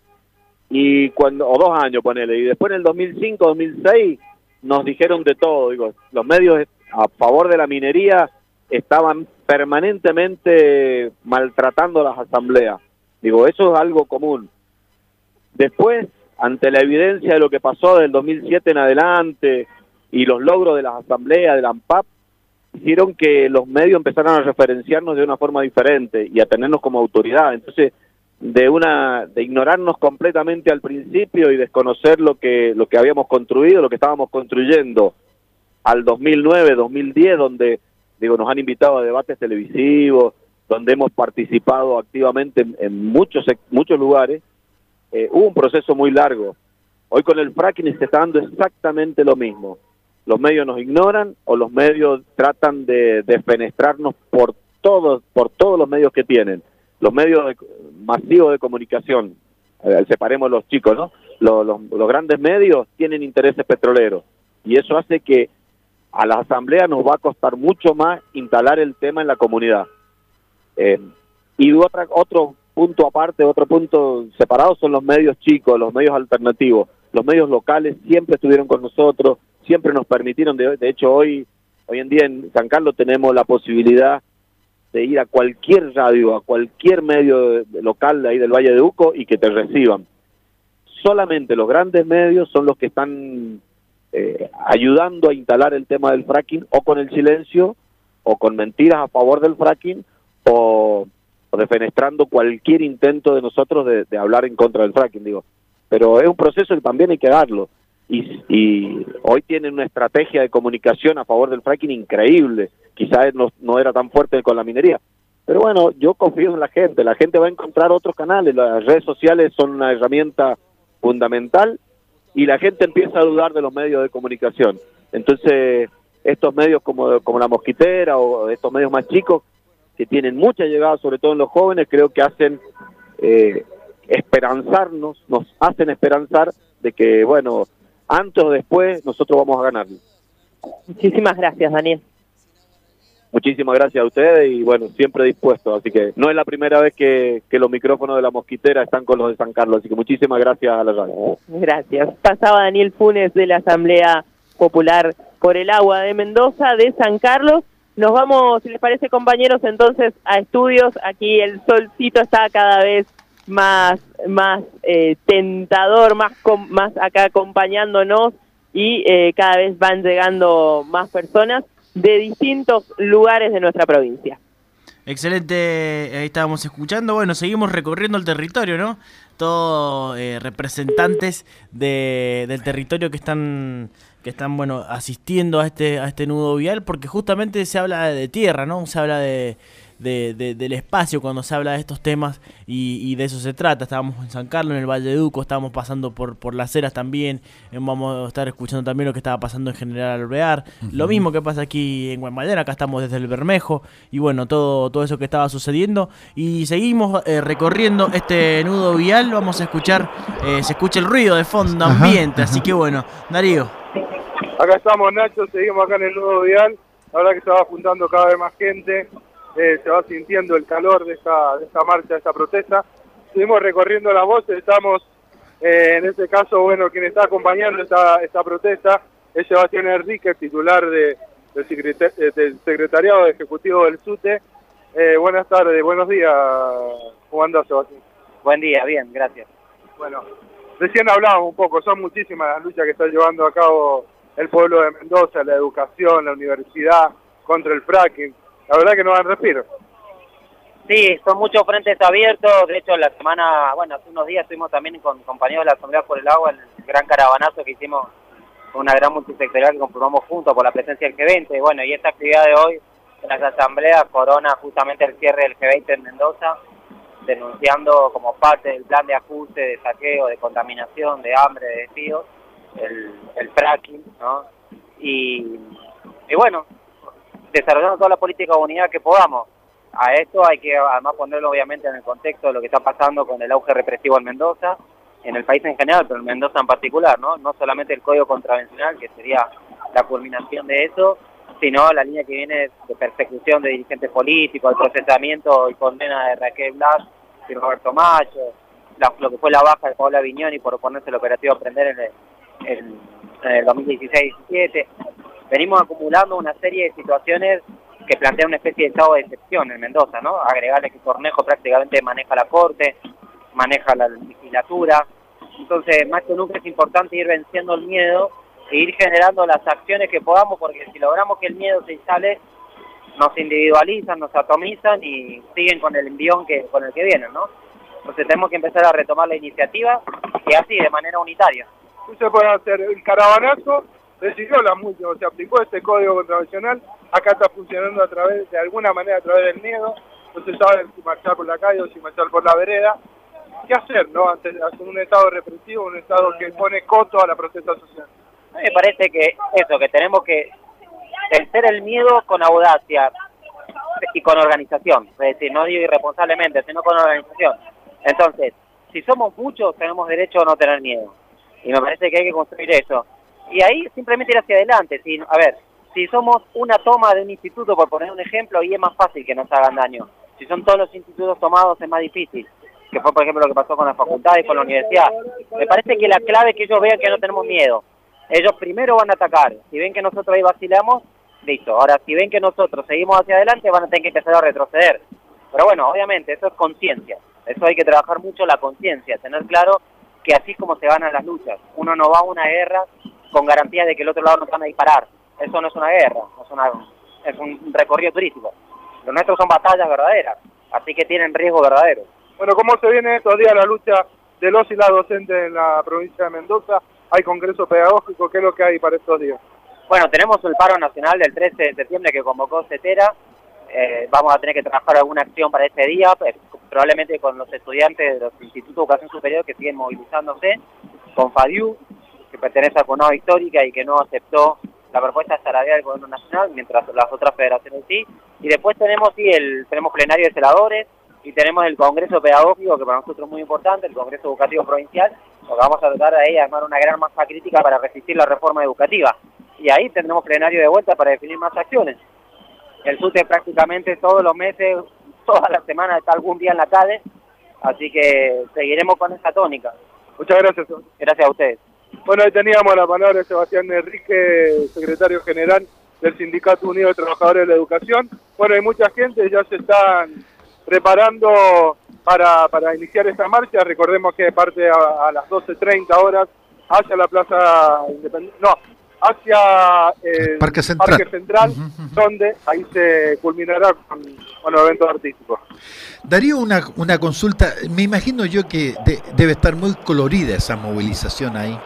Y cuando, o dos años, ponele. Y después en el 2005, 2006, nos dijeron de todo. Digo, los medios a favor de la minería estaban permanentemente maltratando las asambleas. Digo, eso es algo común. Después, ante la evidencia de lo que pasó del 2007 en adelante y los logros de las asambleas, de la AMPAP, hicieron que los medios empezaran a referenciarnos de una forma diferente y a tenernos como autoridad. Entonces, de una de ignorarnos completamente al principio y desconocer lo que lo que habíamos construido, lo que estábamos construyendo al 2009, 2010, donde digo nos han invitado a debates televisivos, donde hemos participado activamente en, en muchos muchos lugares, eh, hubo un proceso muy largo. Hoy con el fracking se está dando exactamente lo mismo. Los medios nos ignoran o los medios tratan de defenestrarnos por todos por todos los medios que tienen. Los medios de- masivos de comunicación, separemos los chicos, ¿no? Los- los grandes medios tienen intereses petroleros y eso hace que a la asamblea nos va a costar mucho más instalar el tema en la comunidad. Eh, y otra, otro punto aparte, otro punto separado son los medios chicos, los medios alternativos. Los medios locales siempre estuvieron con nosotros, siempre nos permitieron, de, de hecho hoy, hoy en día en San Carlos tenemos la posibilidad de ir a cualquier radio, a cualquier medio local de ahí del Valle de Uco y que te reciban. Solamente los grandes medios son los que están eh, ayudando a instalar el tema del fracking o con el silencio o con mentiras a favor del fracking o, o defenestrando cualquier intento de nosotros de, de hablar en contra del fracking, digo. Pero es un proceso que también hay que darlo. Y, y hoy tienen una estrategia de comunicación a favor del fracking increíble. Quizás no, no era tan fuerte con la minería. Pero bueno, yo confío en la gente. La gente va a encontrar otros canales. Las redes sociales son una herramienta fundamental y la gente empieza a dudar de los medios de comunicación. Entonces, estos medios como, como La Mosquitera o estos medios más chicos, que tienen mucha llegada, sobre todo en los jóvenes, creo que hacen eh, esperanzarnos, nos hacen esperanzar de que, bueno, antes o después nosotros vamos a ganar. Muchísimas gracias, Daniel. Muchísimas gracias a ustedes y bueno, siempre dispuesto. Así que no es la primera vez que, los micrófonos de la mosquitera están con los de San Carlos. Así que muchísimas gracias a la radio. Gracias. Pasaba Daniel Funes de la Asamblea Popular por el Agua de Mendoza, de San Carlos. Nos vamos, si les parece, compañeros, entonces a estudios. Aquí el solcito está cada vez más, más eh, tentador, más, más acá acompañándonos y eh, cada vez van llegando más personas de distintos lugares de nuestra provincia. Excelente, ahí estábamos escuchando. Bueno, seguimos recorriendo el territorio, ¿no? todos eh, representantes de, del territorio que están que están bueno asistiendo a este a este nudo vial porque justamente se habla de tierra no se habla de, de- de- del espacio cuando se habla de estos temas y, y de eso se trata. Estábamos en San Carlos en el Valle de Duco estábamos pasando por por las Heras también. Eh, vamos a estar escuchando también lo que estaba pasando en General Alvear. Lo mismo que pasa aquí en Guaymallén acá estamos desde el Bermejo. Y bueno todo todo eso que estaba sucediendo. Y seguimos eh, recorriendo este nudo vial. Vamos a escuchar eh, se escucha el ruido de fondo Ajá, ambiente. así que bueno Darío. Acá estamos, Nacho, seguimos acá en el nudo vial. La verdad que se va juntando cada vez más gente, eh, se va sintiendo el calor de esta, de esta marcha, de esta protesta. Seguimos recorriendo las voces, estamos, eh, en este caso, bueno, quien está acompañando esta, esta protesta es Sebastián Enrique, titular de, eh, del Secretariado Ejecutivo del SUTE. Eh, buenas tardes, buenos días, ¿cómo andás, Sebastián? Buen día, bien, gracias. Bueno, recién hablábamos un poco, son muchísimas las luchas que está llevando a cabo el pueblo de Mendoza, la educación, la universidad, contra el fracking. La verdad que no dan respiro. Sí, son muchos frentes abiertos. De hecho, la semana, bueno, hace unos días estuvimos también con compañeros de la Asamblea por el Agua el gran caravanazo que hicimos con una gran multisectorial que conformamos juntos por la presencia del G20. Bueno, y esta actividad de hoy en las asambleas corona justamente el cierre del G20 en Mendoza, denunciando como parte del plan de ajuste, de saqueo, de contaminación, de hambre, de despidos, el, el fracking, ¿no? Y, y bueno, desarrollando toda la política de unidad que podamos. A esto hay que además ponerlo obviamente en el contexto de lo que está pasando con el auge represivo en Mendoza, en el país en general, pero en Mendoza en particular, ¿no? No solamente el código contravencional, que sería la culminación de eso, sino la línea que viene de persecución de dirigentes políticos, el procesamiento y condena de Raquel Blas y Roberto Macho, la- lo que fue la baja de Paola Viñoni por oponerse al operativo Aprender en el, en- en el 2016-17. Venimos acumulando una serie de situaciones que plantean una especie de estado de excepción en Mendoza, ¿no? Agregarle que Cornejo prácticamente maneja la corte, maneja la legislatura. Entonces, más que nunca es importante ir venciendo el miedo e ir generando las acciones que podamos, porque si logramos que el miedo se instale, nos individualizan, nos atomizan y siguen con el envión que con el que vienen, ¿no? Entonces tenemos que empezar a retomar la iniciativa y así, de manera unitaria. ¿Qué se puede hacer? El caravanazo recibió la multa, se aplicó este código contravencional. Acá está funcionando a través, de alguna manera, a través del miedo. No se sabe si marchar por la calle o si marchar por la vereda. ¿Qué hacer, no? Ante, un estado represivo, un estado que pone coto a la protesta social. Me parece que eso, que tenemos que vencer el miedo con audacia y con organización. Es decir, no digo irresponsablemente, sino con organización. Entonces, si somos muchos, tenemos derecho a no tener miedo. Y me parece que hay que construir eso. Y ahí simplemente ir hacia adelante. Si, a ver, si somos una toma de un instituto, por poner un ejemplo, y es más fácil que nos hagan daño. Si son todos los institutos tomados, es más difícil. Que fue, por ejemplo, lo que pasó con la facultad y con la universidad. Me parece que la clave es que ellos vean que no tenemos miedo. Ellos primero van a atacar. Si ven que nosotros ahí vacilamos, listo. Ahora, si ven que nosotros seguimos hacia adelante, van a tener que empezar a retroceder. Pero bueno, obviamente, eso es conciencia. Eso hay que trabajar mucho la conciencia, tener claro que así es como se ganan las luchas. Uno no va a una guerra con garantía de que el otro lado nos van a disparar. Eso no es una guerra, es, una, es un recorrido turístico. Lo nuestro son batallas verdaderas, así que tienen riesgo verdadero. Bueno, ¿cómo se viene estos días la lucha de los y las docentes en la provincia de Mendoza? ¿Hay congreso pedagógico? ¿Qué es lo que hay para estos días? Bueno, tenemos el paro nacional del 13 de septiembre que convocó CETERA. Eh, vamos a tener que trabajar alguna acción para ese día, pues, probablemente con los estudiantes de los institutos de educación superior que siguen movilizándose, con FADIU, que pertenece a CONAO Histórica y que no aceptó la propuesta salarial del gobierno nacional, mientras las otras federaciones sí. Y después tenemos sí el tenemos plenario de celadores y tenemos el congreso pedagógico, que para nosotros es muy importante, el congreso educativo provincial, lo que vamos a tratar de ahí armar una gran masa crítica para resistir la reforma educativa. Y ahí tendremos plenario de vuelta para definir más acciones. El SUTE prácticamente todos los meses, todas las semanas está algún día en la calle, así que seguiremos con esa tónica. Muchas gracias. Gracias a ustedes. Bueno, ahí teníamos la palabra de Sebastián Enrique, secretario general del Sindicato Unido de Trabajadores de la Educación. Bueno, hay mucha gente, ya se están preparando para, para iniciar esta marcha. Recordemos que parte a, a las 12.30 horas hacia la Plaza Independencia, no, hacia el Parque Central. Central, donde ahí se culminará con, con los eventos artísticos. Darío, una, una consulta. Me imagino yo que de- debe estar muy colorida esa movilización ahí.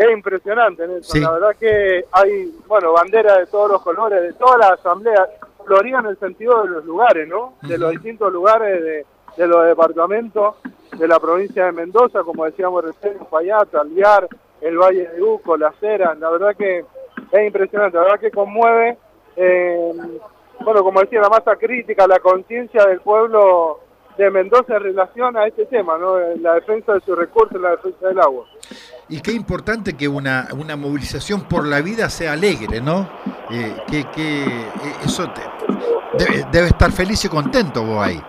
Es impresionante, Nelson. Sí. La verdad que hay, bueno, banderas de todos los colores, de toda la asamblea, florida en el sentido de los lugares, ¿no? De los distintos lugares de, de los departamentos de la provincia de Mendoza, como decíamos recién, Payata, Alviar, el Valle de Uco, Las Heras. La verdad que es impresionante, la verdad que conmueve, eh, bueno, como decía, la masa crítica, la conciencia del pueblo de Mendoza en relación a este tema, ¿no? La defensa de sus recursos, la defensa del agua. Y qué importante que una, una movilización por la vida sea alegre, ¿no? Eh, que, que eh, eso te- debe, debe estar feliz y contento vos ahí.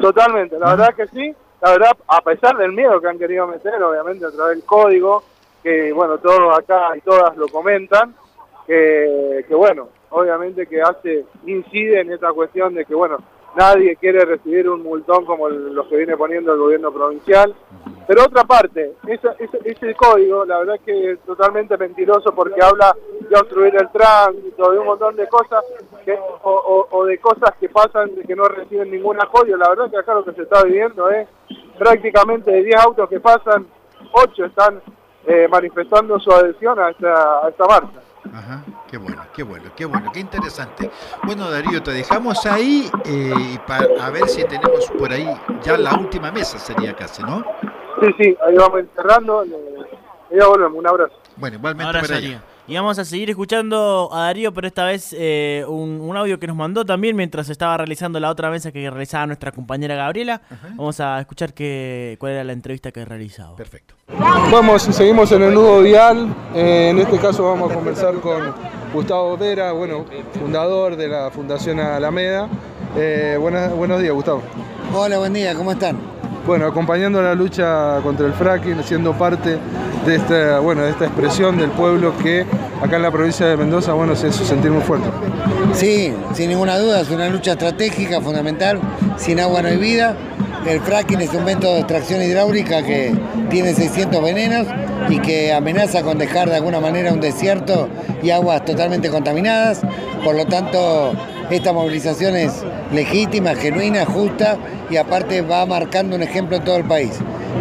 Totalmente, la verdad que sí. La verdad, a pesar del miedo que han querido meter, obviamente a través del código, que bueno, todos acá y todas lo comentan, que, que bueno, obviamente que hace, incide en esta cuestión de que bueno, nadie quiere recibir un multón como los que viene poniendo el gobierno provincial. Pero otra parte, ese, ese, código, la verdad que es totalmente mentiroso porque habla de obstruir el tránsito, de un montón de cosas, que, o, de cosas que pasan que no reciben ningún apoyo. La verdad que acá lo que se está viviendo es prácticamente de 10 autos que pasan, 8 están eh, manifestando su adhesión a esta, a esta marcha. Ajá, qué bueno, qué bueno, qué bueno, qué interesante. Bueno, Darío, te dejamos ahí eh, y para a ver si tenemos por ahí ya la última mesa sería casi, ¿no? Sí, sí, ahí vamos encerrando. Y ya volvemos, un abrazo. Bueno, igualmente Ahora para. Y vamos a seguir escuchando a Darío, pero esta vez eh, un, un audio que nos mandó también mientras estaba realizando la otra mesa que realizaba nuestra compañera Gabriela. Vamos a escuchar qué, cuál era la entrevista que realizaba. Perfecto. Vamos, seguimos en el nudo vial. Eh, en este caso vamos a conversar con Gustavo Vera, bueno, fundador de la Fundación Alameda. Eh, buenas- buenos días, Gustavo. Hola, buen día, ¿cómo están? Bueno, acompañando la lucha contra el fracking, siendo parte de esta, bueno, de esta expresión del pueblo que acá en la provincia de Mendoza, bueno, se hizo sentir muy fuerte. Sí, sin ninguna duda, es una lucha estratégica fundamental. Sin agua no hay vida. El fracking es un método de extracción hidráulica que tiene 600 venenos y que amenaza con dejar de alguna manera un desierto y aguas totalmente contaminadas. Por lo tanto, esta movilización es legítima, genuina, justa y aparte va marcando un ejemplo en todo el país.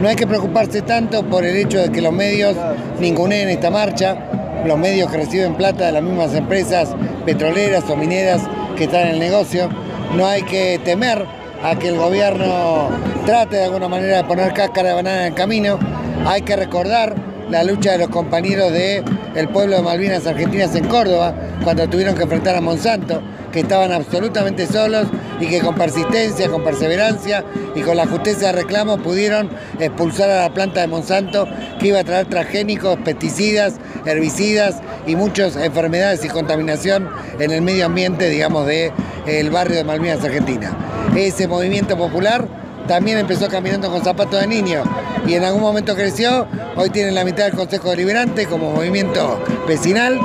No hay que preocuparse tanto por el hecho de que los medios ninguneen esta marcha, los medios que reciben plata de las mismas empresas petroleras o mineras que están en el negocio. No hay que temer a que el gobierno trate de alguna manera de poner cáscara de banana en el camino. Hay que recordar la lucha de los compañeros del el pueblo de Malvinas Argentinas en Córdoba, cuando tuvieron que enfrentar a Monsanto, que estaban absolutamente solos y que con persistencia, con perseverancia y con la justicia de reclamo pudieron expulsar a la planta de Monsanto que iba a traer transgénicos, pesticidas, herbicidas y muchas enfermedades y contaminación en el medio ambiente, digamos, del el barrio de Malvinas Argentina. Ese movimiento popular también empezó caminando con zapatos de niño y en algún momento creció, hoy tienen la mitad del Consejo Deliberante como movimiento vecinal,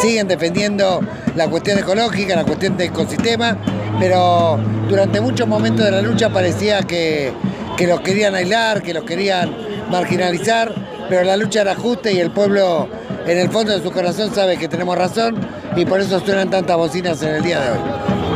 siguen defendiendo la cuestión ecológica, la cuestión del ecosistema, pero durante muchos momentos de la lucha parecía que, que los querían aislar, que los querían marginalizar, pero la lucha era justa y el pueblo en el fondo de su corazón sabe que tenemos razón y por eso suenan tantas bocinas en el día de hoy.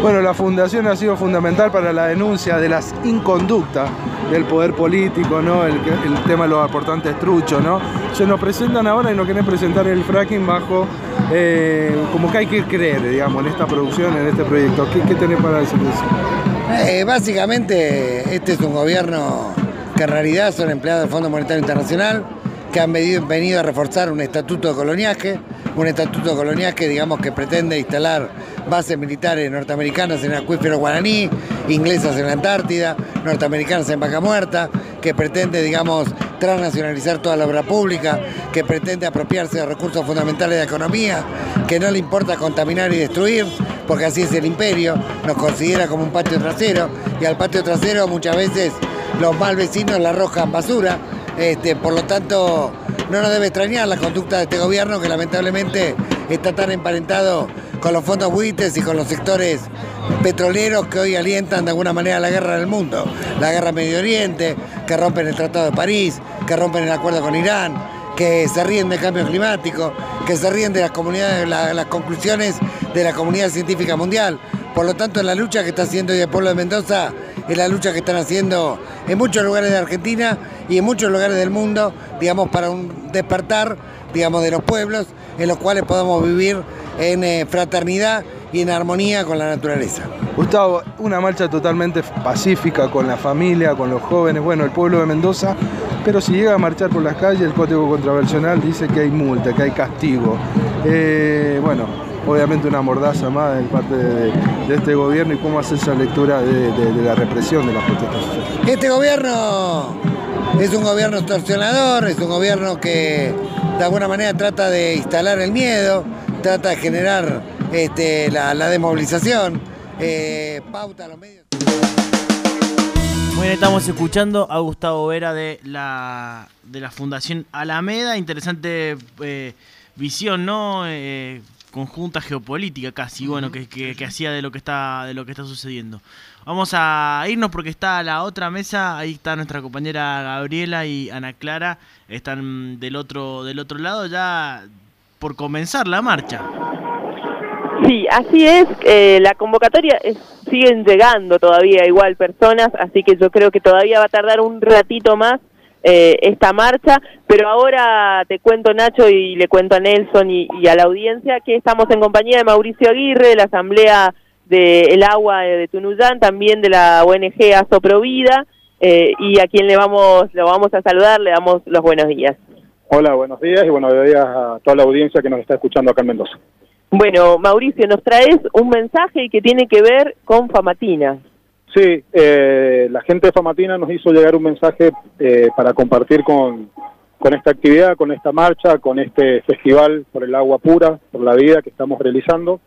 Bueno, la fundación ha sido fundamental para la denuncia de las inconductas del poder político, ¿no? El, el tema de los aportantes truchos, ¿no? Se nos presentan ahora y nos quieren presentar el fracking bajo, eh, como que hay que creer, digamos, en esta producción, en este proyecto. ¿Qué, qué tenés para decir eso? Eh, básicamente, este es un gobierno que en realidad son empleados del Fondo Monetario Internacional, que han venido, a reforzar un estatuto de coloniaje, un estatuto de coloniaje, digamos, que pretende instalar bases militares norteamericanas en el acuífero guaraní, inglesas en la Antártida, norteamericanas en Vaca Muerta, que pretende, digamos, transnacionalizar toda la obra pública, que pretende apropiarse de recursos fundamentales de la economía, que no le importa contaminar y destruir, porque así es el imperio, nos considera como un patio trasero, y al patio trasero muchas veces los mal vecinos le arrojan basura, este, por lo tanto no nos debe extrañar la conducta de este gobierno que lamentablemente está tan emparentado con los fondos buitres y con los sectores petroleros que hoy alientan de alguna manera la guerra del mundo, la guerra Medio Oriente, que rompen el Tratado de París, que rompen el acuerdo con Irán, que se ríen del cambio climático que se ríen de las conclusiones de la comunidad científica mundial. Por lo tanto, la lucha que está haciendo hoy el pueblo de Mendoza es la lucha que están haciendo en muchos lugares de Argentina y en muchos lugares del mundo, digamos, para un despertar, digamos, de los pueblos en los cuales podamos vivir en eh, fraternidad y en armonía con la naturaleza. Gustavo, una marcha totalmente pacífica con la familia, con los jóvenes, bueno, el pueblo de Mendoza, pero si llega a marchar por las calles, el Código Contravencional dice que hay multa, que hay castigo. Eh, bueno, obviamente una mordaza más de parte de, de este gobierno y cómo hace esa lectura de, de- de la represión de las protestas sociales. Este gobierno es un gobierno extorsionador, es un gobierno que de alguna manera trata de instalar el miedo, trata de generar este, la, la desmovilización, eh, pauta a los medios. Muy bien, estamos escuchando a Gustavo Vera de la, de la Fundación Alameda. Interesante eh, visión, ¿no? Eh, conjunta geopolítica casi, bueno, que, que- que hacía de lo que está de lo que está sucediendo. Vamos a irnos porque está la otra mesa, ahí está nuestra compañera Gabriela y Ana Clara, están del otro del otro lado ya por comenzar la marcha. Sí, así es. eh, la convocatoria es- siguen llegando todavía igual personas, así que yo creo que todavía va a tardar un ratito más eh, esta marcha. Pero ahora te cuento, Nacho, y le cuento a Nelson y, y a la audiencia que estamos en compañía de Mauricio Aguirre, de la Asamblea del Agua de Tunuyán, también de la ONG Asoprovida, eh, y a quien le vamos, lo vamos a saludar, le damos los buenos días. Hola, buenos días y buenos días a toda la audiencia que nos está escuchando acá en Mendoza. Bueno, Mauricio, nos traes un mensaje que tiene que ver con Famatina. Sí, eh, la gente de Famatina nos hizo llegar un mensaje eh, para compartir con, con esta actividad, con esta marcha, con este festival por el agua pura, por la vida que estamos realizando.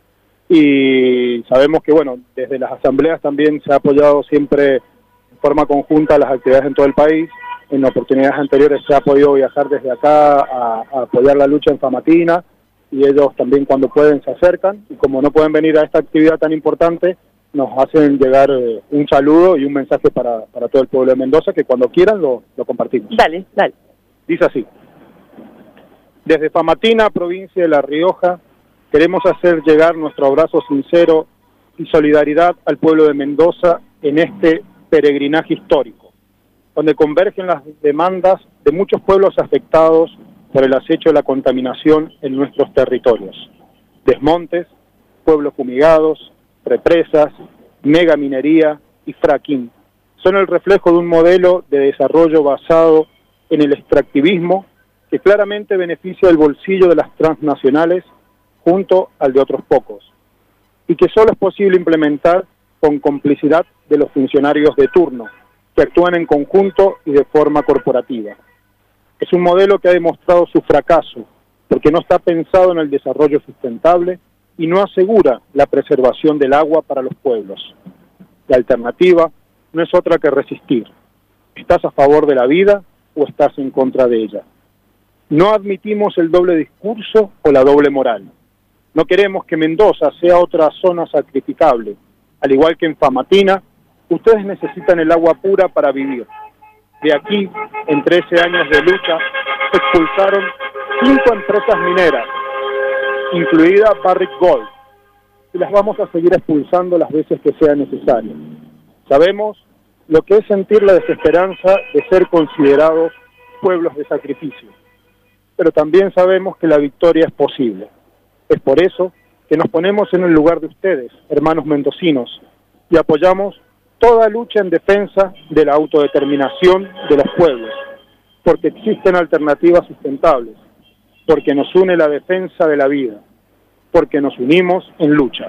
Y sabemos que, bueno, desde las asambleas también se ha apoyado siempre en forma conjunta las actividades en todo el país. En oportunidades anteriores se ha podido viajar desde acá a, a apoyar la lucha en Famatina y ellos también cuando pueden se acercan y como no pueden venir a esta actividad tan importante, nos hacen llegar eh, un saludo y un mensaje para, para todo el pueblo de Mendoza que cuando quieran lo, lo compartimos. Dale, dale. Dice así. Desde Famatina, provincia de La Rioja, queremos hacer llegar nuestro abrazo sincero y solidaridad al pueblo de Mendoza en este peregrinaje histórico, donde convergen las demandas de muchos pueblos afectados por el acecho de la contaminación en nuestros territorios. Desmontes, pueblos fumigados, represas, megaminería y fracking son el reflejo de un modelo de desarrollo basado en el extractivismo que claramente beneficia el bolsillo de las transnacionales junto al de otros pocos y que solo es posible implementar con complicidad de los funcionarios de turno que actúan en conjunto y de forma corporativa. Es un modelo que ha demostrado su fracaso porque no está pensado en el desarrollo sustentable y no asegura la preservación del agua para los pueblos. La alternativa no es otra que resistir. ¿Estás a favor de la vida o estás en contra de ella? No admitimos el doble discurso o la doble moral. No queremos que Mendoza sea otra zona sacrificable. Al igual que en Famatina, ustedes necesitan el agua pura para vivir. De aquí, en 13 años de lucha, expulsaron cinco empresas mineras, incluida Barrick Gold, y las vamos a seguir expulsando las veces que sea necesario. Sabemos lo que es sentir la desesperanza de ser considerados pueblos de sacrificio, pero también sabemos que la victoria es posible. Es por eso que nos ponemos en el lugar de ustedes, hermanos mendocinos, y apoyamos toda lucha en defensa de la autodeterminación de los pueblos, porque existen alternativas sustentables, porque nos une la defensa de la vida, porque nos unimos en lucha,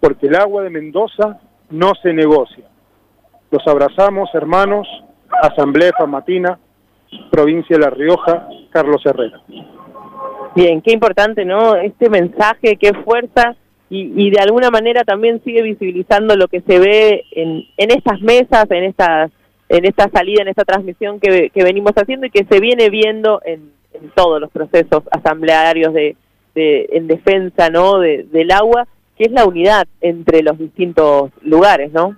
porque el agua de Mendoza no se negocia. Los abrazamos, hermanos, Asamblea Famatina, provincia de La Rioja, Carlos Herrera. Bien, qué importante, ¿no? Este mensaje, qué fuerza y, de alguna manera también sigue visibilizando lo que se ve en, en estas mesas, en estas en esta salida, en esta transmisión que, que venimos haciendo y que se viene viendo en, en todos los procesos asamblearios de, en defensa, ¿no? De, del agua, que es la unidad entre los distintos lugares, ¿no?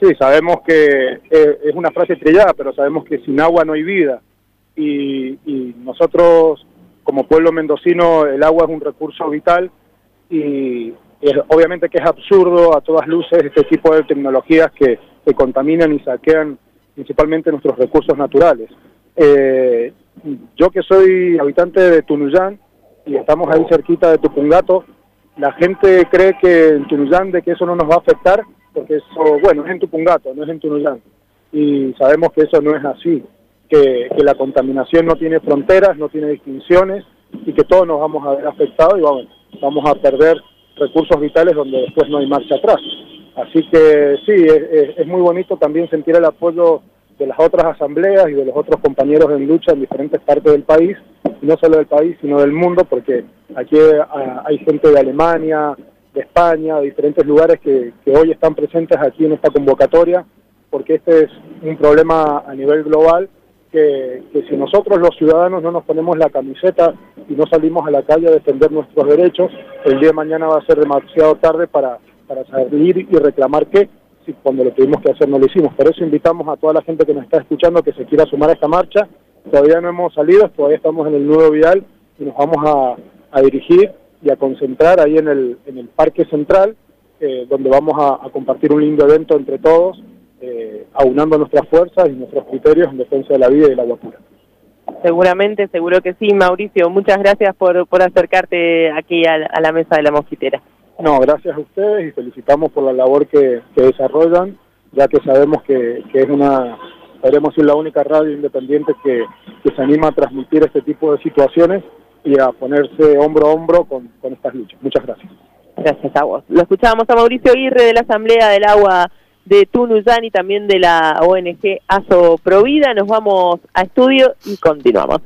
Sí, sabemos que eh, es una frase trillada, pero sabemos que sin agua no hay vida. Y, y nosotros como pueblo mendocino el agua es un recurso vital y es- obviamente que es absurdo a todas luces este tipo de tecnologías que, que contaminan y saquean principalmente nuestros recursos naturales. Eh, yo que soy habitante de Tunuyán y estamos ahí cerquita de Tupungato, la gente cree que en Tunuyán de que eso no nos va a afectar, porque eso, bueno, es en Tupungato, no es en Tunuyán. Y sabemos que eso no es así, que, que la contaminación no tiene fronteras, no tiene distinciones y que todos nos vamos a ver afectados y vamos, vamos a perder recursos vitales donde después no hay marcha atrás. Así que sí, es, es- muy bonito también sentir el apoyo de las otras asambleas y de los otros compañeros en lucha en diferentes partes del país, no solo del país, sino del mundo, porque aquí ah, hay gente de Alemania, de España, de diferentes lugares que, que hoy están presentes aquí en esta convocatoria, porque este es un problema a nivel global que, que si nosotros los ciudadanos no nos ponemos la camiseta y no salimos a la calle a defender nuestros derechos, el día de mañana va a ser demasiado tarde para, para salir y reclamar que si cuando lo tuvimos que hacer no lo hicimos. Por eso invitamos a toda la gente que nos está escuchando que se quiera sumar a esta marcha. Todavía no hemos salido, todavía estamos en el nuevo vial y nos vamos a, a dirigir y a concentrar ahí en el, en el Parque Central, eh, donde vamos a, compartir un lindo evento entre todos, eh, aunando nuestras fuerzas y nuestros criterios en defensa de la vida y del agua pura. Seguramente, seguro que sí, Mauricio. Muchas gracias por, por acercarte aquí a, a la mesa de la mosquitera. No, gracias a ustedes y felicitamos por la labor que, que desarrollan, ya que sabemos que, que es una, podríamos decir, la única radio independiente que, que se anima a transmitir este tipo de situaciones y a ponerse hombro a hombro con, con estas luchas. Muchas gracias. Gracias a vos. Lo escuchábamos a Mauricio Aguirre de la Asamblea del Agua de Tunuyán y también de la ONG ASO Provida. Nos vamos a estudio y continuamos.